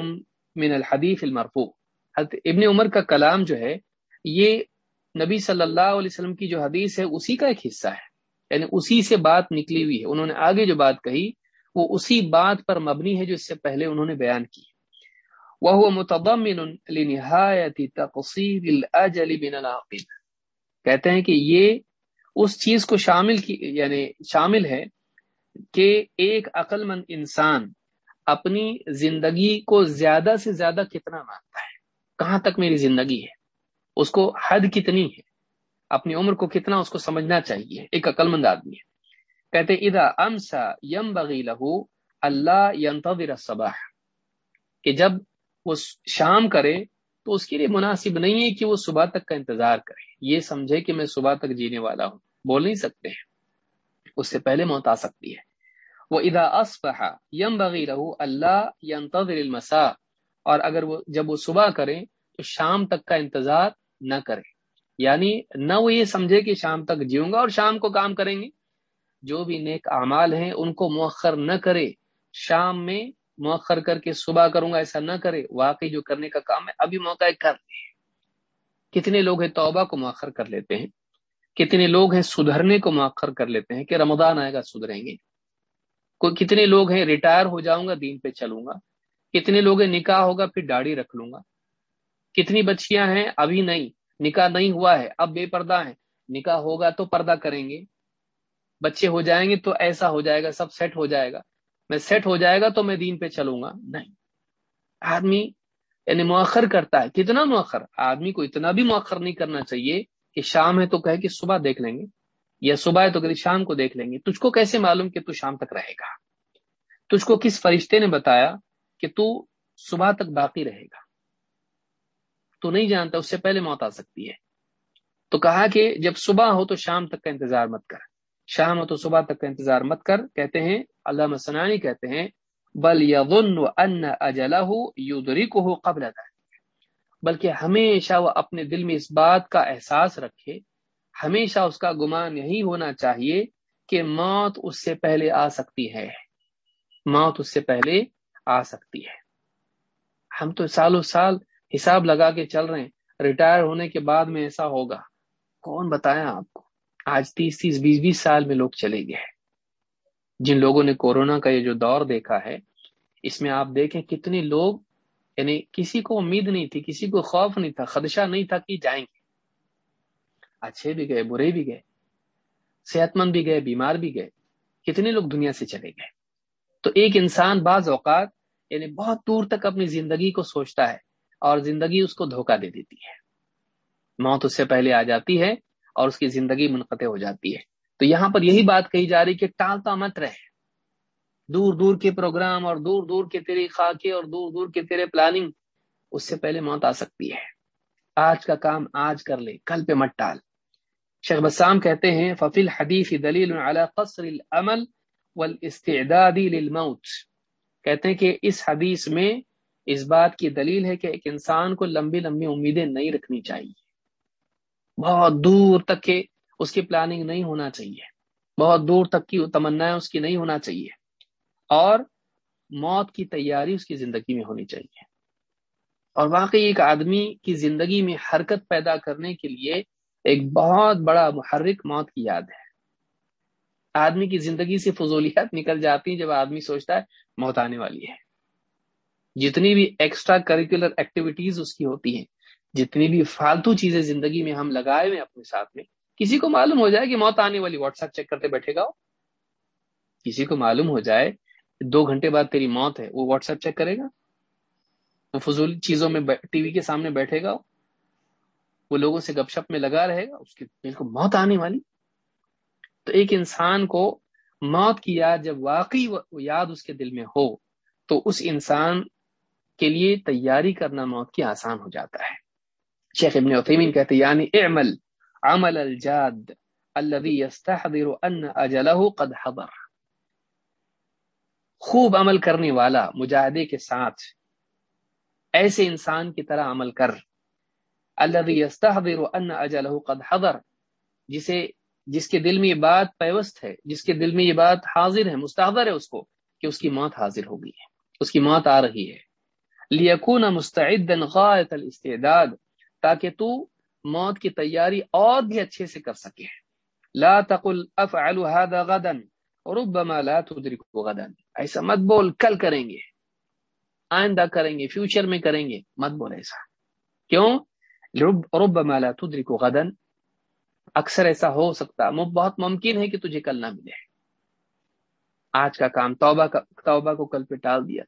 من الحدیث المرفوع۔ حضرت ابن عمر کا کلام جو ہے، یہ نبی صلی اللہ علیہ وسلم کی جو حدیث ہے، اسی کا ایک حصہ ہے۔ یعنی اسی سے بات نکلی ہوئی ہے۔ انہوں نے آگے جو بات کہی، وہ اسی بات پر مبنی ہے جو اس سے پہلے انہوں نے بیان کی۔ وہ متضمن لنہایت تقصیر الاجل من العاقل کہتے ہیں کہ یہ اس چیز کو شامل کی یعنی شامل ہے کہ ایک عقل مند انسان اپنی زندگی کو زیادہ سے زیادہ کتنا مانتا ہے۔ کہاں تک میری زندگی ہے؟ اس کو حد کتنی ہے؟ اپنی عمر کو کتنا اس کو سمجھنا چاہیے؟ ایک عقل مند آدمی ہے۔ کہتے ادا امسا یم بغی لہو اللہ ینتظر الصباح کہ جب وہ شام کرے تو اس کے لیے مناسب نہیں ہے کہ وہ صبح تک کا انتظار کرے۔ یہ سمجھے کہ میں صبح تک جینے والا ہوں۔ بول نہیں سکتے ہیں۔ اس سے پہلے موت آ سکتی ہے۔ وہ ادا اسفہ یم بغی رہو اللہ ینتظر المسا اور اگر وہ جب وہ صبح کرے تو شام تک کا انتظار نہ کرے۔ یعنی نہ وہ یہ سمجھے کہ شام تک جیوں گا اور شام کو کام کریں گے۔ جو بھی نیک اعمال ہیں، ان کو مؤخر نہ کرے۔ شام میں مؤخر کر کے صبح کروں گا، ایسا نہ کرے۔ واقعی جو کرنے کا کام ہے، ابھی موقع کر لے کتنے لوگ ہیں توبہ کو مؤخر کر لیتے ہیں؟ کتنے لوگ ہیں سدھرنے کو مؤخر کر لیتے ہیں کہ رمضان آئے گا، سدھریں گے۔ کوئی کتنے لوگ ہیں ریٹائر ہو جاؤں گا، دین پہ چلوں گا۔ کتنے لوگ ہیں نکاح ہوگا، پھر داڑھی رکھ لوں گا۔ کتنی بچیاں ہیں، ابھی نہیں۔ نکاح نہیں ہوا ہے، اب بے پردہ ہیں۔ نکاح ہوگا تو پردہ کریں گے۔ بچے ہو جائیں گے تو ایسا ہو جائے گا، سب سیٹ ہو جائے گا۔ میں سیٹ ہو جائے گا تو میں دین پہ چلوں گا۔ نہیں۔ آدمی یعنی مؤخر کرتا ہے۔ کتنا مؤخر؟ آدمی کو اتنا بھی مؤخر نہیں کرنا چاہیے کہ شام ہے تو کہے کہ صبح دیکھ لیں گے، یا صبح ہے تو کہ شام کو دیکھ لیں گے۔ تجھ کو کیسے معلوم کہ تو شام تک رہے گا؟ تجھ کو کس فرشتے نے بتایا کہ تو صبح تک باقی رہے گا؟ تو نہیں جانتا، اس سے پہلے موت آ سکتی ہے۔ تو کہا کہ جب صبح ہو تو شام تک کا انتظار مت کر۔ شام ہو تو صبح تک کا انتظار مت کر۔ کہتے ہیں اللہ مسنانی کہتے ہیں، بل یظن ان اجلہ یدرکہ قبل بلکہ ہمیشہ وہ اپنے دل میں اس بات کا احساس رکھے۔ ہمیشہ اس کا گمان یہی ہونا چاہیے کہ موت اس سے پہلے آ سکتی ہے۔ موت اس سے پہلے آ سکتی ہے۔ ہم تو سالوں سال حساب لگا کے چل رہے ہیں۔ ریٹائر ہونے کے بعد میں ایسا ہوگا۔ کون بتایا آپ کو؟ آج تیس تیس بیس بیس سال میں لوگ چلے گئے۔ جن لوگوں نے کورونا کا یہ جو دور دیکھا ہے، اس میں آپ دیکھیں کتنے لوگ یعنی کسی کو امید نہیں تھی، کسی کو خوف نہیں تھا، خدشہ نہیں تھا کہ جائیں گے۔ اچھے بھی گئے، برے بھی گئے، صحت مند بھی گئے، بیمار بھی گئے۔ کتنے لوگ دنیا سے چلے گئے۔ تو ایک انسان بعض اوقات یعنی بہت دور تک اپنی زندگی کو سوچتا ہے۔ اور زندگی اس کو دھوکہ دے دیتی ہے۔ موت اس سے پہلے آ جاتی ہے اور اس کی زندگی منقطع ہو جاتی ہے۔ تو یہاں پر یہی بات کہی جا رہی کہ ٹالتا مت رہے دور دور کے پروگرام اور دور دور کے تیرے خاکے اور دور دور کے تیرے پلاننگ اس سے پہلے موت آ سکتی ہے۔ آج کا کام آج کر لے، کل پہ مت ٹال۔ شیخ بسام کہتے ہیں ففیل حدیف دلیل قصر العمل والاستعداد للموت۔ کہتے ہیں کہ اس حدیث میں اس بات کی دلیل ہے کہ ایک انسان کو لمبی لمبی امیدیں نہیں رکھنی چاہیے۔ بہت دور تک کے اس کی پلاننگ نہیں ہونا چاہیے۔ بہت دور تک کی تمنا اس کی نہیں ہونا چاہیے۔ اور موت کی تیاری اس کی زندگی میں ہونی چاہیے۔ اور واقعی ایک آدمی کی زندگی میں حرکت پیدا کرنے کے لیے ایک بہت بڑا محرک موت کی یاد ہے۔ آدمی کی زندگی سے فضولیات نکل جاتی ہیں جب آدمی سوچتا ہے موت آنے والی ہے۔ جتنی بھی ایکسٹرا کریکولر ایکٹیویٹیز اس کی ہوتی ہیں، جتنی بھی فالتو چیزیں زندگی میں ہم لگائے ہوئے اپنے ساتھ میں، کسی کو معلوم ہو جائے کہ موت آنے والی واٹس ایپ چیک کرتے بیٹھے گا کسی کو معلوم ہو جائے دو گھنٹے بعد تیری موت ہے، وہ واٹس ایپ چیک کرے گا۔ وہ فضول چیزوں میں ٹی وی کے سامنے بیٹھے گا وہ۔ لوگوں سے گپ شپ میں لگا رہے گا، اس کی بالکل موت آنے والی۔ تو ایک انسان کو موت کی یاد جب واقعی یاد اس کے دل میں ہو، تو اس انسان کے لیے تیاری کرنا موت کی آسان ہو جاتا ہے۔ شیخ ابن عثیمین کہتے یعنی اعمل عمل الجاد الذي يستحضر ان اجله قد حضر۔ خوب عمل کرنے والا مجاہدے کے ساتھ ایسے انسان کی طرح عمل کر۔ الذي يستحضر ان اجله قد حضر۔ جسے، جس کے دل میں یہ بات پیوست ہے، جس کے دل میں یہ بات حاضر ہے، مستحضر ہے اس کو کہ اس کی موت حاضر ہو گئی ہے، اس کی موت آ رہی ہے۔ لیکون مستعدا غایت الاستعداد، تاکہ تو موت کی تیاری اور بھی اچھے سے کر سکے۔ لا تقل افعل هذا غدا، ربما لا تدرك غدا۔ ایسا مت بول، کل کریں گے، آئندہ کریں گے فیوچر میں کریں گے۔ مت بول ایسا۔ کیوں؟ ربما لا تدرك غدا۔ اکثر ایسا ہو سکتا بہت ممکن ہے کہ تجھے کل نہ ملے۔ آج کا کام توبہ کا، توبہ کو کل پہ ٹال دیا۔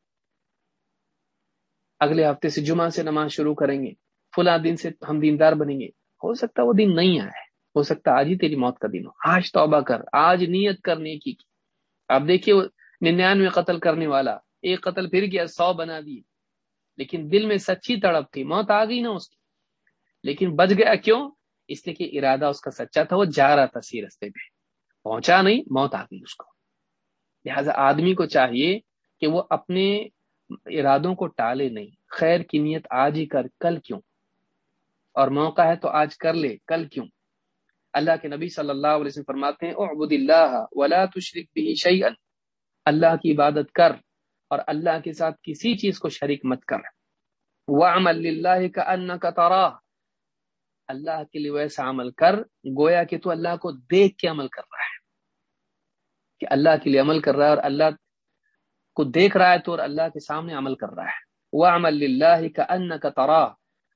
اگلے ہفتے سے جمعہ سے نماز شروع کریں گے، فلاں دن سے ہم دیندار بنیں گے۔ ہو سکتا وہ دن نہیں آئے ہو سکتا آج ہی تیری موت کا دن ہو۔ آج توبہ کر، آج نیت کرنے کی۔ اب دیکھیے ننانوے قتل کرنے والا، ایک قتل پھر کیا سو بنا دی لیکن دل میں سچی تڑپ تھی، موت آ گئی نا اس کی۔ لیکن بچ گیا کیوں؟ اس لیے کہ ارادہ اس کا سچا تھا، وہ جا رہا تھا سی رستے پہ۔ پہنچا نہیں، موت آ گئی اس کو۔ لہذا آدمی کو چاہیے کہ وہ اپنے ارادوں کو ٹالے نہیں۔ خیر کی نیت آج ہی کر، کل کیوں؟ اور موقع ہے تو آج کر لے، کل کیوں؟ اللہ کے نبی صلی اللہ علیہ وسلم فرماتے ہیں، اعبد اللہ ولا تشرک به شیئا۔ اللہ کی عبادت کر اور اللہ کے ساتھ کسی چیز کو شریک مت کر۔ وعمل للہ کانک تراہ۔ اللہ کے لیے ویسا عمل کر، گویا کہ تو اللہ کو دیکھ کے عمل کر رہا ہے۔ کہ اللہ کے لیے عمل کر رہا ہے اور اللہ کو دیکھ رہا ہے تو اور اللہ کے سامنے عمل کر رہا ہے۔ وہ عمل اللہ کا ان کا ترا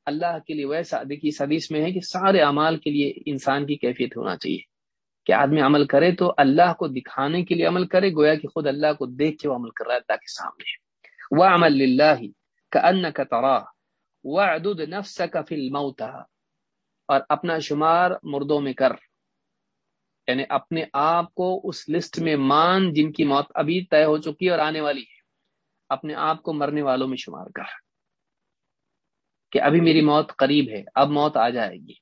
اللہ کے لیے ویسا، دیکھیے حدیث میں ہے کہ سارے اعمال کے لیے انسان کی کیفیت ہونا چاہیے۔ کہ آدمی عمل کرے تو اللہ کو دکھانے کے لیے عمل کرے، گویا کہ خود اللہ کو دیکھ کے وہ عمل کر رہا ہے اللہ کے سامنے۔ وہ عمل اللہ کا ان کا ترا وہ نفس کا فل اور اپنا شمار مردوں میں کر۔ یعنی اپنے آپ کو اس لسٹ میں مان جن کی موت ابھی طے ہو چکی ہے اور آنے والی ہے۔ اپنے آپ کو مرنے والوں میں شمار کر۔ کہ ابھی میری موت قریب ہے، اب موت آ جائے گی۔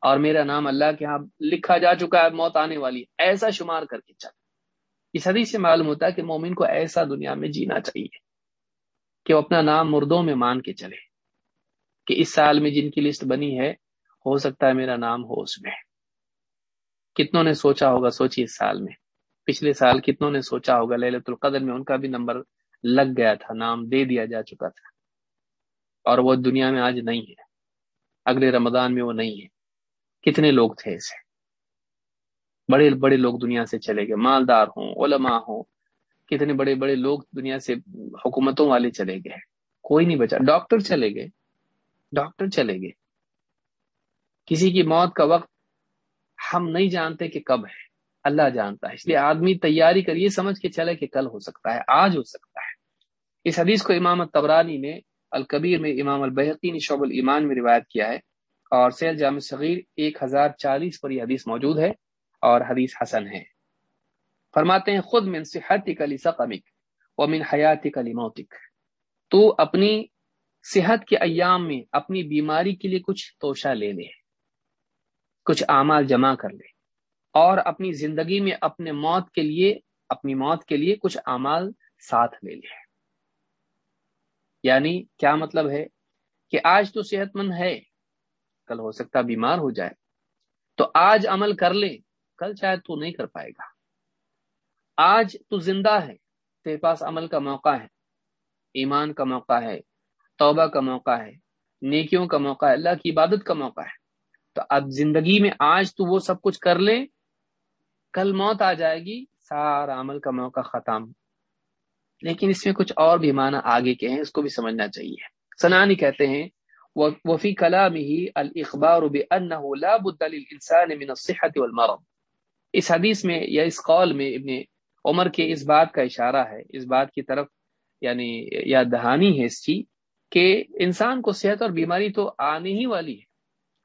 اور میرا نام اللہ کے ہاں لکھا جا چکا ہے موت آنے والی ہے۔ ایسا شمار کر کے چل۔ اس حدیث سے معلوم ہوتا ہے کہ مومن کو ایسا دنیا میں جینا چاہیے کہ وہ اپنا نام مردوں میں مان کے چلے۔ کہ اس سال میں جن کی لسٹ بنی ہے، ہو سکتا ہے میرا نام ہو اس میں۔ کتنوں نے سوچا ہوگا، سوچی اس سال میں۔ پچھلے سال کتنوں نے سوچا ہوگا للت القدر میں ان کا بھی نمبر لگ گیا تھا، نام دے دیا جا چکا تھا۔ اور وہ دنیا میں آج نہیں ہے۔ اگلے رمضان میں وہ نہیں ہے۔ کتنے لوگ تھے اسے۔ بڑے بڑے لوگ دنیا سے چلے گئے۔ مالدار ہوں، علماء ہوں۔ کتنے بڑے بڑے لوگ دنیا سے حکومتوں والے چلے گئے۔ کوئی نہیں بچا۔ ڈاکٹر چلے گئے۔ ڈاکٹر چلے گئے۔ کسی کی موت کا وقت ہم نہیں جانتے کہ کب ہے۔ اللہ جانتا ہے۔ اس لیے آدمی تیاری کریے، سمجھ کے چلے کہ کل ہو سکتا ہے، آج ہو سکتا ہے۔ اس حدیث کو امام تبرانی نے الکبیر میں امام البحقی نے شعب الایمان میں روایت کیا ہے اور سیل جامع صغیر ایک ہزار چالیس پر یہ حدیث موجود ہے اور حدیث حسن ہے۔ فرماتے ہیں، خود من صحت کلی سقمک و من حیات کلی موتک تو اپنی صحت کے ایام میں اپنی بیماری کے لیے کچھ توشہ لے لے۔ کچھ اعمال جمع کر لے اور اپنی زندگی میں اپنے موت کے لیے، اپنی موت کے لیے کچھ اعمال ساتھ لے لے۔ یعنی کیا مطلب ہے کہ آج تو صحت مند ہے، کل ہو سکتا بیمار ہو جائے۔ تو آج عمل کر لے، کل شاید تو نہیں کر پائے گا۔ آج تو زندہ ہے، تیرے پاس عمل کا موقع ہے، ایمان کا موقع ہے، توبہ کا موقع ہے، نیکیوں کا موقع ہے، اللہ کی عبادت کا موقع ہے۔ تو اب زندگی میں آج تو وہ سب کچھ کر لے کل موت آ جائے گی، سارا عمل کا موقع ختم۔ لیکن اس میں کچھ اور بھی معنی آگے کے ہیں، اس کو بھی سمجھنا چاہیے۔ سنانی کہتے ہیں وفی کلام ہی الخبار من الصحت والمرض. اس حدیث میں یا اس قول میں ابن عمر کے اس بات کا اشارہ ہے، اس بات کی طرف یعنی یا دہانی ہے اس کی، کہ انسان کو صحت اور بیماری تو آنے ہی والی ہے۔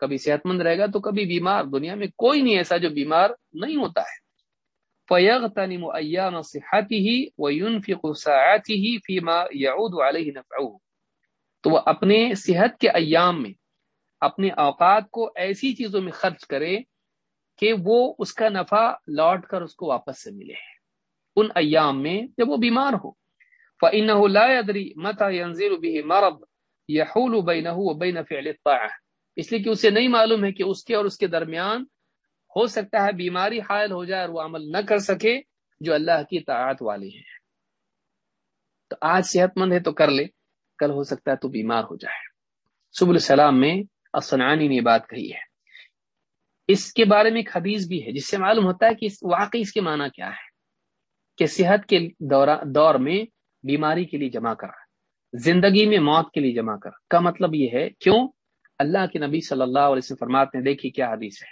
کبھی صحت مند رہے گا تو کبھی بیمار۔ دنیا میں کوئی نہیں ایسا جو بیمار نہیں ہوتا ہے۔ فیغ تنم ایام صحتی ہی و یون فی ہی فیما یعود علیہ نفع تو وہ اپنے صحت کے ایام میں، اپنے اوقات کو ایسی چیزوں میں خرچ کرے کہ وہ اس کا نفع لوٹ کر اس کو واپس سے ملے۔ ان ایام میں جب وہ بیمار ہو۔ فإنه لا يدري متى ينزل به مرض يحول بينه وبين فعل الطاعة۔ اس لیے کہ اسے نہیں معلوم ہے کہ اس کے اور اس کے درمیان ہو سکتا ہے بیماری حائل ہو جائے اور وہ عمل نہ کر سکے جو اللہ کی طاعت والی ہے تو آج صحت مند ہے تو کر لے، کل ہو سکتا ہے تو بیمار ہو جائے۔ سب السلام میں اسنانی نے بات کہی ہے۔ اس کے بارے میں ایک حدیث بھی ہے، جس سے معلوم ہوتا ہے کہ واقعی اس کے معنی کیا ہے۔ کہ صحت کے دور میں بیماری کے لیے جمع کر زندگی میں موت کے لیے جمع کر کا مطلب یہ ہے، کیوں؟ اللہ کے نبی صلی اللہ علیہ وسلم فرمات نے دیکھی کیا حدیث ہے۔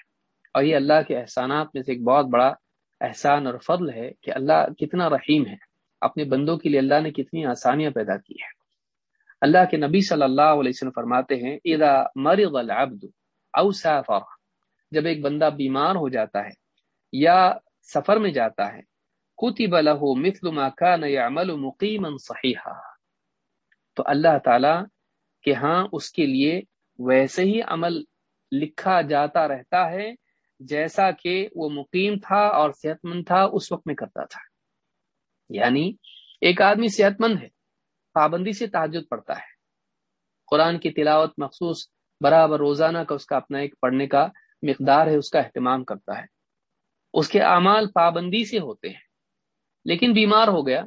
اور یہ اللہ کے احسانات میں سے ایک بہت بڑا احسان اور فضل ہے کہ اللہ کتنا رحیم ہے۔ اپنے بندوں کے لیے اللہ نے کتنی آسانیاں پیدا کی ہے اللہ کے نبی صلی اللہ علیہ وسلم فرماتے ہیں، اذا مرض العبد او سافر جب ایک بندہ بیمار ہو جاتا ہے یا سفر میں جاتا ہے، کتب له مثل ما كان يعمل مقيما صحيحا۔ تو اللہ تعالی کہ ہاں اس کے لیے ویسے ہی عمل لکھا جاتا رہتا ہے، جیسا کہ وہ مقیم تھا اور صحت مند تھا، اس وقت میں کرتا تھا۔ یعنی ایک آدمی صحت مند ہے، پابندی سے تحجد پڑھتا ہے۔ قرآن کی تلاوت مخصوص برابر روزانہ کا اس کا اپنا ایک پڑھنے کا مقدار ہے، اس کا اہتمام کرتا ہے۔ اس کے اعمال پابندی سے ہوتے ہیں، لیکن بیمار ہو گیا۔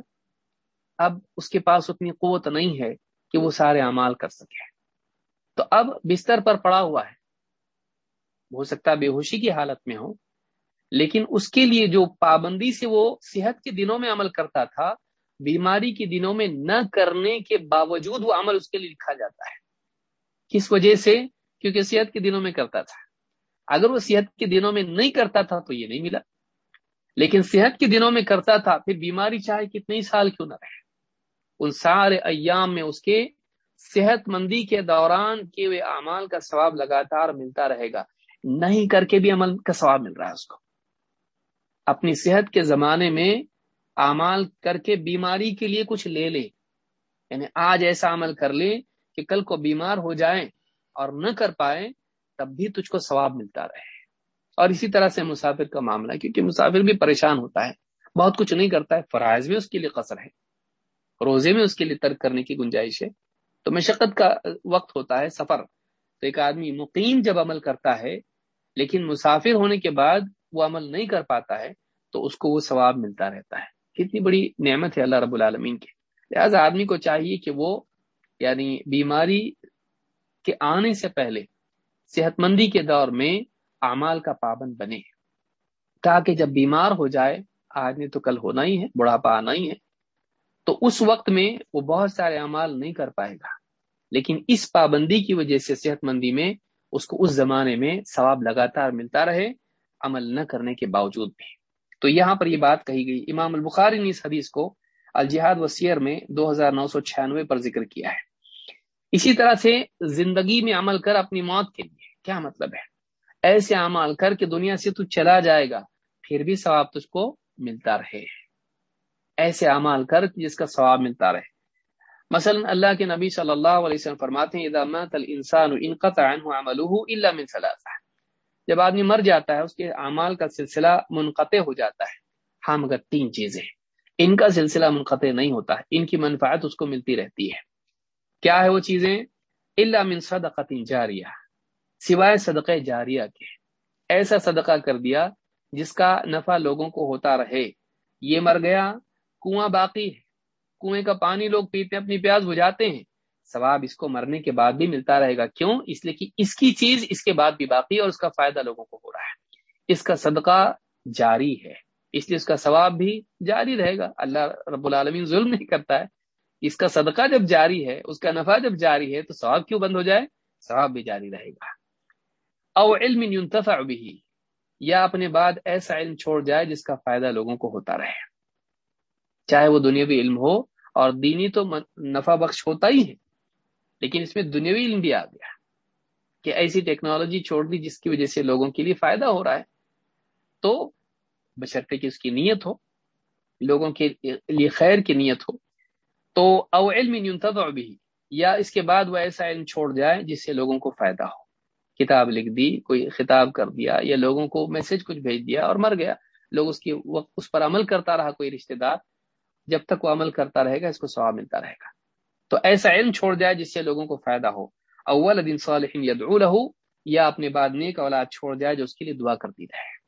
اب اس کے پاس اتنی قوت نہیں ہے کہ وہ سارے اعمال کر سکے۔ تو اب بستر پر پڑا ہوا ہے۔ ہو سکتا ہے بے ہوشی کی حالت میں ہو، لیکن اس کے لیے جو پابندی سے وہ صحت کے دنوں میں عمل کرتا تھا، بیماری کے دنوں میں نہ کرنے کے باوجود وہ عمل اس کے لیے لکھا جاتا ہے۔ کس وجہ سے؟ کیونکہ صحت کے دنوں میں کرتا تھا۔ اگر وہ صحت کے دنوں میں نہیں کرتا تھا تو یہ نہیں ملا۔ لیکن صحت کے دنوں میں کرتا تھا، پھر بیماری چاہے کتنے سال کیوں نہ رہے۔ ان سارے ایام میں اس کے صحت مندی کے دوران کے وہ اعمال کا ثواب لگاتار ملتا رہے گا۔ نہیں کر کے بھی عمل کا ثواب مل رہا ہے اس کو۔ اپنی صحت کے زمانے میں اعمال کر کے بیماری کے لیے کچھ لے لے۔ یعنی آج ایسا عمل کر لے کہ کل کو بیمار ہو جائیں اور نہ کر پائے تب بھی تجھ کو ثواب ملتا رہے۔ اور اسی طرح سے مسافر کا معاملہ، کیونکہ مسافر بھی پریشان ہوتا ہے۔ بہت کچھ نہیں کرتا ہے، فرائض میں اس کے لیے قصر ہے۔ روزے میں اس کے لیے ترک کرنے کی گنجائش ہے۔ تو مشقت کا وقت ہوتا ہے سفر۔ تو ایک آدمی مقیم جب عمل کرتا ہے، لیکن مسافر ہونے کے بعد وہ عمل نہیں کر پاتا ہے، تو اس کو وہ ثواب ملتا رہتا ہے۔ کتنی بڑی نعمت ہے اللہ رب العالمین کی۔ لہٰذا آدمی کو چاہیے کہ وہ یعنی بیماری کے آنے سے پہلے صحت مندی کے دور میں اعمال کا پابند بنے۔ تاکہ جب بیمار ہو جائے آدمی تو کل ہونا ہی ہے، بڑھاپا آنا ہی ہے تو اس وقت میں وہ بہت سارے اعمال نہیں کر پائے گا۔ لیکن اس پابندی کی وجہ سے صحت مندی میں اس کو اس زمانے میں ثواب لگاتار ملتا رہے، عمل نہ کرنے کے باوجود بھی۔ تو یہاں پر یہ بات کہی گئی۔ امام البخاری نے اس حدیث کو الجہاد وسیر میں دو ہزار نو سو چھیانوے پر ذکر کیا ہے۔ اسی طرح سے زندگی میں عمل کر اپنی موت کے لیے کیا مطلب ہے؟ ایسے اعمال کر کے دنیا سے تو چلا جائے گا، پھر بھی ثواب تجھ کو ملتا رہے۔ ایسے اعمال کر جس کا ثواب ملتا رہے۔ مثلا اللہ کے نبی صلی اللہ علیہ وسلم فرماتے ہیں، اذا مات الانسان انقطع عنه عمله الا من ثلاثه جب آدمی مر جاتا ہے، اس کے اعمال کا سلسلہ منقطع ہو جاتا ہے۔ ہاں مگر تین چیزیں۔ ان کا سلسلہ منقطع نہیں ہوتا ہے ان کی منفعت اس کو ملتی رہتی ہے۔ کیا ہے وہ چیزیں؟ الا من صدقۃ جاریہ، سوائے صدقہ جاریہ کے۔ ایسا صدقہ کر دیا جس کا نفع لوگوں کو ہوتا رہے۔ یہ مر گیا کنواں باقی ہے کنویں کا پانی لوگ پیتے ہیں، اپنی پیاز بجھاتے ہیں۔ ثواب اس کو مرنے کے بعد بھی ملتا رہے گا۔ کیوں؟ اس لیے کہ اس کی چیز اس کے بعد بھی باقی ہے اور اس کا فائدہ لوگوں کو ہو رہا ہے۔ اس کا صدقہ جاری ہے۔ اس لیے اس کا ثواب بھی جاری رہے گا۔ اللہ رب العالمین ظلم نہیں کرتا ہے۔ اس کا صدقہ جب جاری ہے، اس کا نفع جب جاری ہے، تو ثواب کیوں بند ہو جائے؟ ثواب بھی جاری رہے گا۔ او علم ينتفع به یا اپنے بعد ایسا علم چھوڑ جائے جس کا فائدہ لوگوں کو ہوتا رہے۔ چاہے وہ دنیاوی علم ہو، اور دینی تو نفع بخش ہوتا ہی ہے، لیکن اس میں دنیاوی علم بھی آ گیا کہ ایسی ٹیکنالوجی چھوڑ دی جس کی وجہ سے لوگوں کے لیے فائدہ ہو رہا ہے۔ تو بشرطے کی اس کی نیت ہو؟ لوگوں کے لیے خیر کی نیت ہو۔ تو او علم بھی یا اس کے بعد وہ ایسا علم چھوڑ جائے جس سے لوگوں کو فائدہ ہو۔ کتاب لکھ دی، کوئی خطاب کر دیا، یا لوگوں کو میسج کچھ بھیج دیا اور مر گیا۔ لوگ اس کی وقت، اس پر عمل کرتا رہا، کوئی رشتہ دار۔ جب تک وہ عمل کرتا رہے گا، اس کو ثواب ملتا رہے گا۔ تو ایسا علم چھوڑ جائے جس سے لوگوں کو فائدہ ہو۔ اول دن صالح یدعو له، یا اپنے بعد نیک اولاد چھوڑ جائے جو اس کے لیے دعا کرتی رہے۔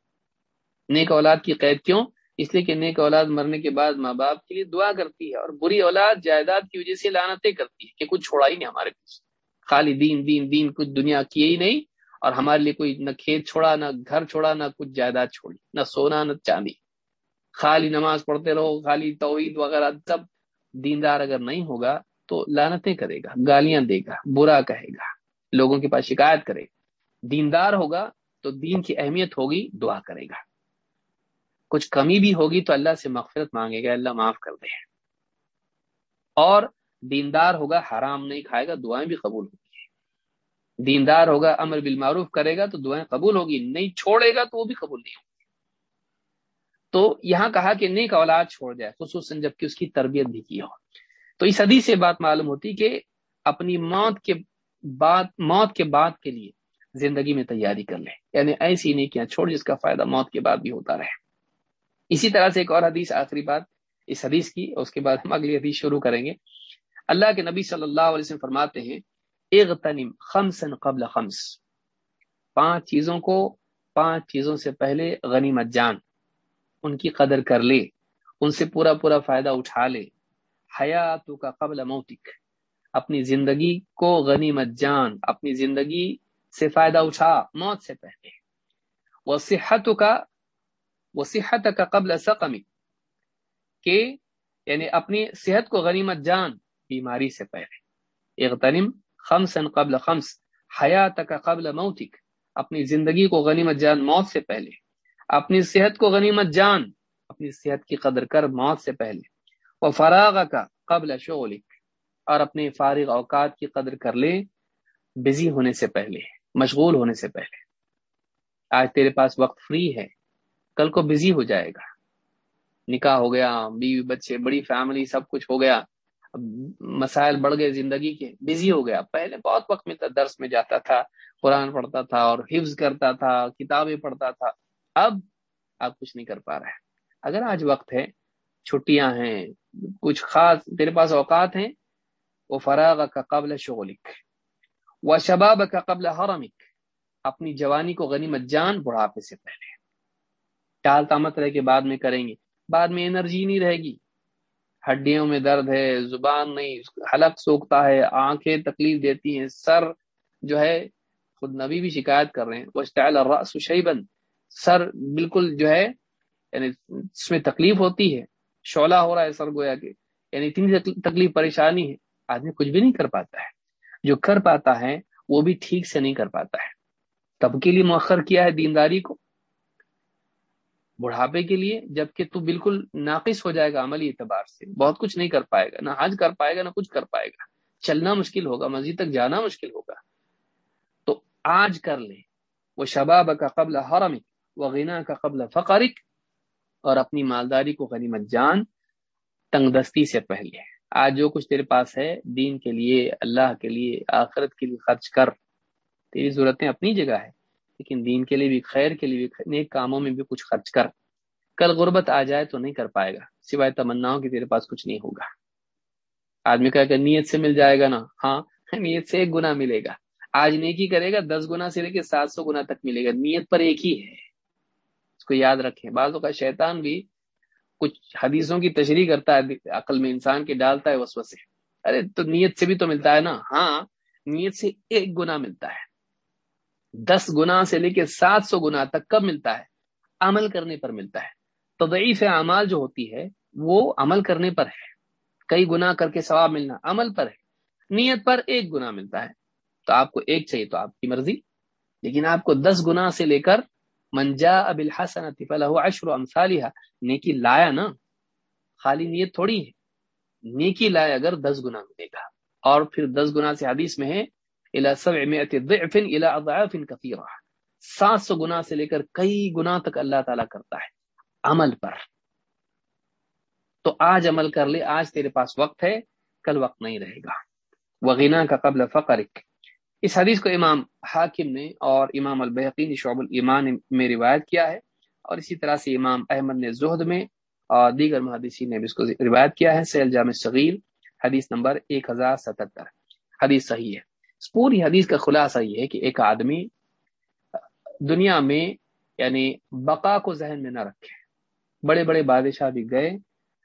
نیک اولاد کی قید کیوں؟ اس لیے کہ نیک اولاد مرنے کے بعد ماں باپ کے لیے دعا کرتی ہے اور بری اولاد جائیداد کی وجہ سے لانتیں کرتی ہے کہ کچھ چھوڑا ہی نہیں ہمارے پیچھے خالی دین دین دین، کچھ دنیا کیے ہی نہیں اور ہمارے لیے کوئی نہ کھیت چھوڑا، نہ گھر چھوڑا، نہ کچھ جائیداد چھوڑی، نہ سونا، نہ چاندی۔ خالی نماز پڑھتے رہو، خالی توحید وغیرہ سب دیندار اگر نہیں ہوگا تو لانتیں کرے گا، گالیاں دے گا، برا کہے گا، لوگوں کے پاس شکایت کرے گا۔ دیندار ہوگا تو دین کی اہمیت ہوگی، دعا کرے گا۔ کچھ کمی بھی ہوگی تو اللہ سے مغفرت مانگے گا، اللہ معاف کر دے۔ اور دیندار ہوگا، حرام نہیں کھائے گا، دعائیں بھی قبول ہوگی۔ دیندار ہوگا، امر بالمعروف کرے گا تو دعائیں قبول ہوگی، نہیں چھوڑے گا تو وہ بھی قبول نہیں ہوگی تو یہاں کہا کہ نیک اولاد چھوڑ جائے، خصوصاً جبکہ اس کی تربیت بھی کی ہو۔ تو اس حدیث سے بات معلوم ہوتی کہ اپنی موت کے بعد، موت کے بعد کے لیے زندگی میں تیاری کر لے یعنی ایسی نہیں کیا چھوڑ جس کا فائدہ موت کے بعد بھی ہوتا رہے۔ اسی طرح سے ایک اور حدیث، آخری بات اس حدیث کی، اس کے بعد ہم اگلی حدیث شروع کریں گے۔ اللہ کے نبی صلی اللہ علیہ وسلم فرماتے ہیں، اغتنم خمسن قبل خمس۔ پانچ چیزوں کو، پانچ چیزوں سے پہلے غنیمت جان۔ ان کی قدر کر لے، ان سے پورا پورا فائدہ اٹھا لے۔ حیات کا قبل موتک، اپنی زندگی کو غنیمت جان، اپنی زندگی سے فائدہ اٹھا، موت سے پہلے۔ وہ صحت کا وہ صحت کا قبل سقمی کہ یعنی اپنی صحت کو غنیمت جان، بیماری سے پہلے۔ اغتنم خمسن قبل خمس حیات کا قبل موتک، اپنی زندگی کو غنیمت جان، موت سے پہلے۔ اپنی صحت کو غنیمت جان، اپنی صحت کی قدر کر موت سے پہلے۔ وہ فراغ کا قبل شغلک، اور اپنے فارغ اوقات کی قدر کر لے بزی ہونے سے پہلے، مشغول ہونے سے پہلے۔ آج تیرے پاس وقت فری ہے، کل کو بزی ہو جائے گا۔ نکاح ہو گیا، بیوی، بچے، بڑی فیملی سب کچھ ہو گیا۔ مسائل بڑھ گئے زندگی کے بزی ہو گیا۔ پہلے بہت وقت میں درس میں جاتا تھا، قرآن پڑھتا تھا اور حفظ کرتا تھا، کتابیں پڑھتا تھا۔ اب آپ کچھ نہیں کر پا رہے اگر آج وقت ہے، چھٹیاں ہیں، کچھ خاص تیرے پاس اوقات ہیں، وہ فراغ کا قبل شغلک و شباب کا قبل حرمک، اپنی جوانی کو غنیمت جان بڑھاپے سے پہلے۔ ٹالتا مت رہے کے بعد میں کریں گے۔ بعد میں انرجی نہیں رہے گی۔ ہڈیوں میں درد ہے، زبان نہیں، حلق سوکھتا ہے، آنکھیں تکلیف دیتی ہیں، سر جو ہے، خود نبی بھی شکایت کر رہے ہیں۔ وہ اسٹائل اور سر بالکل جو ہے یعنی اس میں تکلیف ہوتی ہے۔ شعلہ ہو رہا ہے سر گویا کے یعنی اتنی تکلیف پریشانی ہے، آدمی کچھ بھی نہیں کر پاتا ہے۔ جو کر پاتا ہے، وہ بھی ٹھیک سے نہیں کر پاتا ہے۔ تب کے لیے مؤخر کیا ہے دینداری کو؟ بڑھاپے کے لیے، جبکہ تو بالکل ناقص ہو جائے گا عملی اعتبار سے۔ بہت کچھ نہیں کر پائے گا، نہ حج کر پائے گا، نہ کچھ کر پائے گا۔ چلنا مشکل ہوگا، مسجد تک جانا مشکل ہوگا۔ تو آج کر لے وہ شباب کا قبل حرمک۔ وہ غنا کا قبل فقرک، اور اپنی مالداری کو غنیمت جان، تنگ دستی سے پہلے۔ آج جو کچھ تیرے پاس ہے، دین کے لیے، اللہ کے لیے، آخرت کے لیے خرچ کر۔ تیری ضرورتیں اپنی جگہ ہے لیکن دین کے لیے بھی، خیر کے لیے بھی، نیک کاموں میں بھی کچھ خرچ کر۔ کل غربت آ جائے تو نہیں کر پائے گا، سوائے تمناؤں کی تیرے پاس کچھ نہیں ہوگا۔ آدمی کہ نیت سے مل جائے گا نا۔ ہاں نیت سے ایک گنا ملے گا۔ آج نیکی کرے گا، دس گنا سے لے کے سات سو گنا تک ملے گا۔ نیت پر ایک ہی ہے۔ اس کو یاد رکھیں۔ بعضوں کا شیطان بھی کچھ حدیثوں کی تشریح کرتا ہے، عقل میں انسان کے ڈالتا ہے وسوسے۔ ارے، تو نیت سے بھی تو ملتا ہے نا؟ ہاں نیت سے ایک گنا ملتا ہے۔ دس گنا سے لے کے سات سو گنا تک کب ملتا ہے؟ عمل کرنے پر ملتا ہے۔ تضعیف اعمال جو ہوتی ہے، وہ عمل کرنے پر ہے۔ کئی گنا کر کے ثواب ملنا عمل پر ہے۔ نیت پر ایک گنا ملتا ہے۔ تو آپ کو ایک چاہیے، تو آپ کی مرضی۔ لیکن آپ کو دس گنا سے لے کر منجا اب الحسن فلح عشر امثالہ نیکی لایا نا؟ خالی نیت تھوڑی ہے. نیکی لائے اگر دس گنا ملے گا اور پھر دس گنا سے حدیث میں ہے سات سو گنا سے لے کر کئی گنا تک اللہ تعالیٰ کرتا ہے. عمل پر. تو آج عمل کر لے، آج تیرے پاس وقت ہے، کل وقت نہیں رہے گا. وغینا کا قبل فقر اس حدیث کو امام حاکم نے اور امام البحقین شعب الایمان میں روایت کیا ہے اور اسی طرح سے امام احمد نے زہد میں اور دیگر محدثین نے بھی اس کو روایت کیا ہے، سیل جامع صغیر، حدیث نمبر ایک ہزار ستہتر حدیث صحیح ہے۔ اس پوری حدیث کا خلاصہ یہ ہے کہ ایک آدمی دنیا میں یعنی بقا کو ذہن میں نہ رکھے۔ بڑے بڑے بادشاہ بھی گئے،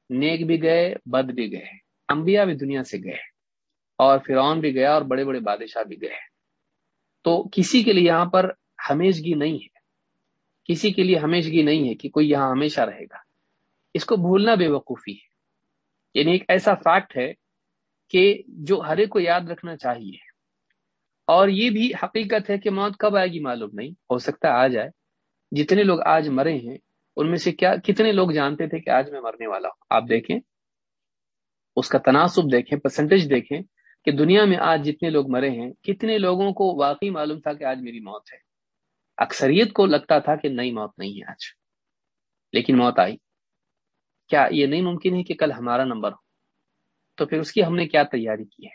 نیک بھی گئے، بد بھی گئے۔ انبیاء بھی دنیا سے گئے اور فرعون بھی گیا اور بڑے بڑے بادشاہ بھی گئے۔ تو کسی کے لیے یہاں پر ہمیشگی نہیں ہے۔ کسی کے لیے ہمیشگی نہیں ہے کہ کوئی یہاں ہمیشہ رہے گا۔ اس کو بھولنا بے وقوفی ہے۔ یعنی ایک ایسا فیکٹ ہے کہ جو ہر ایک کو یاد رکھنا چاہیے۔ اور یہ بھی حقیقت ہے کہ موت کب آئے گی معلوم نہیں۔ ہو سکتا آ جائے جتنے لوگ آج مرے ہیں، ان میں سے کیا کتنے لوگ جانتے تھے کہ آج میں مرنے والا ہوں؟ آپ دیکھیں۔ اس کا تناسب دیکھیں پرسنٹیج دیکھیں۔ کہ دنیا میں آج جتنے لوگ مرے ہیں، کتنے لوگوں کو واقعی معلوم تھا کہ آج میری موت ہے۔ اکثریت کو لگتا تھا کہ نئی موت نہیں ہے آج۔ لیکن موت آئی۔ کیا یہ نہیں ممکن ہے کہ کل ہمارا نمبر ہو؟ تو پھر اس کی ہم نے کیا تیاری کی ہے؟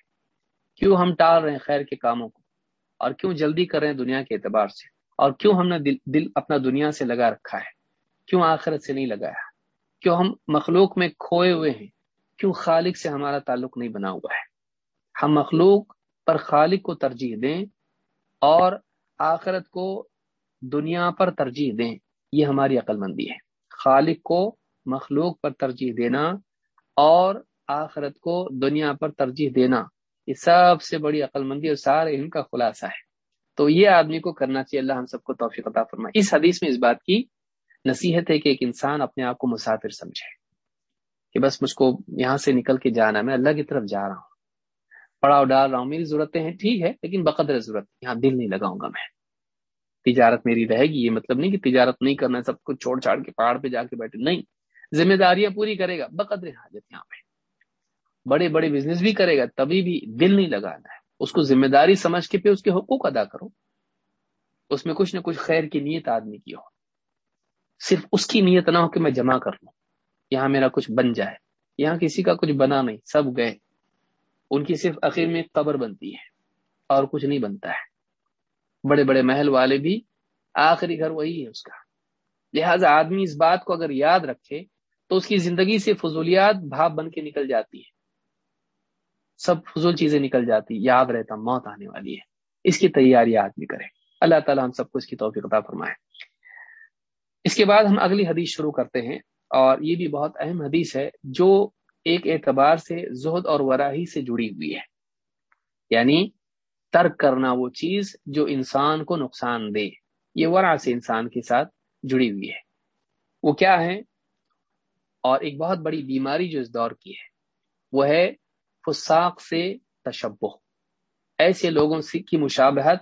کیوں ہم ٹال رہے ہیں خیر کے کاموں کو؟ اور کیوں جلدی کر رہے ہیں دنیا کے اعتبار سے؟ اور کیوں ہم نے دل دل اپنا دنیا سے لگا رکھا ہے؟ کیوں آخرت سے نہیں لگایا؟ کیوں ہم مخلوق میں کھوئے ہوئے ہیں؟ کیوں خالق سے ہمارا تعلق نہیں بنا ہوا ہے؟ ہم مخلوق پر خالق کو ترجیح دیں اور آخرت کو دنیا پر ترجیح دیں۔ یہ ہماری عقل مندی ہے۔ خالق کو مخلوق پر ترجیح دینا اور آخرت کو دنیا پر ترجیح دینا، یہ سب سے بڑی عقل مندی اور سارے ان کا خلاصہ ہے۔ تو یہ آدمی کو کرنا چاہیے۔ اللہ ہم سب کو توفیق عطا فرمائے۔ اس حدیث میں اس بات کی نصیحت ہے کہ ایک انسان اپنے آپ کو مسافر سمجھے کہ بس مجھ کو یہاں سے نکل کے جانا میں اللہ کی طرف جا رہا ہوں۔ پڑاؤ ڈال رہا ہوں، میری ضرورتیں ہیں، ٹھیک ہے، لیکن بقدر ضرورت یہاں دل نہیں لگاؤں گا میں۔ تجارت میری رہے گی، یہ مطلب نہیں کہ تجارت نہیں کرنا ہے، سب کچھ چھوڑ چھاڑ کے پہاڑ پہ جا کے بیٹھے۔ نہیں، ذمہ داریاں پوری کرے گا، بقدر حاجت یہاں پہ۔ بڑے بڑے بزنس بھی کرے گا، تبھی بھی دل نہیں لگانا ہے۔ اس کو ذمہ داری سمجھ کے پہ اس کے حقوق ادا کرو۔ اس میں کچھ نہ کچھ خیر کی نیت آدمی کی ہو۔ صرف اس کی نیت نہ ہو کہ میں جمع کر لوں۔ یہاں میرا کچھ بن جائے۔ یہاں کسی کا کچھ بنا نہیں، سب گئے۔ ان کی صرف عقیر میں قبر بنتی ہے اور کچھ نہیں بنتا ہے۔ بڑے بڑے محل والے بھی آخری گھر وہی ہے اس کا۔ لہذا آدمی اس بات کو اگر یاد رکھے تو اس کی زندگی سے فضولیات بھاپ بن کے نکل جاتی ہے۔ سب فضول چیزیں نکل جاتی یاد رہتا موت آنے والی ہے۔ اس کی تیاری آدمی کرے اللہ تعالیٰ ہم سب کو اس کی توفیق عطا فرمائے۔ اس کے بعد ہم اگلی حدیث شروع کرتے ہیں اور یہ بھی بہت اہم حدیث ہے جو ایک اعتبار سے زہد اور وراہی سے جڑی ہوئی ہے۔ یعنی ترک کرنا وہ چیز جو انسان کو نقصان دے۔ یہ ورا سے انسان کے ساتھ جڑی ہوئی ہے۔ وہ کیا ہے؟ اور ایک بہت بڑی بیماری جو اس دور کی ہے، وہ ہے فساق سے تشبہ۔ ایسے لوگوں سے کی مشابہت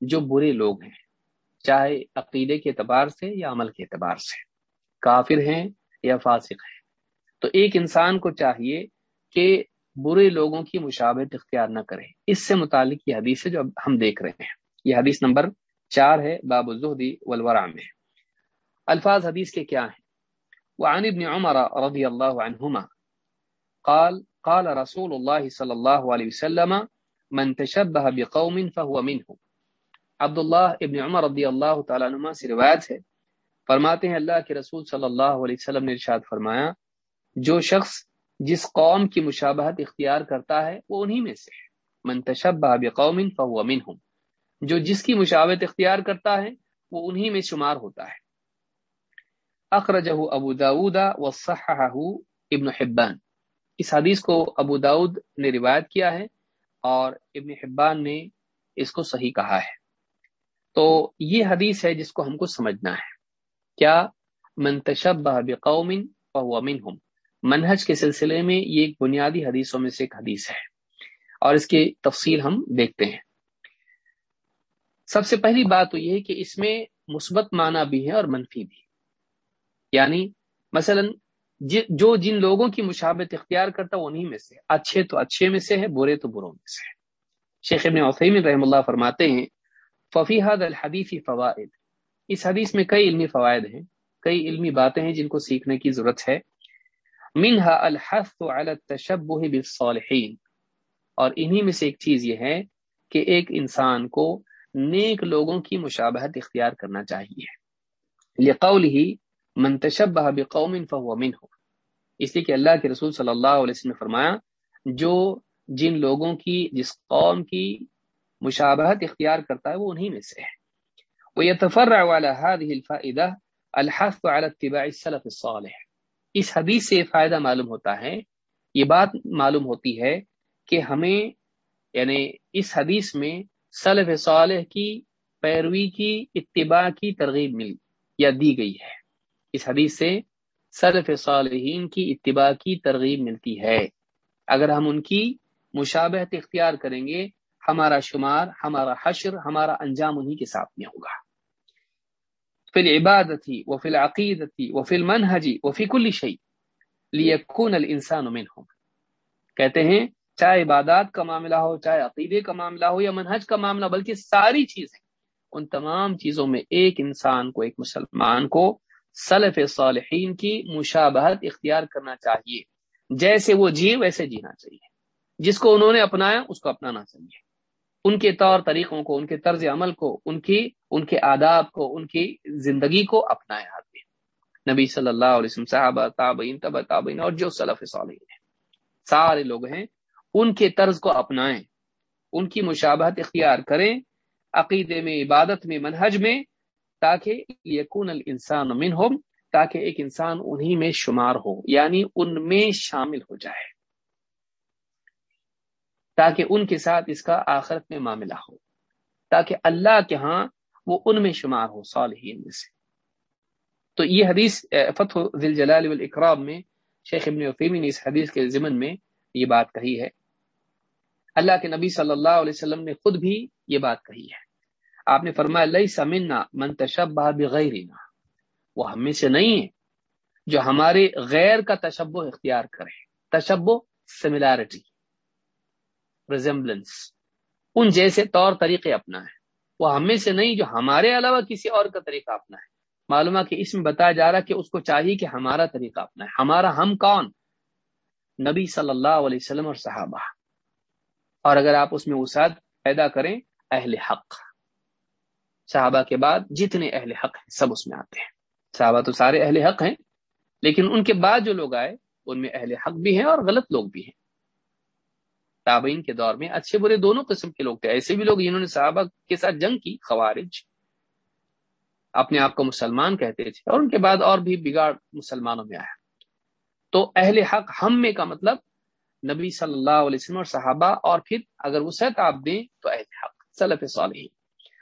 جو برے لوگ ہیں، چاہے عقیدے کے اعتبار سے یا عمل کے اعتبار سے۔ کافر ہیں یا فاسق ہیں۔ تو ایک انسان کو چاہیے کہ برے لوگوں کی مشابہت اختیار نہ کرے۔ اس سے متعلق یہ حدیث ہے جو اب ہم دیکھ رہے ہیں۔ یہ حدیث نمبر چار ہے، باب الزہدی والورع میں۔ الفاظ حدیث کے کیا ہیں؟ وعن ابن عمر رضی اللہ عنہما قال قال رسول اللہ صلی اللہ علیہ وسلم، من تشبہ بقوم فهو منهم عبداللہ ابن عمر رضی اللہ تعالیٰ عنہ سے روایت ہے۔ فرماتے ہیں، اللہ کے رسول صلی اللہ علیہ وسلم نے ارشاد فرمایا جو شخص جس قوم کی مشابہت اختیار کرتا ہے، وہ انہی میں سے من تشبہ بقوم فهو منهم جو جس کی مشابہت اختیار کرتا ہے، وہ انہی میں شمار ہوتا ہے۔ اخرجہ ابو داود وصححہ ابن حبان۔ اس حدیث کو ابو داود نے روایت کیا ہے اور ابن حبان نے اس کو صحیح کہا ہے۔ تو یہ حدیث ہے جس کو ہم کو سمجھنا ہے۔ کیا؟ منتشبہ بقوم فهو منهم منہج کے سلسلے میں یہ ایک بنیادی حدیثوں میں سے ایک حدیث ہے اور اس کی تفصیل ہم دیکھتے ہیں۔ سب سے پہلی بات تو یہ ہے کہ اس میں مثبت معنی بھی ہے اور منفی بھی۔ یعنی مثلا جو جن لوگوں کی مشابت اختیار کرتا وہ انہیں میں سے اچھے تو اچھے میں سے ہے، برے تو بروں میں سے ہے۔ شیخ ابن عثیم رحم اللہ فرماتے ہیں، ففی حد الحدیفی فوائد اس حدیث میں کئی علمی فوائد ہیں، کئی علمی باتیں ہیں جن کو سیکھنے کی ضرورت ہے۔ منہا الحث على التشبہ بالصالحین۔ اور انہی میں سے ایک چیز یہ ہے کہ ایک انسان کو نیک لوگوں کی مشابہت اختیار کرنا چاہیے۔ لقول ہی منتشبہ بقوم فهو منه اس لیے کہ اللہ کے رسول صلی اللہ علیہ وسلم نے فرمایا، جو جن لوگوں کی، جس قوم کی مشابہت اختیار کرتا ہے، وہ انہی میں سے ہے۔ ويتفرع على هذه الفائدہ الحث على اتباع السلف الصالح۔ اس حدیث سے فائدہ معلوم ہوتا ہے، یہ بات معلوم ہوتی ہے کہ ہمیں یعنی اس حدیث میں سلف صالح کی، پیروی کی، اتباع کی ترغیب مل یا دی گئی ہے۔ اس حدیث سے سلف صالحین کی اتباع کی ترغیب ملتی ہے۔ اگر ہم ان کی مشابہت اختیار کریں گے، ہمارا شمار، ہمارا حشر، ہمارا انجام انہی کے ساتھ میں ہوگا۔ فی العبادتی و فی العقیدتی و فی المنحجی و فی کل شعی لیکون الانسان منہم کہتے ہیں، چاہے عبادات کا معاملہ ہو، چاہے عقیدے کا معاملہ ہو یا منہج کا معاملہ، بلکہ ساری چیزیں، ان تمام چیزوں میں ایک انسان کو، ایک مسلمان کو سلف صالحین کی مشابہت اختیار کرنا چاہیے۔ جیسے وہ جیے، ویسے جینا چاہیے۔ جس کو انہوں نے اپنایا، اس کو اپنانا چاہیے۔ ان کے طور طریقوں کو، ان کے طرز عمل کو، ان کی، ان کے آداب کو، ان کی زندگی کو اپنایا آدمی نبی صلی اللہ علیہ وسلم، صحابہ، تابعین تبع تابعین اور جو سلف صالحین ہیں۔ سارے لوگ ہیں، ان کے طرز کو اپنائیں، ان کی مشابہت اختیار کریں، عقیدے میں، عبادت میں، منہج میں، تاکہ یقون الانسان منہم، تاکہ ایک انسان انہی میں شمار ہو یعنی ان میں شامل ہو جائے۔ تاکہ ان کے ساتھ اس کا آخرت میں معاملہ ہو۔ تاکہ اللہ کے ہاں وہ ان میں شمار ہو، صالحین میں سے۔ تو یہ حدیث فتح ذل جلال والاکرام میں شیخ ابن وفیمی نے اس حدیث کے ضمن میں یہ بات کہی ہے۔ اللہ کے نبی صلی اللہ علیہ وسلم نے خود بھی یہ بات کہی ہے۔ آپ نے فرمایا لئی سمنا من تشبہ بغیرنا۔ وہ ہم میں سے نہیں ہے جو ہمارے غیر کا تشبہ اختیار کرے۔ تشبہ سملیرٹی ریزمبلنس ان جیسے طور طریقے اپنا ہے۔ وہ ہم میں سے نہیں جو ہمارے علاوہ کسی اور کا طریقہ اپنا ہے۔ معلوم کہ اس میں بتایا جا رہا کہ اس کو چاہیے کہ ہمارا طریقہ اپنا ہے۔ ہمارا ہم کون؟ نبی صلی اللہ علیہ وسلم اور صحابہ۔ اور اگر آپ اس میں وسعت پیدا کریں، اہل حق۔ صحابہ کے بعد جتنے اہل حق ہیں، سب اس میں آتے ہیں۔ صحابہ تو سارے اہل حق ہیں، لیکن ان کے بعد جو لوگ آئے، ان میں اہل حق بھی ہیں اور غلط لوگ بھی ہیں۔ تابعین کے دور میں اچھے برے دونوں قسم کے لوگ تھے۔ ایسے بھی لوگ جنہوں نے صحابہ کے ساتھ جنگ کی، خوارج، اپنے آپ کو مسلمان کہتے تھے اور ان کے بعد اور بھی بگاڑ مسلمانوں میں آیا۔ تو اہل حق ہم میں کا مطلب نبی صلی اللہ علیہ وسلم اور صحابہ اور پھر اگر وسعت آپ دیں تو اہل حق صلف صالح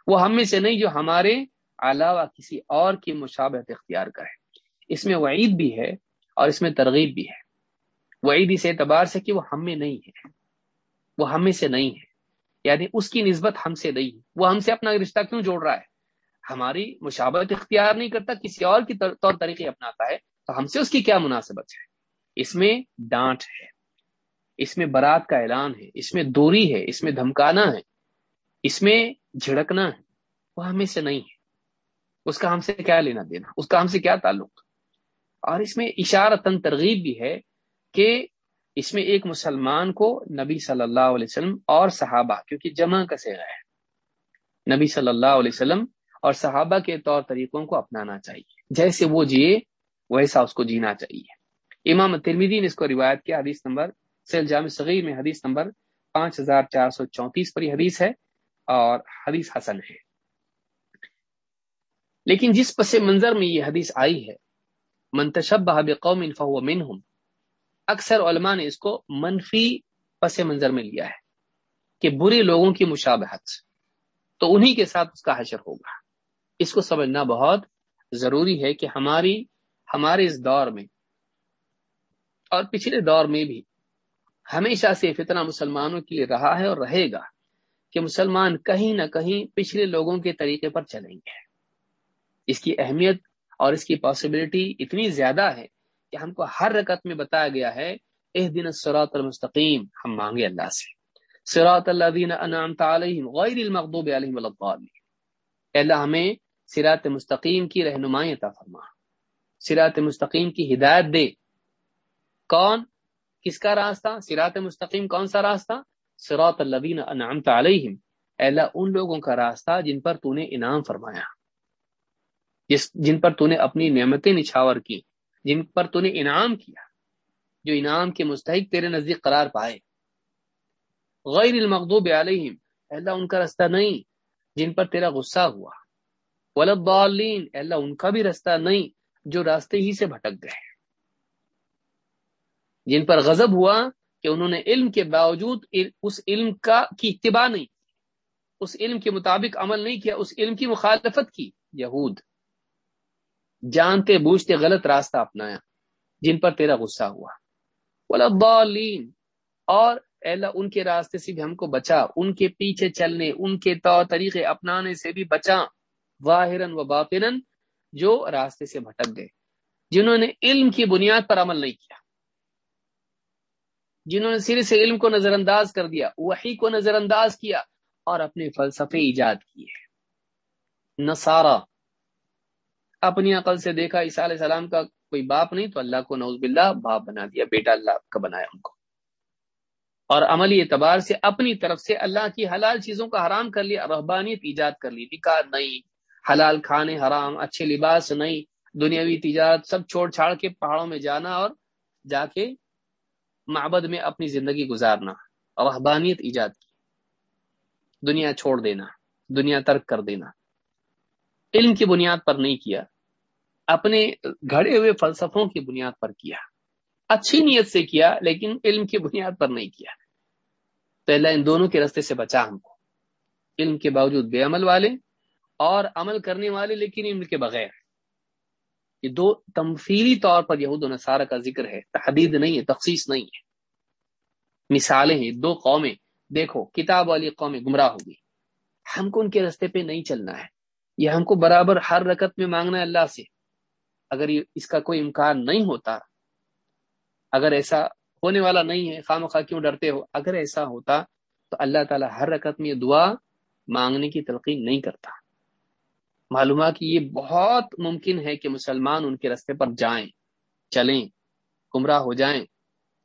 وہ ہم میں سے نہیں جو ہمارے علاوہ کسی اور کی مشابہت اختیار کرے۔ اس میں وعید بھی ہے اور اس میں ترغیب بھی ہے۔ وعید اس اعتبار سے کہ وہ ہم میں نہیں ہے۔ وہ ہم میں سے نہیں ہے۔ یعنی اس کی نسبت ہم سے نہیں۔ وہ ہم سے اپنا رشتہ کیوں جوڑ رہا ہے؟ ہماری مشابت اختیار نہیں کرتا، کسی اور کی طور طریقے اپناتا ہے، تو ہم سے اس کی کیا مناسبت ہے؟ اس میں ڈانٹ ہے، اس میں برات کا اعلان ہے، اس میں دوری ہے، اس میں دھمکانا ہے، اس میں جھڑکنا ہے۔ وہ ہمیں سے نہیں ہے۔ اس کا ہم سے کیا لینا دینا؟ اس کا ہم سے کیا تعلق؟ اور اس میں اشارتن ترغیب بھی ہے کہ اس میں ایک مسلمان کو نبی صلی اللہ علیہ وسلم اور صحابہ، کیونکہ جمع کا سیرا ہے۔ نبی صلی اللہ علیہ وسلم اور صحابہ کے طور طریقوں کو اپنانا چاہیے۔ جیسے وہ جیے، ویسا اس کو جینا چاہیے۔ امام ترمیدی نے اس کو روایت کیا، حدیث نمبر، سیل جامع صغیر میں حدیث نمبر پانچ ہزار چار سو چونتیس پر یہ حدیث ہے اور حدیث حسن ہے۔ لیکن جس پس منظر میں یہ حدیث آئی ہے منتشب قوم فہو منہم اکثر علماء نے اس کو منفی پس منظر میں لیا ہے کہ برے لوگوں کی مشابہت، تو انہی کے ساتھ اس کا حشر ہوگا۔ اس کو سمجھنا بہت ضروری ہے کہ ہماری، ہمارے اس دور میں اور پچھلے دور میں بھی ہمیشہ سے فتنہ مسلمانوں کے لیے رہا ہے اور رہے گا کہ مسلمان کہیں نہ کہیں پچھلے لوگوں کے طریقے پر چلیں گے۔ اس کی اہمیت اور اس کی پاسبلٹی اتنی زیادہ ہے کہ ہم کو ہر رکت میں بتایا گیا ہے اح دن سراط المستقیم، ہم مانگے اللہ سے۔ سراط اللہ انعمت علیہم غیر المغضوب علیہم الضالین۔ اللہ، ہمیں سرات مستقیم کی رہنمائی عطا فرما۔ سرات مستقیم کی ہدایت دے۔ کون؟ کس کا راستہ؟ سرات مستقیم کون سا راستہ؟ سراط الذین انعمت علیہم۔ اللہ، ان لوگوں کا راستہ جن پر تو نے انعام فرمایا۔ جس، جن پر تو نے اپنی نعمتیں نچھاور کی جن پر تو نے انعام کیا، جو انعام کے مستحق تیرے نزدیک قرار پائے۔ غیر المغضوب علیہم اللہ ان کا رستہ نہیں جن پر تیرا غصہ ہوا۔ ولدالین اللہ ان کا بھی رستہ نہیں جو راستے ہی سے بھٹک گئے۔ جن پر غضب ہوا کہ انہوں نے علم کے باوجود اس علم کا کی اتباع نہیں، اس علم کے مطابق عمل نہیں کیا، اس علم کی مخالفت کی۔ یہود جانتے بوجھتے غلط راستہ اپنایا، جن پر تیرا غصہ ہوا۔ ولدالین اور اللہ، ان کے راستے سے بھی ہم کو بچا، ان کے پیچھے چلنے، ان کے طور طریقے اپنانے سے بھی بچا واہرن و باطن جو راستے سے بھٹک گئے، جنہوں نے علم کی بنیاد پر عمل نہیں کیا۔ جنہوں نے سرے سے علم کو نظر انداز کر دیا وہی کو نظر انداز کیا، اور اپنے فلسفے ایجاد کیے۔ نصارہ اپنی عقل سے دیکھا عیسیٰ علیہ السلام کا کوئی باپ نہیں، تو اللہ کو نوز باللہ باپ بنا دیا، بیٹا اللہ کا بنایا ان کو۔ اور عملی اعتبار سے اپنی طرف سے اللہ کی حلال چیزوں کا حرام کر لیا رحبانیت ایجاد کر لی، نکاح نہیں، حلال کھانے حرام، اچھے لباس نہیں، دنیاوی تجارت سب چھوڑ چھاڑ کے پہاڑوں میں جانا اور جا کے معبد میں اپنی زندگی گزارنا رحبانیت ایجاد کی، دنیا چھوڑ دینا، دنیا ترک کر دینا۔ علم کی بنیاد پر نہیں کیا۔ اپنے گھڑے ہوئے فلسفوں کی بنیاد پر کیا۔ اچھی نیت سے کیا، لیکن علم کی بنیاد پر نہیں کیا۔ تو اللہ ان دونوں کے رستے سے بچا ہم کو۔ علم کے باوجود بے عمل والے اور عمل کرنے والے، لیکن علم کے بغیر۔ یہ دو تمفیلی طور پر یہود و نصارہ کا ذکر ہے۔ تحدید نہیں ہے، تخصیص نہیں ہے۔ مثالیں ہیں، دو قومیں۔ دیکھو، کتاب والی قومیں گمراہ ہوگی ہم کو ان کے رستے پہ نہیں چلنا ہے۔ یہ ہم کو برابر ہر رکت میں مانگنا ہے اللہ سے۔ اگر اس کا کوئی امکان نہیں ہوتا، اگر ایسا ہونے والا نہیں ہے خام خواہ کیوں ڈرتے ہو؟ اگر ایسا ہوتا تو اللہ تعالیٰ ہر رکعت میں یہ دعا مانگنے کی تلقین نہیں کرتا۔ معلومات کہ یہ بہت ممکن ہے کہ مسلمان ان کے رستے پر جائیں، چلیں، گمراہ ہو جائیں۔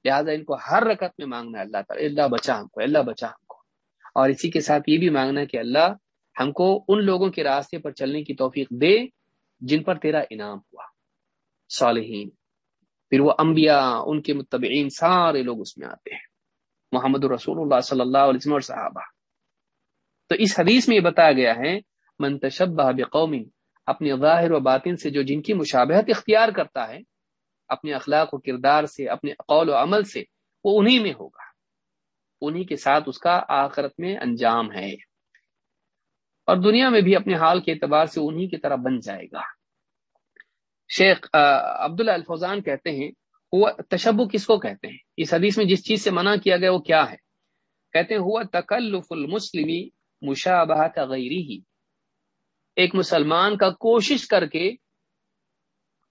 لہٰذا ان کو ہر رکعت میں مانگنا ہے اللہ تعالیٰ اللہ بچا ہم کو اللہ بچا ہم کو۔ اور اسی کے ساتھ یہ بھی مانگنا ہے کہ اللہ ہم کو ان لوگوں کے راستے پر چلنے کی توفیق دے جن پر تیرا انعام ہوا۔ صالحین۔ پھر وہ انبیاء، ان کے متبعین، سارے لوگ اس میں آتے ہیں۔ محمد رسول اللہ صلی اللہ علیہ وسلم اور صحابہ۔ تو اس حدیث میں یہ بتایا گیا ہے، من تشبہ بقوم اپنے ظاہر و باطن سے جو جن کی مشابہت اختیار کرتا ہے، اپنے اخلاق و کردار سے، اپنے قول و عمل سے، وہ انہی میں ہوگا۔ انہی کے ساتھ اس کا آخرت میں انجام ہے۔ اور دنیا میں بھی اپنے حال کے اعتبار سے انہی کی طرح بن جائے گا۔ شیخ عبداللہ الفوزان کہتے ہیں، ہوا تشبو کس کو کہتے ہیں؟ اس حدیث میں جس چیز سے منع کیا گیا وہ کیا ہے؟ کہتے ہیں، ہوا تکلف المسلمی مشابہ غیری ہی ایک مسلمان کا کوشش کر کے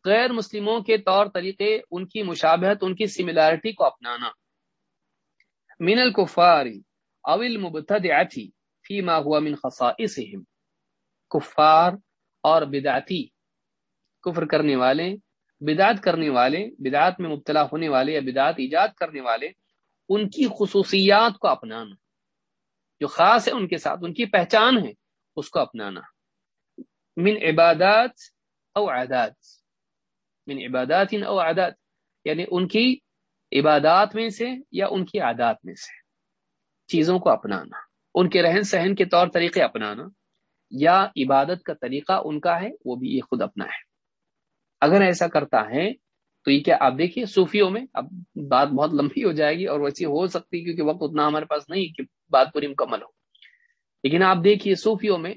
غیر مسلموں کے طور طریقے ان کی مشابہت، ان کی سملیرٹی کو اپنانا۔ من الکفار او المبتدعتی فیما ہوا من خصائصهم کفار اور بدعتی۔ کفر کرنے والے، بدعت کرنے والے، بدعت میں مبتلا ہونے والے یا بدعت ایجاد کرنے والے، ان کی خصوصیات کو اپنانا۔ جو خاص ہے ان کے ساتھ، ان کی پہچان ہے، اس کو اپنانا۔ من عبادات او عادات۔ من عبادات او عادات۔ یعنی ان کی عبادات میں سے یا ان کی عادات میں سے۔ چیزوں کو اپنانا۔ ان کے رہن سہن کے طور طریقے اپنانا۔ یا عبادت کا طریقہ ان کا ہے، وہ بھی یہ خود اپنا ہے۔ اگر ایسا کرتا ہے، تو یہ کیا آپ دیکھیے، صوفیوں میں اب بات بہت لمبی ہو جائے گی اور ویسی ہو سکتی کیونکہ وقت اتنا ہمارے پاس نہیں کہ بات پوری مکمل ہو۔ لیکن آپ دیکھیے، صوفیوں میں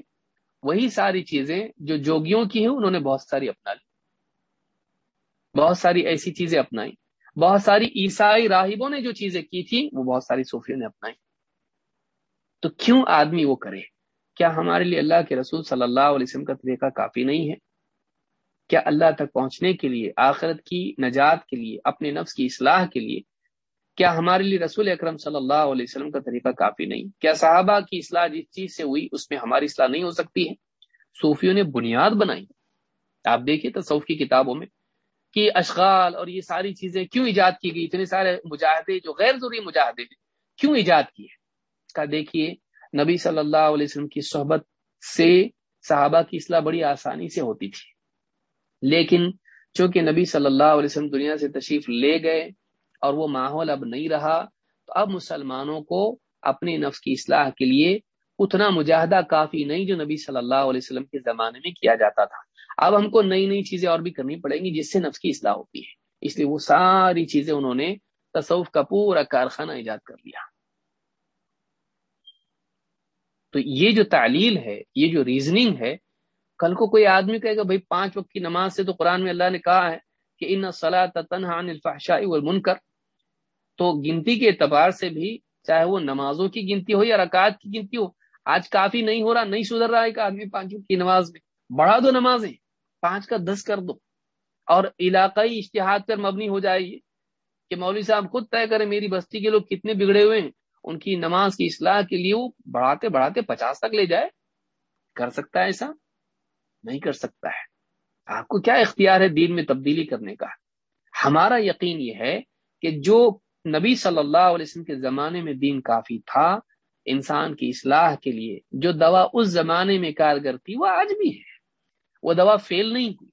وہی ساری چیزیں جو جوگیوں کی ہیں، انہوں نے بہت ساری اپنا لی۔ بہت ساری ایسی چیزیں اپنائی۔ بہت ساری عیسائی راہبوں نے جو چیزیں کی تھی وہ بہت ساری صوفیوں نے اپنائی۔ تو کیوں آدمی وہ کرے؟ کیا ہمارے لیے اللہ کے رسول صلی اللہ علیہ وسلم کا طریقہ کافی نہیں ہے؟ کیا اللہ تک پہنچنے کے لیے، آخرت کی نجات کے لیے، اپنے نفس کی اصلاح کے لیے، کیا ہمارے لیے رسول اکرم صلی اللہ علیہ وسلم کا طریقہ کافی نہیں؟ کیا صحابہ کی اصلاح جس چیز سے ہوئی، اس میں ہماری اصلاح نہیں ہو سکتی ہے؟ صوفیوں نے بنیاد بنائی۔ آپ دیکھیے تصوف کی کتابوں میں کہ اشغال اور یہ ساری چیزیں کیوں ایجاد کی گئی؟ اتنے سارے مجاہدے جو غیر ضروری مجاہدے ہیں، کیوں ایجاد کیے؟ اس کا دیکھیے، نبی صلی اللہ علیہ وسلم کی صحبت سے صحابہ کی اصلاح بڑی آسانی سے ہوتی تھی۔ لیکن چونکہ نبی صلی اللہ علیہ وسلم دنیا سے تشریف لے گئے اور وہ ماحول اب نہیں رہا، تو اب مسلمانوں کو اپنے نفس کی اصلاح کے لیے اتنا مجاہدہ کافی نہیں جو نبی صلی اللہ علیہ وسلم کے زمانے میں کیا جاتا تھا۔ اب ہم کو نئی نئی چیزیں اور بھی کرنی پڑیں گی جس سے نفس کی اصلاح ہوتی ہے۔ اس لیے وہ ساری چیزیں انہوں نے تصوف کا پورا کارخانہ ایجاد کر لیا۔ تو یہ جو تعلیل ہے، یہ جو ریزننگ ہے کل کو کوئی آدمی کہے گا بھائی پانچ وقت کی نماز سے تو قرآن میں اللہ نے کہا ہے کہ ان صلاح تنہا الفحشاء والمنکر تو گنتی کے اعتبار سے بھی چاہے وہ نمازوں کی گنتی ہو یا رکعت کی گنتی ہو، آج کافی نہیں ہو رہا، نہیں سدھر رہا ایک آدمی پانچ وقت کی نماز میں۔ بڑھا دو نمازیں، پانچ کا دس کر دو۔ اور علاقائی اشتہاد پر مبنی ہو جائے گی کہ مولوی صاحب خود طے کرے میری بستی کے لوگ کتنے بگڑے ہوئے ہیں۔ ان کی نماز کی اصلاح کے لیے وہ بڑھاتے بڑھاتے پچاس تک لے جائے۔ کر سکتا ہے ایسا؟ نہیں کر سکتا ہے۔ آپ کو کیا اختیار ہے دین میں تبدیلی کرنے کا؟ ہمارا یقین یہ ہے کہ جو نبی صلی اللہ علیہ وسلم کے زمانے میں دین کافی تھا، انسان کی اصلاح کے لیے جو دوا اس زمانے میں کارگر تھی، وہ آج بھی ہے۔ وہ دوا فیل نہیں ہوئی۔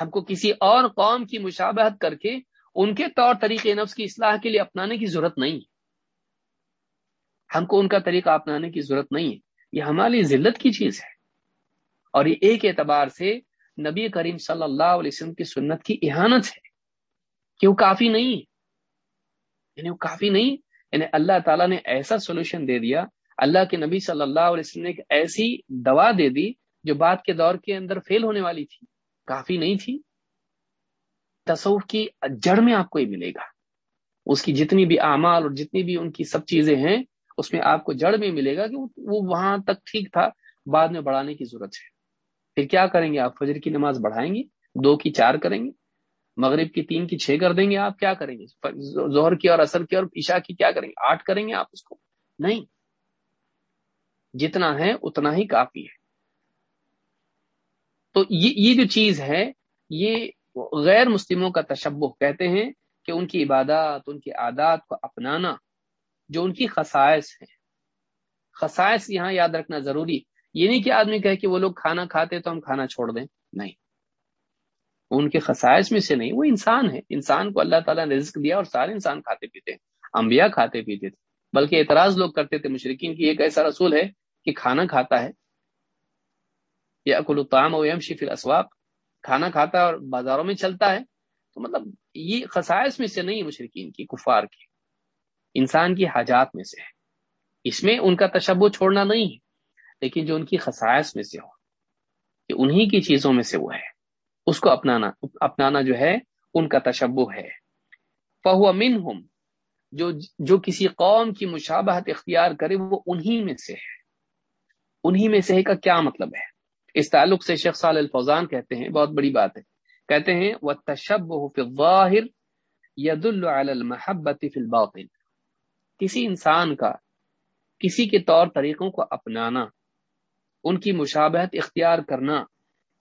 ہم کو کسی اور قوم کی مشابہت کر کے ان کے طور طریقے نفس کی اصلاح کے لیے اپنانے کی ضرورت نہیں۔ ہے ہم کو ان کا طریقہ اپنانے کی ضرورت نہیں ہے۔ یہ ہماری ذلت کی چیز ہے۔ اور یہ ایک اعتبار سے نبی کریم صلی اللہ علیہ وسلم کی سنت کی احانت ہے کہ وہ کافی نہیں یعنی وہ کافی نہیں یعنی اللہ تعالیٰ نے ایسا سولوشن دے دیا، اللہ کے نبی صلی اللہ علیہ وسلم نے ایک ایسی دوا دے دی جو بات کے دور کے اندر فیل ہونے والی تھی، کافی نہیں تھی۔ تصوف کی جڑ میں آپ کو یہ ملے گا۔ اس کی جتنی بھی اعمال اور جتنی بھی ان کی سب چیزیں ہیں، اس میں آپ کو جڑ میں ملے گا کہ وہ وہاں تک ٹھیک تھا، بعد میں بڑھانے کی ضرورت ہے۔ پھر کیا کریں گے آپ؟ فجر کی نماز بڑھائیں گے، دو کی چار کریں گے، مغرب کی تین کی چھ کر دیں گے، آپ کیا کریں گے؟ زہر کی اور اثر کی اور عشاء کی کیا کریں گے؟ آٹھ کریں گے آپ اس کو؟ نہیں۔ جتنا ہے اتنا ہی کافی ہے۔ تو یہ جو چیز ہے، یہ غیر مسلموں کا تشبہ کہتے ہیں کہ ان کی عبادات، ان کی عادات کو اپنانا جو ان کی خصائص ہیں۔ خصائص یہاں یاد رکھنا ضروری یہ نہیں کہ آدمی کہے کہ وہ لوگ کھانا کھاتے تو ہم کھانا چھوڑ دیں۔ نہیں۔ ان کے خصائص میں سے نہیں، وہ انسان ہے انسان کو اللہ تعالیٰ نے رزق دیا اور سارے انسان کھاتے پیتے ہیں۔ انبیاء کھاتے پیتے تھے۔ بلکہ اعتراض لوگ کرتے تھے مشرقین کی ایک ایسا رسول ہے کہ کھانا کھاتا ہے۔ یا اکل الطعام و یم شفل اسواق کھانا کھاتا ہے اور بازاروں میں چلتا ہے۔ تو مطلب یہ خصائص میں سے نہیں مشرقین کی، کفار کی۔ انسان کی حاجات میں سے۔ ہے اس میں ان کا تشبہ چھوڑنا نہیں ہے۔ لیکن جو ان کی خصائص میں سے ہو، کہ انہی کی چیزوں میں سے وہ ہے، اس کو اپنانا اپنانا جو ہے، ان کا تشبہ ہے۔ فہو امن جو جو کسی قوم کی مشابہت اختیار کرے، وہ انہی میں سے ہے۔ انہی میں سے کا کیا مطلب ہے؟ اس تعلق سے شیخ صالح الفوزان کہتے ہیں، بہت بڑی بات ہے۔ کہتے ہیں وہ تشب الظاہر ید المحبت فی الباطن۔ کسی انسان کا، کسی کے طور طریقوں کو اپنانا ان کی مشابہت اختیار کرنا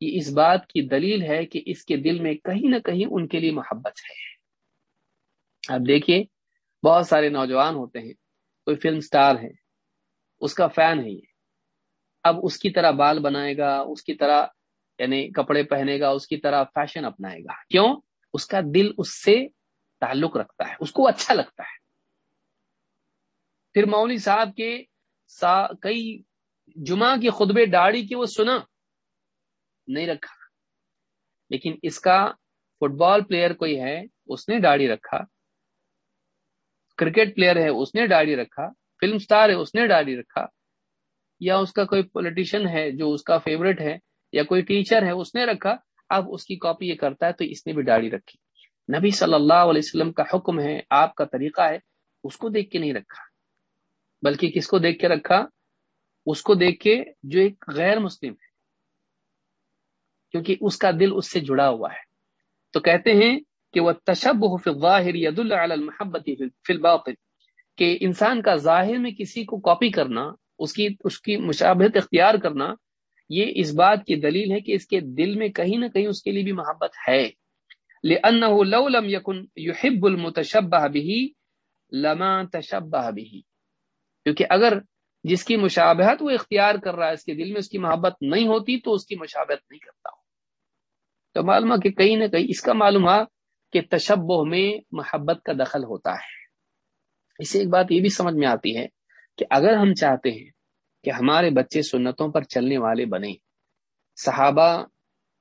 یہ اس بات کی دلیل ہے کہ اس کے دل میں کہیں نہ کہیں ان کے لیے محبت ہے۔ اب دیکھیے، بہت سارے نوجوان ہوتے ہیں، کوئی فلم سٹار ہے، اس کا فین ہے یہ۔ اب اس کی طرح بال بنائے گا، اس کی طرح یعنی کپڑے پہنے گا، اس کی طرح فیشن اپنائے گا۔ کیوں؟ اس کا دل اس سے تعلق رکھتا ہے، اس کو اچھا لگتا ہے۔ پھر مولوی صاحب کے سا کئی جمعہ کی خطبے داڑھی کی وہ سنا، نہیں رکھا۔ لیکن اس کا فٹ بال پلیئر کوئی ہے، اس نے داڑھی رکھا۔ کرکٹ پلیئر ہے، اس نے داڑھی رکھا۔ فلم سٹار ہے، اس نے داڑھی رکھا۔ یا اس کا کوئی پولیٹیشین ہے جو اس کا فیوریٹ ہے، یا کوئی ٹیچر ہے، اس نے رکھا۔ اب اس کی کاپی یہ کرتا ہے تو اس نے بھی داڑھی رکھی۔ نبی صلی اللہ علیہ وسلم کا حکم ہے، آپ کا طریقہ ہے، اس کو دیکھ کے نہیں رکھا۔ بلکہ کس کو دیکھ کے رکھا؟ اس کو دیکھ کے جو ایک غیر مسلم ہے، کیونکہ اس کا دل اس سے جڑا ہوا ہے۔ تو کہتے ہیں کہ وہ تشب ظاہر ید المحبت فی الباطن کہ انسان کا ظاہر میں کسی کو کاپی کرنا، اس کی اس کی مشابہت اختیار کرنا، یہ اس بات کی دلیل ہے کہ اس کے دل میں کہیں نہ کہیں اس کے لیے بھی محبت ہے۔ لأنه لو لم يكن يحب المتشبہ به لما تشبہ به۔ کیونکہ اگر جس کی مشابہت وہ اختیار کر رہا ہے اس کے دل میں، اس کی محبت نہیں ہوتی تو اس کی مشابہت نہیں کرتا۔ ہوں تو معلوم ہے کہ کہیں نہ کہیں اس کا معلوم ہے کہ تشبہ میں محبت کا دخل ہوتا ہے۔ اس سے ایک بات یہ بھی سمجھ میں آتی ہے کہ اگر ہم چاہتے ہیں کہ ہمارے بچے سنتوں پر چلنے والے بنے صحابہ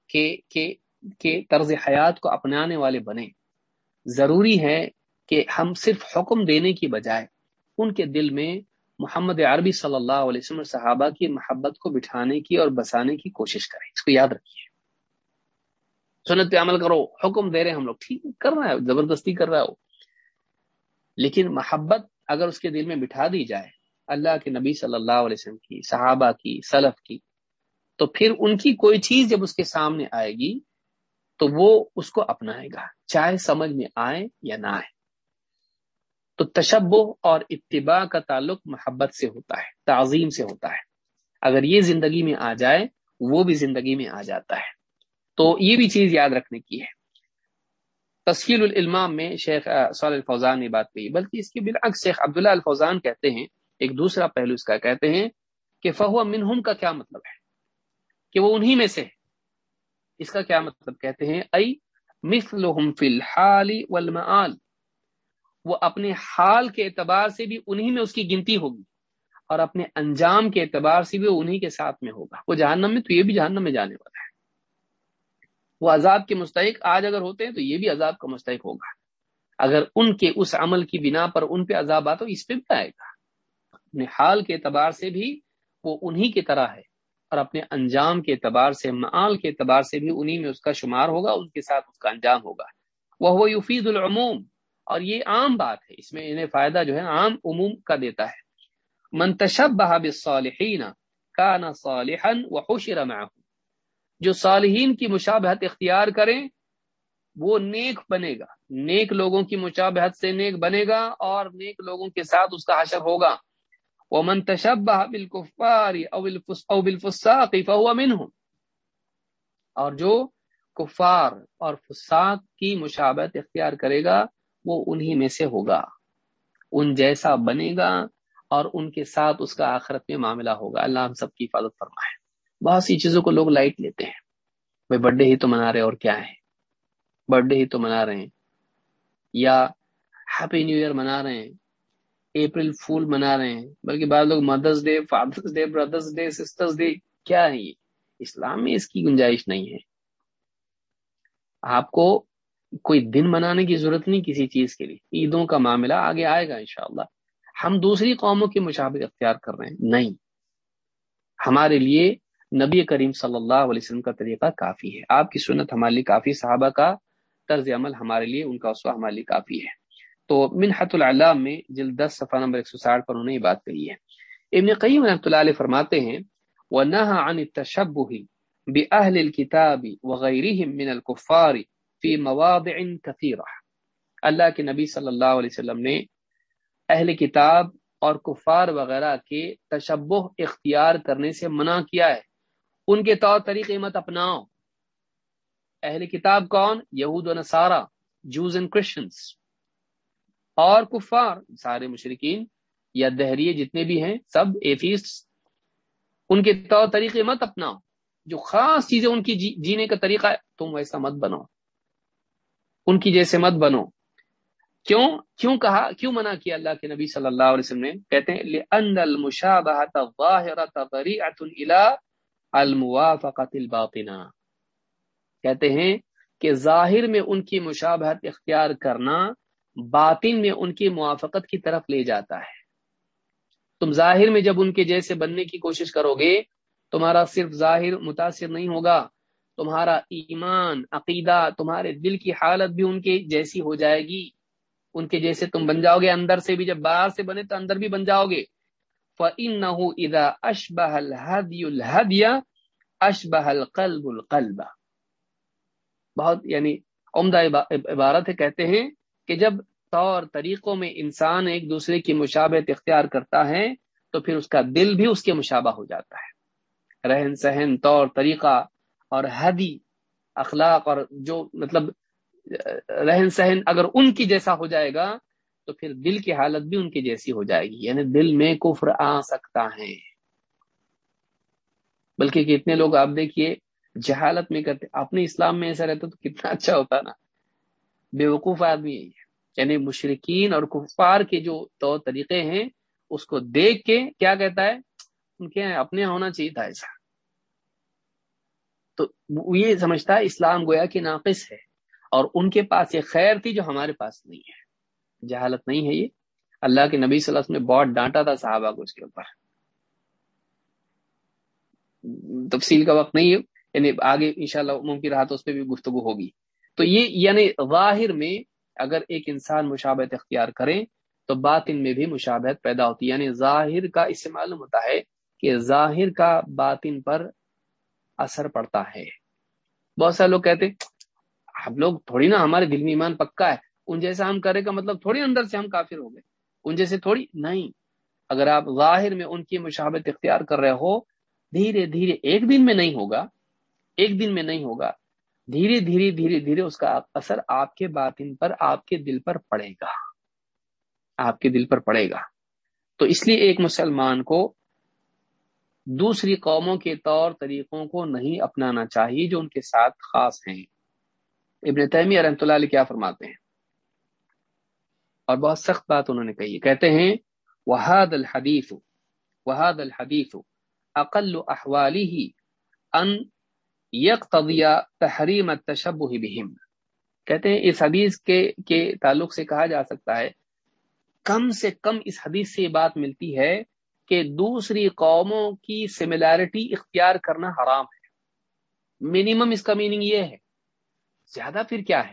کے کے کے طرز حیات کو اپنانے والے بنے ضروری ہے کہ ہم صرف حکم دینے کی بجائے ان کے دل میں محمد عربی صلی اللہ علیہ وسلم صحابہ کی محبت کو بٹھانے کی اور بسانے کی کوشش کریں۔ اس کو یاد رکھیے۔ سنت پہ عمل کرو، حکم دے رہے ہم لوگ۔ ٹھیک، کر رہا ہے، زبردستی کر رہا ہو لیکن محبت اگر اس کے دل میں بٹھا دی جائے اللہ کے نبی صلی اللہ علیہ وسلم کی، صحابہ کی، سلف کی، تو پھر ان کی کوئی چیز جب اس کے سامنے آئے گی تو وہ اس کو اپنائے گا، چاہے سمجھ میں آئے یا نہ آئے۔ تو تشبہ اور اتباع کا تعلق محبت سے ہوتا ہے، تعظیم سے ہوتا ہے۔ اگر یہ زندگی میں آ جائے، وہ بھی زندگی میں آ جاتا ہے۔ تو یہ بھی چیز یاد رکھنے کی ہے۔ تسکیل العلمام میں شیخ صلی الفوزان نے بات کہی، بلکہ اس کے بالعکس شیخ عبداللہ الفوزان کہتے ہیں، ایک دوسرا پہلو اس کا کہتے ہیں کہ فہو منہم کا کیا مطلب ہے؟ کہ وہ انہی میں سے ہے۔ اس کا کیا مطلب کہتے ہیں؟ ای مثلہم فی الحال والمعال وہ اپنے حال کے اعتبار سے بھی انہی میں اس کی گنتی ہوگی اور اپنے انجام کے اعتبار سے بھی انہی کے ساتھ میں ہوگا۔ وہ جہنم میں تو یہ بھی جہنم میں جانے والا ہے۔ وہ عذاب کے مستحق آج اگر ہوتے ہیں تو یہ بھی عذاب کا مستحق ہوگا۔ اگر ان کے اس عمل کی بنا پر ان پہ عذاب آتا اس پہ بھی آئے گا۔ اپنے حال کے اعتبار سے بھی وہ انہی کی طرح ہے اور اپنے انجام کے اعتبار سے معال کے اعتبار سے بھی انہی میں اس کا شمار ہوگا اس کے ساتھ اس کا انجام ہوگا۔ وہ یفید العموم۔ اور یہ عام بات ہے، اس میں انہیں فائدہ جو ہے عام عموم کا دیتا ہے۔ منتشب بحاب صالحین کا نا صالحن و جو صالحین کی مشابہت اختیار کریں، وہ نیک بنے گا۔ نیک لوگوں کی مشابہت سے نیک بنے گا اور نیک لوگوں کے ساتھ اس کا حشر ہوگا۔ وہ منتشب بالکفاری او بالفساق فهو منهم اور جو کفار اور فساق کی مشابہت اختیار کرے گا وہ انہی میں سے ہوگا۔ ان جیسا بنے گا اور ان کے ساتھ اس کا آخرت میں معاملہ ہوگا۔ اللہ ہم سب کی حفاظت فرمائے۔ بہت سی چیزوں کو لوگ لائٹ لیتے ہیں۔ بھائی برتھ ڈے ہی تو منا رہے اور کیا ہے؟ برتھ ڈے ہی تو منا رہے ہیں۔ یا ہیپی نیو ایئر منا رہے ہیں۔ اپریل فول منا رہے ہیں۔ بلکہ بعض لوگ mothers day fathers day brothers day sisters day کیا ہے یہ؟ اسلام میں اس کی گنجائش نہیں ہے۔ آپ کو کوئی دن منانے کی ضرورت نہیں کسی چیز کے لیے۔ عیدوں کا معاملہ آگے آئے گا انشاءاللہ۔ ہم دوسری قوموں کے مشابق اختیار کر رہے ہیں۔ نہیں۔ ہمارے لیے نبی کریم صلی اللہ علیہ وسلم کا طریقہ کافی ہے۔ آپ کی سنت ہمارے لیے کافی صحابہ کا طرز عمل ہمارے لیے، ان کا اسوا ہمارے لیے کافی ہے۔ تو منحت العلام میں جلد دس صفحہ نمبر ایک سو ساٹھ پر انہوں نے یہ بات کہی ہے۔ ابن قیم رحمۃ اللہ علیہ فرماتے ہیں، وَنَهَا عَنِ التَّشَبُّهِ بِأَهْلِ الْكِتَابِ وَغَيْرِهِمْ مِنَ الْكُفَّارِ فی مواضع کثیرہ۔ اللہ کے نبی صلی اللہ علیہ وسلم نے اہل کتاب اور کفار وغیرہ کے تشبہ اختیار کرنے سے منع کیا ہے۔ ان کے طور طریقے مت اپناؤ۔ اہل کتاب کون؟ یہود و نصارہ جوز اینڈ کرسچنس اور کفار، سارے مشرقین یا دہریے جتنے بھی ہیں، سب ایفیسٹ ان کے طور طریقے مت اپناؤ۔ جو خاص چیزیں ان کی جی-، جینے کا طریقہ ہے، تم ویسا مت بنو ان کی جیسے مت بنو۔ کیوں؟ کیوں کہا؟ کیوں منع کیا اللہ کے نبی صلی اللہ علیہ وسلم نے؟ کہتے ہیں، لأن المشابهة الظاهرة طریعة الى الموافقة الباطنة۔ کہتے ہیں کہ ظاہر میں ان کی مشابہت اختیار کرنا باطن میں ان کی موافقت کی طرف لے جاتا ہے۔ تم ظاہر میں جب ان کے جیسے بننے کی کوشش کرو گے، تمہارا صرف ظاہر متاثر نہیں ہوگا۔ تمہارا ایمان، عقیدہ، تمہارے دل کی حالت بھی ان کے جیسی ہو جائے گی۔ ان کے جیسے تم بن جاؤ گے اندر سے بھی، جب باہر سے بنے تو اندر بھی بن جاؤ گے۔ فَإِنَّهُ إِذَا أَشْبَهَ الْهَدْيُ الْهَدْيَ أَشْبَهَ الْقَلْبُ الْقَلْبَ۔ بہت یعنی عمدہ عبارت ہے، کہتے ہیں کہ جب طور طریقوں میں انسان ایک دوسرے کی مشابت اختیار کرتا ہے، تو پھر اس کا دل بھی اس کے مشابہ ہو جاتا ہے۔ رہن سہن، طور، طریقہ اور حدی اخلاق اور جو مطلب رہن سہن اگر ان کی جیسا ہو جائے گا، تو پھر دل کی حالت بھی ان کی جیسی ہو جائے گی۔ یعنی دل میں کفر آ سکتا ہے۔ بلکہ کتنے لوگ آپ دیکھیے، جہالت میں کرتے، اپنے اسلام میں ایسا رہتا تو کتنا اچھا ہوتا نا۔ بے وقوف آدمی یعنی مشرقین اور کفار کے جو طور طریقے ہیں، اس کو دیکھ کے کیا کہتا ہے؟ ان کے اپنے ہونا چاہیے تھا ایسا۔ تو یہ سمجھتا ہے اسلام گویا کہ ناقص ہے اور ان کے پاس یہ خیر تھی جو ہمارے پاس نہیں ہے۔ جہالت نہیں ہے یہ۔ اللہ کے نبی صلی اللہ علیہ وسلم نے بہت ڈانٹا تھا صحابہ کو اس کے اوپر۔ تفصیل کا وقت نہیں ہے یعنی آگے انشاءاللہ ممکن رہا تو اس پہ بھی گفتگو ہوگی۔ تو یہ یعنی ظاہر میں اگر ایک انسان مشابہت اختیار کرے تو باطن میں بھی مشابہت پیدا ہوتی ہے۔ یعنی ظاہر کا اس سے معلوم ہوتا ہے کہ ظاہر کا باطن پر اثر پڑتا ہے۔ بہت سارے لوگ کہتے ہم لوگ تھوڑی نا ہمارے دل میں ایمان پکا ہے۔ ان جیسا ہم کرے کا مطلب تھوڑی اندر سے ہم کافر ہو گئے۔ ان جیسے تھوڑی نہیں۔ اگر آپ ظاہر میں ان کی مشابت اختیار کر رہے ہو، دھیرے دھیرے ایک دن میں نہیں ہوگا۔ ایک دن میں نہیں ہوگا۔ دھیرے دھیرے دھیرے دھیرے اس کا اثر آپ کے باطن پر، آپ کے دل پر پڑے گا۔ آپ کے دل پر پڑے گا۔ تو اس لیے ایک مسلمان کو دوسری قوموں کے طور طریقوں کو نہیں اپنانا چاہیے جو ان کے ساتھ خاص ہیں۔ ابن تیمیہ رحمۃ اللہ علیہ کیا فرماتے ہیں؟ اور بہت سخت بات انہوں نے کہی کہتے ہیں وحاد الحدیف وحاد الحدیف اقل احوالی ہی ان تحریم تشبہ بہم کہتے ہیں، اس حدیث کے کے تعلق سے کہا جا سکتا ہے، کم سے کم اس حدیث سے یہ بات ملتی ہے کہ دوسری قوموں کی سملیرٹی اختیار کرنا حرام ہے۔ منیمم اس کا میننگ یہ ہے۔ زیادہ پھر کیا ہے؟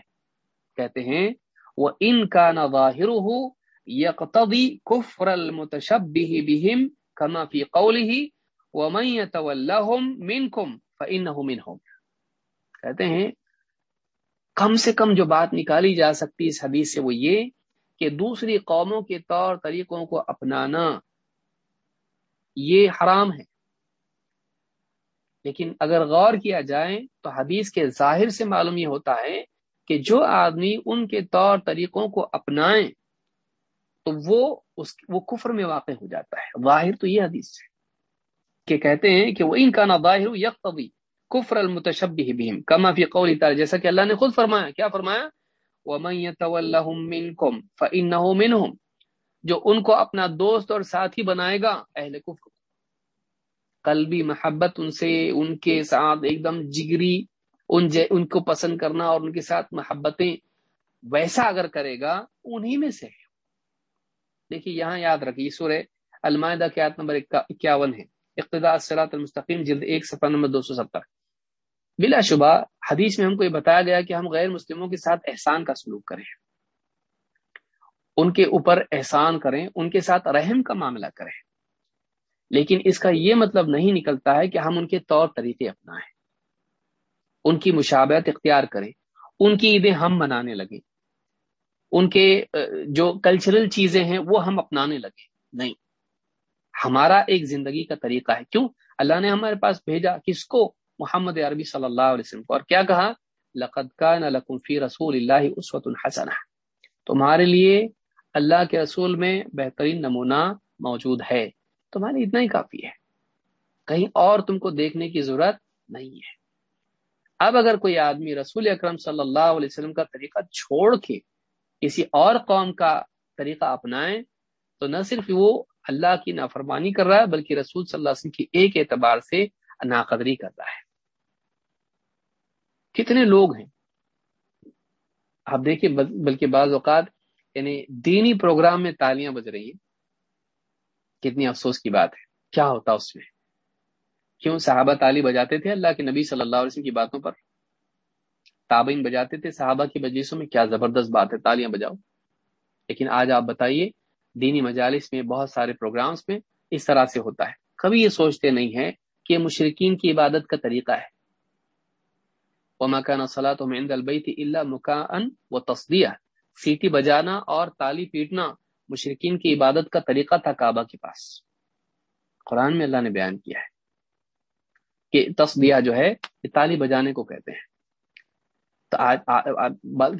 کہتے ہیں، وہ ان کا نظاہر ہو یقتضی کفر المتشبہ بہم کما فی قوله ومن يتولهم منهم کہتے ہیں، کم سے کم جو بات نکالی جا سکتی اس حدیث سے وہ یہ کہ دوسری قوموں کے طور طریقوں کو اپنانا یہ حرام ہے۔ لیکن اگر غور کیا جائے تو حدیث کے ظاہر سے معلوم یہ ہوتا ہے کہ جو آدمی ان کے طور طریقوں کو اپنائیں تو وہ اس وہ کفر میں واقع ہو جاتا ہے۔ ظاہر تو یہ حدیث ہے کہ کہتے ہیں کہ وہ ان کا نا ظاہر یکبی کفر المتشبہ بہم کما فی قول تعالی، جیسا کہ اللہ نے خود فرمایا، کیا فرمایا؟ وَمَن يَتَوَلَّهُم مِّنكُمْ فَإِنَّهُ مِنْهُمْ۔ جو ان کو اپنا دوست اور ساتھی بنائے گا، اہل کفر۔ قلبی محبت ان سے، ان کے ساتھ ایک دم جگری، ان ان کو پسند کرنا اور ان کے ساتھ محبتیں ویسا اگر کرے گا، انہی میں سے۔ دیکھیے، یہاں یاد رکھیے سورہ المائدہ کی آیت نمبر اکیاون ہے۔ اقتداء سلاط المستقیم، جلد ایک، صفحہ نمبر دو سو ستر۔ بلا شبہ، حدیث میں ہم کو یہ بتایا گیا کہ ہم غیر مسلموں کے ساتھ احسان کا سلوک کریں۔ ان کے اوپر احسان کریں، ان کے ساتھ رحم کا معاملہ کریں۔ لیکن اس کا یہ مطلب نہیں نکلتا ہے کہ ہم ان کے طور طریقے اپنائیں۔ ان کی مشابہت اختیار کریں، ان کی عیدیں ہم منانے لگیں۔ ان کے جو کلچرل چیزیں ہیں، وہ ہم اپنانے لگے نہیں۔ ہمارا ایک زندگی کا طریقہ ہے۔ کیوں؟ اللہ نے ہمارے پاس بھیجا کس کو؟ محمد عربی صلی اللہ علیہ وسلم کو۔ اور کیا کہا؟ لقد کان لکم فی رسول اللہ اسوت الحسنہ تمہارے لیے اللہ کے رسول میں بہترین نمونہ موجود ہے۔ تمہارے اتنا ہی کافی ہے۔ کہیں اور تم کو دیکھنے کی ضرورت نہیں ہے۔ اب اگر کوئی آدمی رسول اکرم صلی اللہ علیہ وسلم کا طریقہ چھوڑ کے کسی اور قوم کا طریقہ اپنائے، تو نہ صرف وہ اللہ کی نافرمانی کر رہا ہے، بلکہ رسول صلی اللہ علیہ وسلم کی ایک اعتبار سے ناقدری کر رہا ہے۔ کتنے لوگ ہیں؟ آپ دیکھیں، بلکہ بعض اوقات یعنی دینی پروگرام میں تالیاں بج رہی ہیں۔ کتنی افسوس کی بات ہے۔ کیا ہوتا اس میں؟ کیوں صحابہ تالی بجاتے تھے اللہ کے نبی صلی اللہ علیہ وسلم کی باتوں پر؟ تابعین بجاتے تھے صحابہ کی مجلسوں میں، کیا زبردست بات ہے، تالیاں بجاؤ۔ لیکن آج آپ بتائیے، دینی مجالس میں بہت سارے پروگرامز میں اس طرح سے ہوتا ہے۔ کبھی یہ سوچتے نہیں ہیں کہ مشرقین کی عبادت کا طریقہ ہے۔ و مکان صلاح عند البیت اللہ مکان و تصدیہ سیٹی بجانا اور تالی پیٹنا مشرقین کی عبادت کا طریقہ تھا کعبہ کے پاس۔ قرآن میں اللہ نے بیان کیا ہے کہ تصدیہ جو ہے یہ تالی بجانے کو کہتے ہیں۔ تو آج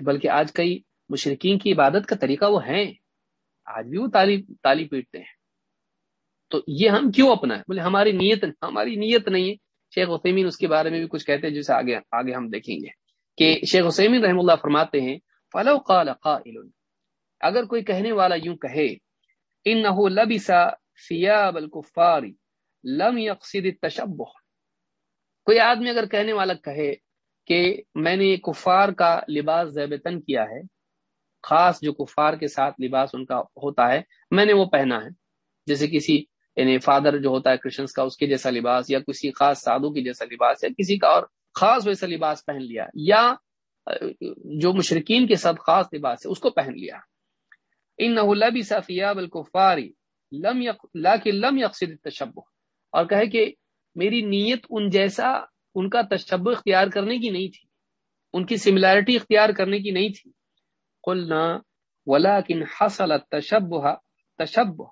بلکہ آج کئی مشرقین کی عبادت کا طریقہ وہ ہیں۔ آج بھی وہ تالی تالی پیٹتے ہیں۔ تو یہ ہم کیوں اپنا ہے؟ بولے ہماری نیت ہماری نیت نہیں ہے۔ شیخ حسین اس کے بارے میں بھی کچھ کہتے ہیں، جسے آگے آگے ہم دیکھیں گے کہ شیخ حسین رحم اللہ فرماتے ہیں فلو قال قائل. اگر کوئی کہنے والا یوں کہے انه لبس ثياب الكفار لم يقصد التشبه کوئی آدمی اگر کہنے والا کہے کہ میں نے کفار کا لباس زیبتن کیا ہے، خاص جو کفار کے ساتھ لباس ان کا ہوتا ہے، میں نے وہ پہنا ہے۔ جیسے کسی یعنی فادر جو ہوتا ہے کرسچنس کا، اس کے جیسا لباس، یا کسی خاص سادھو کی جیسا لباس، یا کسی کا اور خاص ویسا لباس پہن لیا، یا جو مشرقین کے ساتھ خاص لباس ہے، اس کو پہن لیا۔ ان نہ صفیاب الکفاری لم یق لم یقصد تشبہ اور کہے کہ میری نیت ان جیسا، ان کا تشبہ اختیار کرنے کی نہیں تھی۔ ان کی سملیرٹی اختیار کرنے کی نہیں تھی۔ قلنا، ولیکن حصل التشبہ، تشبہ۔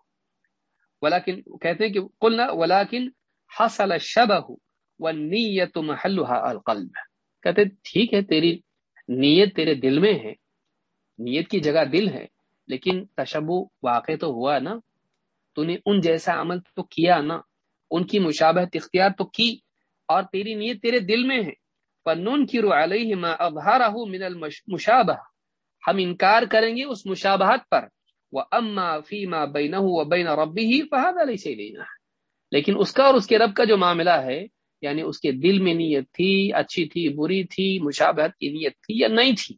ولیکن کہتے ہیں کہ قلنا، ولیکن حصل الشبہ، والنیت محلها القلب۔ کہتے ٹھیک ہے، تیری نیت تیرے دل میں ہے، نیت کی جگہ دل ہے، لیکن تشبو واقع تو ہوا نا۔ تو نے ان جیسا عمل تو کیا نا۔ ان کی مشابہت اختیار تو کی۔ اور تیری نیت تیرے دل میں ہے۔ فنون کی رو علیہ ما من المشابہ ہم انکار کریں گے اس مشابہت پر۔ وہ اما فیما بین و بین ربی ہی فہد علیہ سے لینا لیکن اس کا اور اس کے رب کا جو معاملہ ہے یعنی اس کے دل میں نیت تھی، اچھی تھی، بری تھی، مشابہت کی نیت تھی یا نہیں تھی،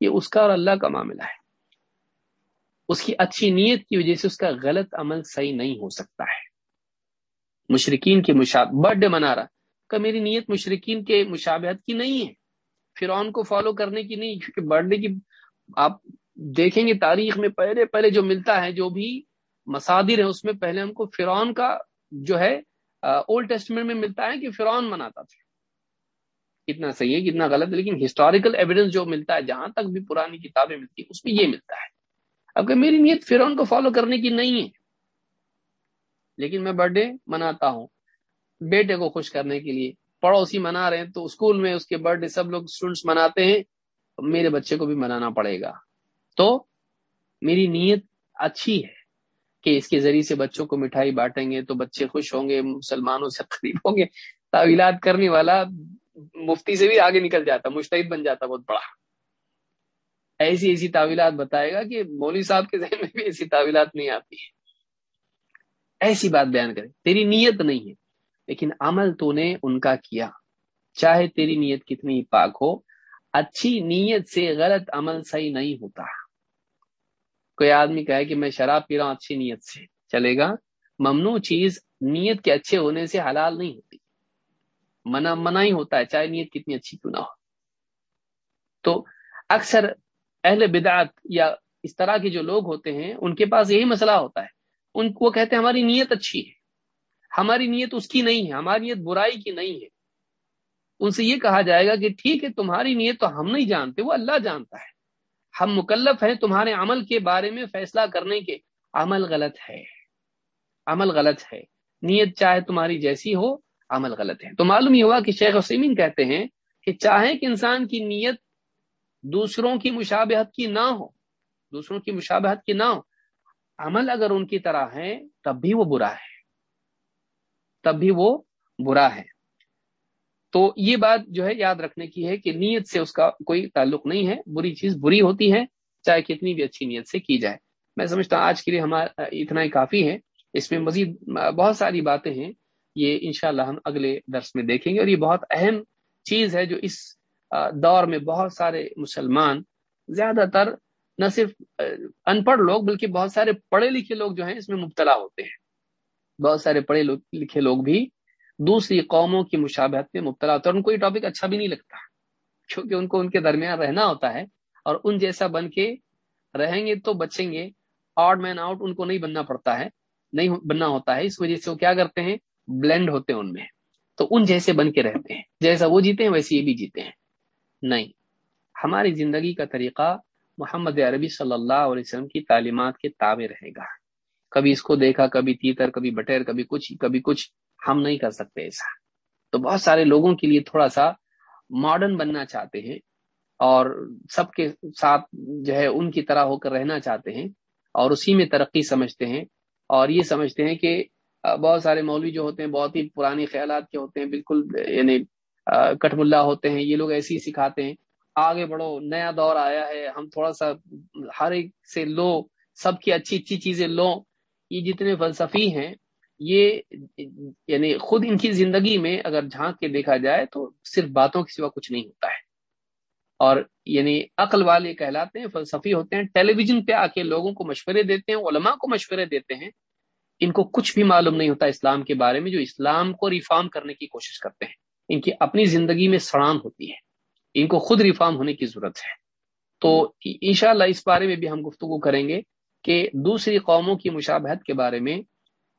یہ اس کا اور اللہ کا معاملہ ہے۔ اس کی اچھی نیت کی وجہ سے اس کا غلط عمل صحیح نہیں ہو سکتا ہے۔ مشرقین کے مشاب برتھ ڈے منا رہا۔ کہ میری نیت مشرقین کے مشابہت کی نہیں ہے۔ فرعون کو فالو کرنے کی نہیں، کیونکہ برتھ ڈے کی آپ دیکھیں گے تاریخ میں پہلے پہلے جو ملتا ہے، جو بھی مسادر ہے اس میں پہلے ہم کو فرعون کا جو ہے اولڈ ٹیسٹمنٹ میں ملتا ہے کہ فرعون مناتا تھا۔ کتنا صحیح ہے، کتنا غلط ہے، لیکن ہسٹوریکل ایویڈنس جو ملتا ہے، جہاں تک بھی پرانی کتابیں ملتی ہیں، اس میں یہ ملتا ہے۔ اب کہ میری نیت فرعون کو فالو کرنے کی نہیں ہے، لیکن میں برتھ ڈے مناتا ہوں، بیٹے کو خوش کرنے کے لیے۔ پڑوسی منا رہے ہیں، تو اسکول میں اس کے برتھ ڈے سب لوگ اسٹوڈنٹس مناتے ہیں، میرے بچے کو بھی منانا پڑے گا۔ تو میری نیت اچھی ہے۔ کہ اس کے ذریعے سے بچوں کو مٹھائی بانٹیں گے تو بچے خوش ہوں گے، مسلمانوں سے قریب ہوں گے۔ تعویلات کرنے والا مفتی سے بھی آگے نکل جاتا مشتحد بن جاتا بہت بڑا۔ ایسی ایسی تعویلات بتائے گا کہ مولوی صاحب کے ذہن میں بھی ایسی تعویلات نہیں آتی ہے ایسی بات بیان کرے تیری نیت نہیں ہے، لیکن عمل تو نے ان کا کیا۔ چاہے تیری نیت کتنی پاک ہو، اچھی نیت سے غلط عمل صحیح نہیں ہوتا۔ کوئی آدمی کہے کہ میں شراب پی رہا ہوں، اچھی نیت سے چلے گا۔ ممنوع چیز نیت کے اچھے ہونے سے حلال نہیں ہوتی۔ منع منع ہی ہوتا ہے، چاہے نیت کتنی اچھی کیوں نہ ہو۔ تو اکثر اہل بدعت یا اس طرح کے جو لوگ ہوتے ہیں، ان کے پاس یہی مسئلہ ہوتا ہے۔ ان کو کہتے ہیں، ہماری نیت اچھی ہے۔ ہماری نیت اس کی نہیں ہے، ہماری نیت برائی کی نہیں ہے۔ ان سے یہ کہا جائے گا کہ ٹھیک ہے، تمہاری نیت تو ہم نہیں جانتے، وہ اللہ جانتا ہے۔ ہم مکلف ہیں تمہارے عمل کے بارے میں فیصلہ کرنے کے۔ عمل غلط ہے۔ عمل غلط ہے۔ نیت چاہے تمہاری جیسی ہو، عمل غلط ہے۔ تو معلوم یہ ہوا کہ شیخ وسیمین کہتے ہیں کہ چاہے کہ انسان کی نیت دوسروں کی مشابہت کی نہ ہو، دوسروں کی مشابہت کی نہ ہو، عمل اگر ان کی طرح ہے، تب بھی وہ برا ہے۔ تب بھی وہ برا ہے۔ تو یہ بات جو ہے یاد رکھنے کی ہے کہ نیت سے اس کا کوئی تعلق نہیں ہے، بری چیز بری ہوتی ہے، چاہے کتنی بھی اچھی نیت سے کی جائے۔ میں سمجھتا ہوں آج کے لیے ہمارا اتنا ہی کافی ہے۔ اس میں مزید بہت ساری باتیں ہیں۔ یہ انشاءاللہ ہم اگلے درس میں دیکھیں گے۔ اور یہ بہت اہم چیز ہے جو اس دور میں بہت سارے مسلمان، زیادہ تر نہ صرف ان پڑھ لوگ بلکہ بہت سارے پڑھے لکھے لوگ جو ہیں اس میں مبتلا ہوتے ہیں۔ بہت سارے پڑھے لکھے لوگ بھی دوسری قوموں کی مشابہت میں مبتلا ہوتا ہے ان کو یہ ٹاپک اچھا بھی نہیں لگتا۔ کیونکہ ان کو ان کے درمیان رہنا ہوتا ہے اور ان جیسا بن کے رہیں گے تو بچیں گے۔ آڈ مین آؤٹ ان کو نہیں بننا پڑتا ہے، نہیں بننا ہوتا ہے۔ اس وجہ سے وہ کیا کرتے ہیں؟ بلینڈ ہوتے ہیں ان میں۔ تو ان جیسے بن کے رہتے ہیں۔ جیسا وہ جیتے ہیں، ویسے یہ بھی جیتے ہیں۔ نہیں۔ ہماری زندگی کا طریقہ محمد عربی صلی اللہ علیہ وسلم کی تعلیمات کے تابع رہے گا۔ کبھی اس کو دیکھا، کبھی تیتر، کبھی بٹیر، کبھی کچھ کبھی کچھ۔ ہم نہیں کر سکتے ایسا۔ تو بہت سارے لوگوں کے لیے تھوڑا سا ماڈرن بننا چاہتے ہیں اور سب کے ساتھ جو ہے ان کی طرح ہو کر رہنا چاہتے ہیں اور اسی میں ترقی سمجھتے ہیں اور یہ سمجھتے ہیں کہ بہت سارے مولوی جو ہوتے ہیں، بہت ہی پرانی خیالات کے ہوتے ہیں، بالکل یعنی کٹ ملا ہوتے ہیں، یہ لوگ ایسے ہی سکھاتے ہیں۔ آگے بڑھو، نیا دور آیا ہے، ہم تھوڑا سا ہر ایک سے لو، سب کی اچھی اچھی چیزیں لو۔ یہ جتنے فلسفی ہیں یہ یعنی خود ان کی زندگی میں اگر جھانک کے دیکھا جائے تو صرف باتوں کے سوا کچھ نہیں ہوتا ہے۔ اور یعنی عقل والے کہلاتے ہیں، فلسفی ہوتے ہیں، ٹیلی ویژن پہ آ کے لوگوں کو مشورے دیتے ہیں، علماء کو مشورے دیتے ہیں۔ ان کو کچھ بھی معلوم نہیں ہوتا اسلام کے بارے میں، جو اسلام کو ریفارم کرنے کی کوشش کرتے ہیں۔ ان کی اپنی زندگی میں سڑان ہوتی ہے۔ ان کو خود ریفارم ہونے کی ضرورت ہے۔ تو انشاءاللہ اس بارے میں بھی ہم گفتگو کریں گے کہ دوسری قوموں کی مشابہت کے بارے میں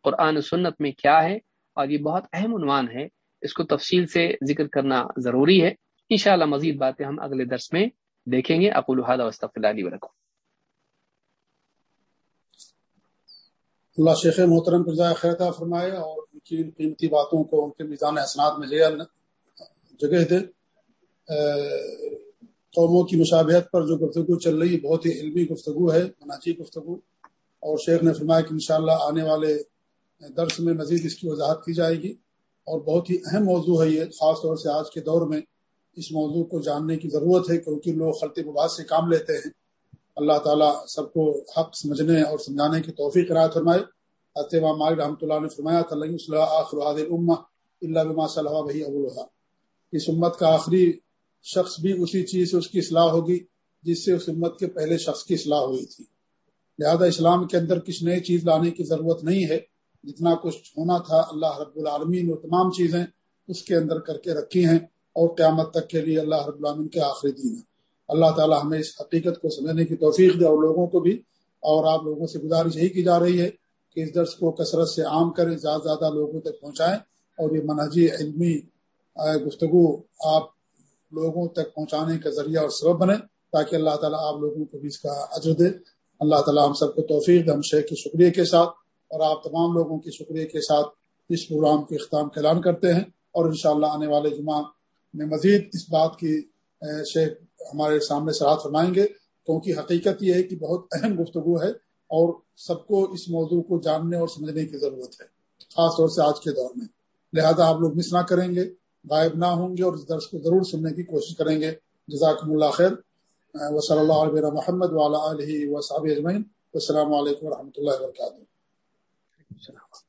قرآن سنت میں کیا ہے اور یہ بہت اہم عنوان ہے، اس کو تفصیل سے ذکر کرنا ضروری ہے۔ انشاءاللہ مزید باتیں ہم اگلے درس میں دیکھیں گے۔ اقول وسطی اللہ شیخ محترم خیرتا فرمائے اور ان کی قیمتی باتوں کو ان کے میزان احسنات میں جگہ دے۔ قوموں کی مشابہت پر جو گفتگو چل رہی ہے، بہت ہی علمی گفتگو ہے مناجی گفتگو۔ اور شیخ نے فرمایا کہ انشاءاللہ آنے والے درس میں مزید اس کی وضاحت کی جائے گی اور بہت ہی اہم موضوع ہے یہ، خاص طور سے آج کے دور میں اس موضوع کو جاننے کی ضرورت ہے، کیونکہ لوگ خلط مباد سے کام لیتے ہیں۔ اللہ تعالیٰ سب کو حق سمجھنے اور سمجھانے کی توفیق رائے فرمائے۔ مالک رحمۃ اللہ نے فرمایا تھا اللہ بما صلی بھائی ابو اس امت کا آخری شخص بھی اسی چیز سے اس کی اصلاح ہوگی جس سے اس امت کے پہلے شخص کی اصلاح ہوئی تھی۔ لہذا اسلام کے اندر کچھ نئی چیز لانے کی ضرورت نہیں ہے۔ جتنا کچھ ہونا تھا اللہ رب العالمین وہ تمام چیزیں اس کے اندر کر کے رکھی ہیں اور قیامت تک کے لیے اللہ رب العالمین کے آخری دین ہے اللہ تعالی ہمیں اس حقیقت کو سمجھنے کی توفیق دے اور لوگوں کو بھی اور آپ لوگوں سے گزارش یہی کی جا رہی ہے کہ اس درس کو کثرت سے عام کریں، زیادہ زیادہ لوگوں تک پہنچائیں اور یہ منہجی علمی گفتگو آپ لوگوں تک پہنچانے کا ذریعہ اور سبب بنے تاکہ اللہ تعالیٰ آپ لوگوں کو بھی اس کا عجر دے۔ اللہ تعالیٰ ہم سب کو توفیق ہم شیخ کے شکریہ کے ساتھ اور آپ تمام لوگوں کے شکریہ کے ساتھ اس پروگرام کے اختتام کا اعلان کرتے ہیں اور انشاءاللہ آنے والے جمعہ میں مزید اس بات کی شیخ ہمارے سامنے سرات فرمائیں گے۔ کیونکہ حقیقت یہ ہے کہ بہت اہم گفتگو ہے اور سب کو اس موضوع کو جاننے اور سمجھنے کی ضرورت ہے، خاص طور سے آج کے دور میں۔ لہذا آپ لوگ مس نہ کریں گے، غائب نہ ہوں گے اور اس درس کو ضرور سننے کی کوشش کریں گے۔ جزاکم اللہ خیر۔ و صلی اللہ علیہ محمد والا علیہ و صاب اجمین السلام علیکم و رحمۃ اللہ وبرکاتہ۔ السلام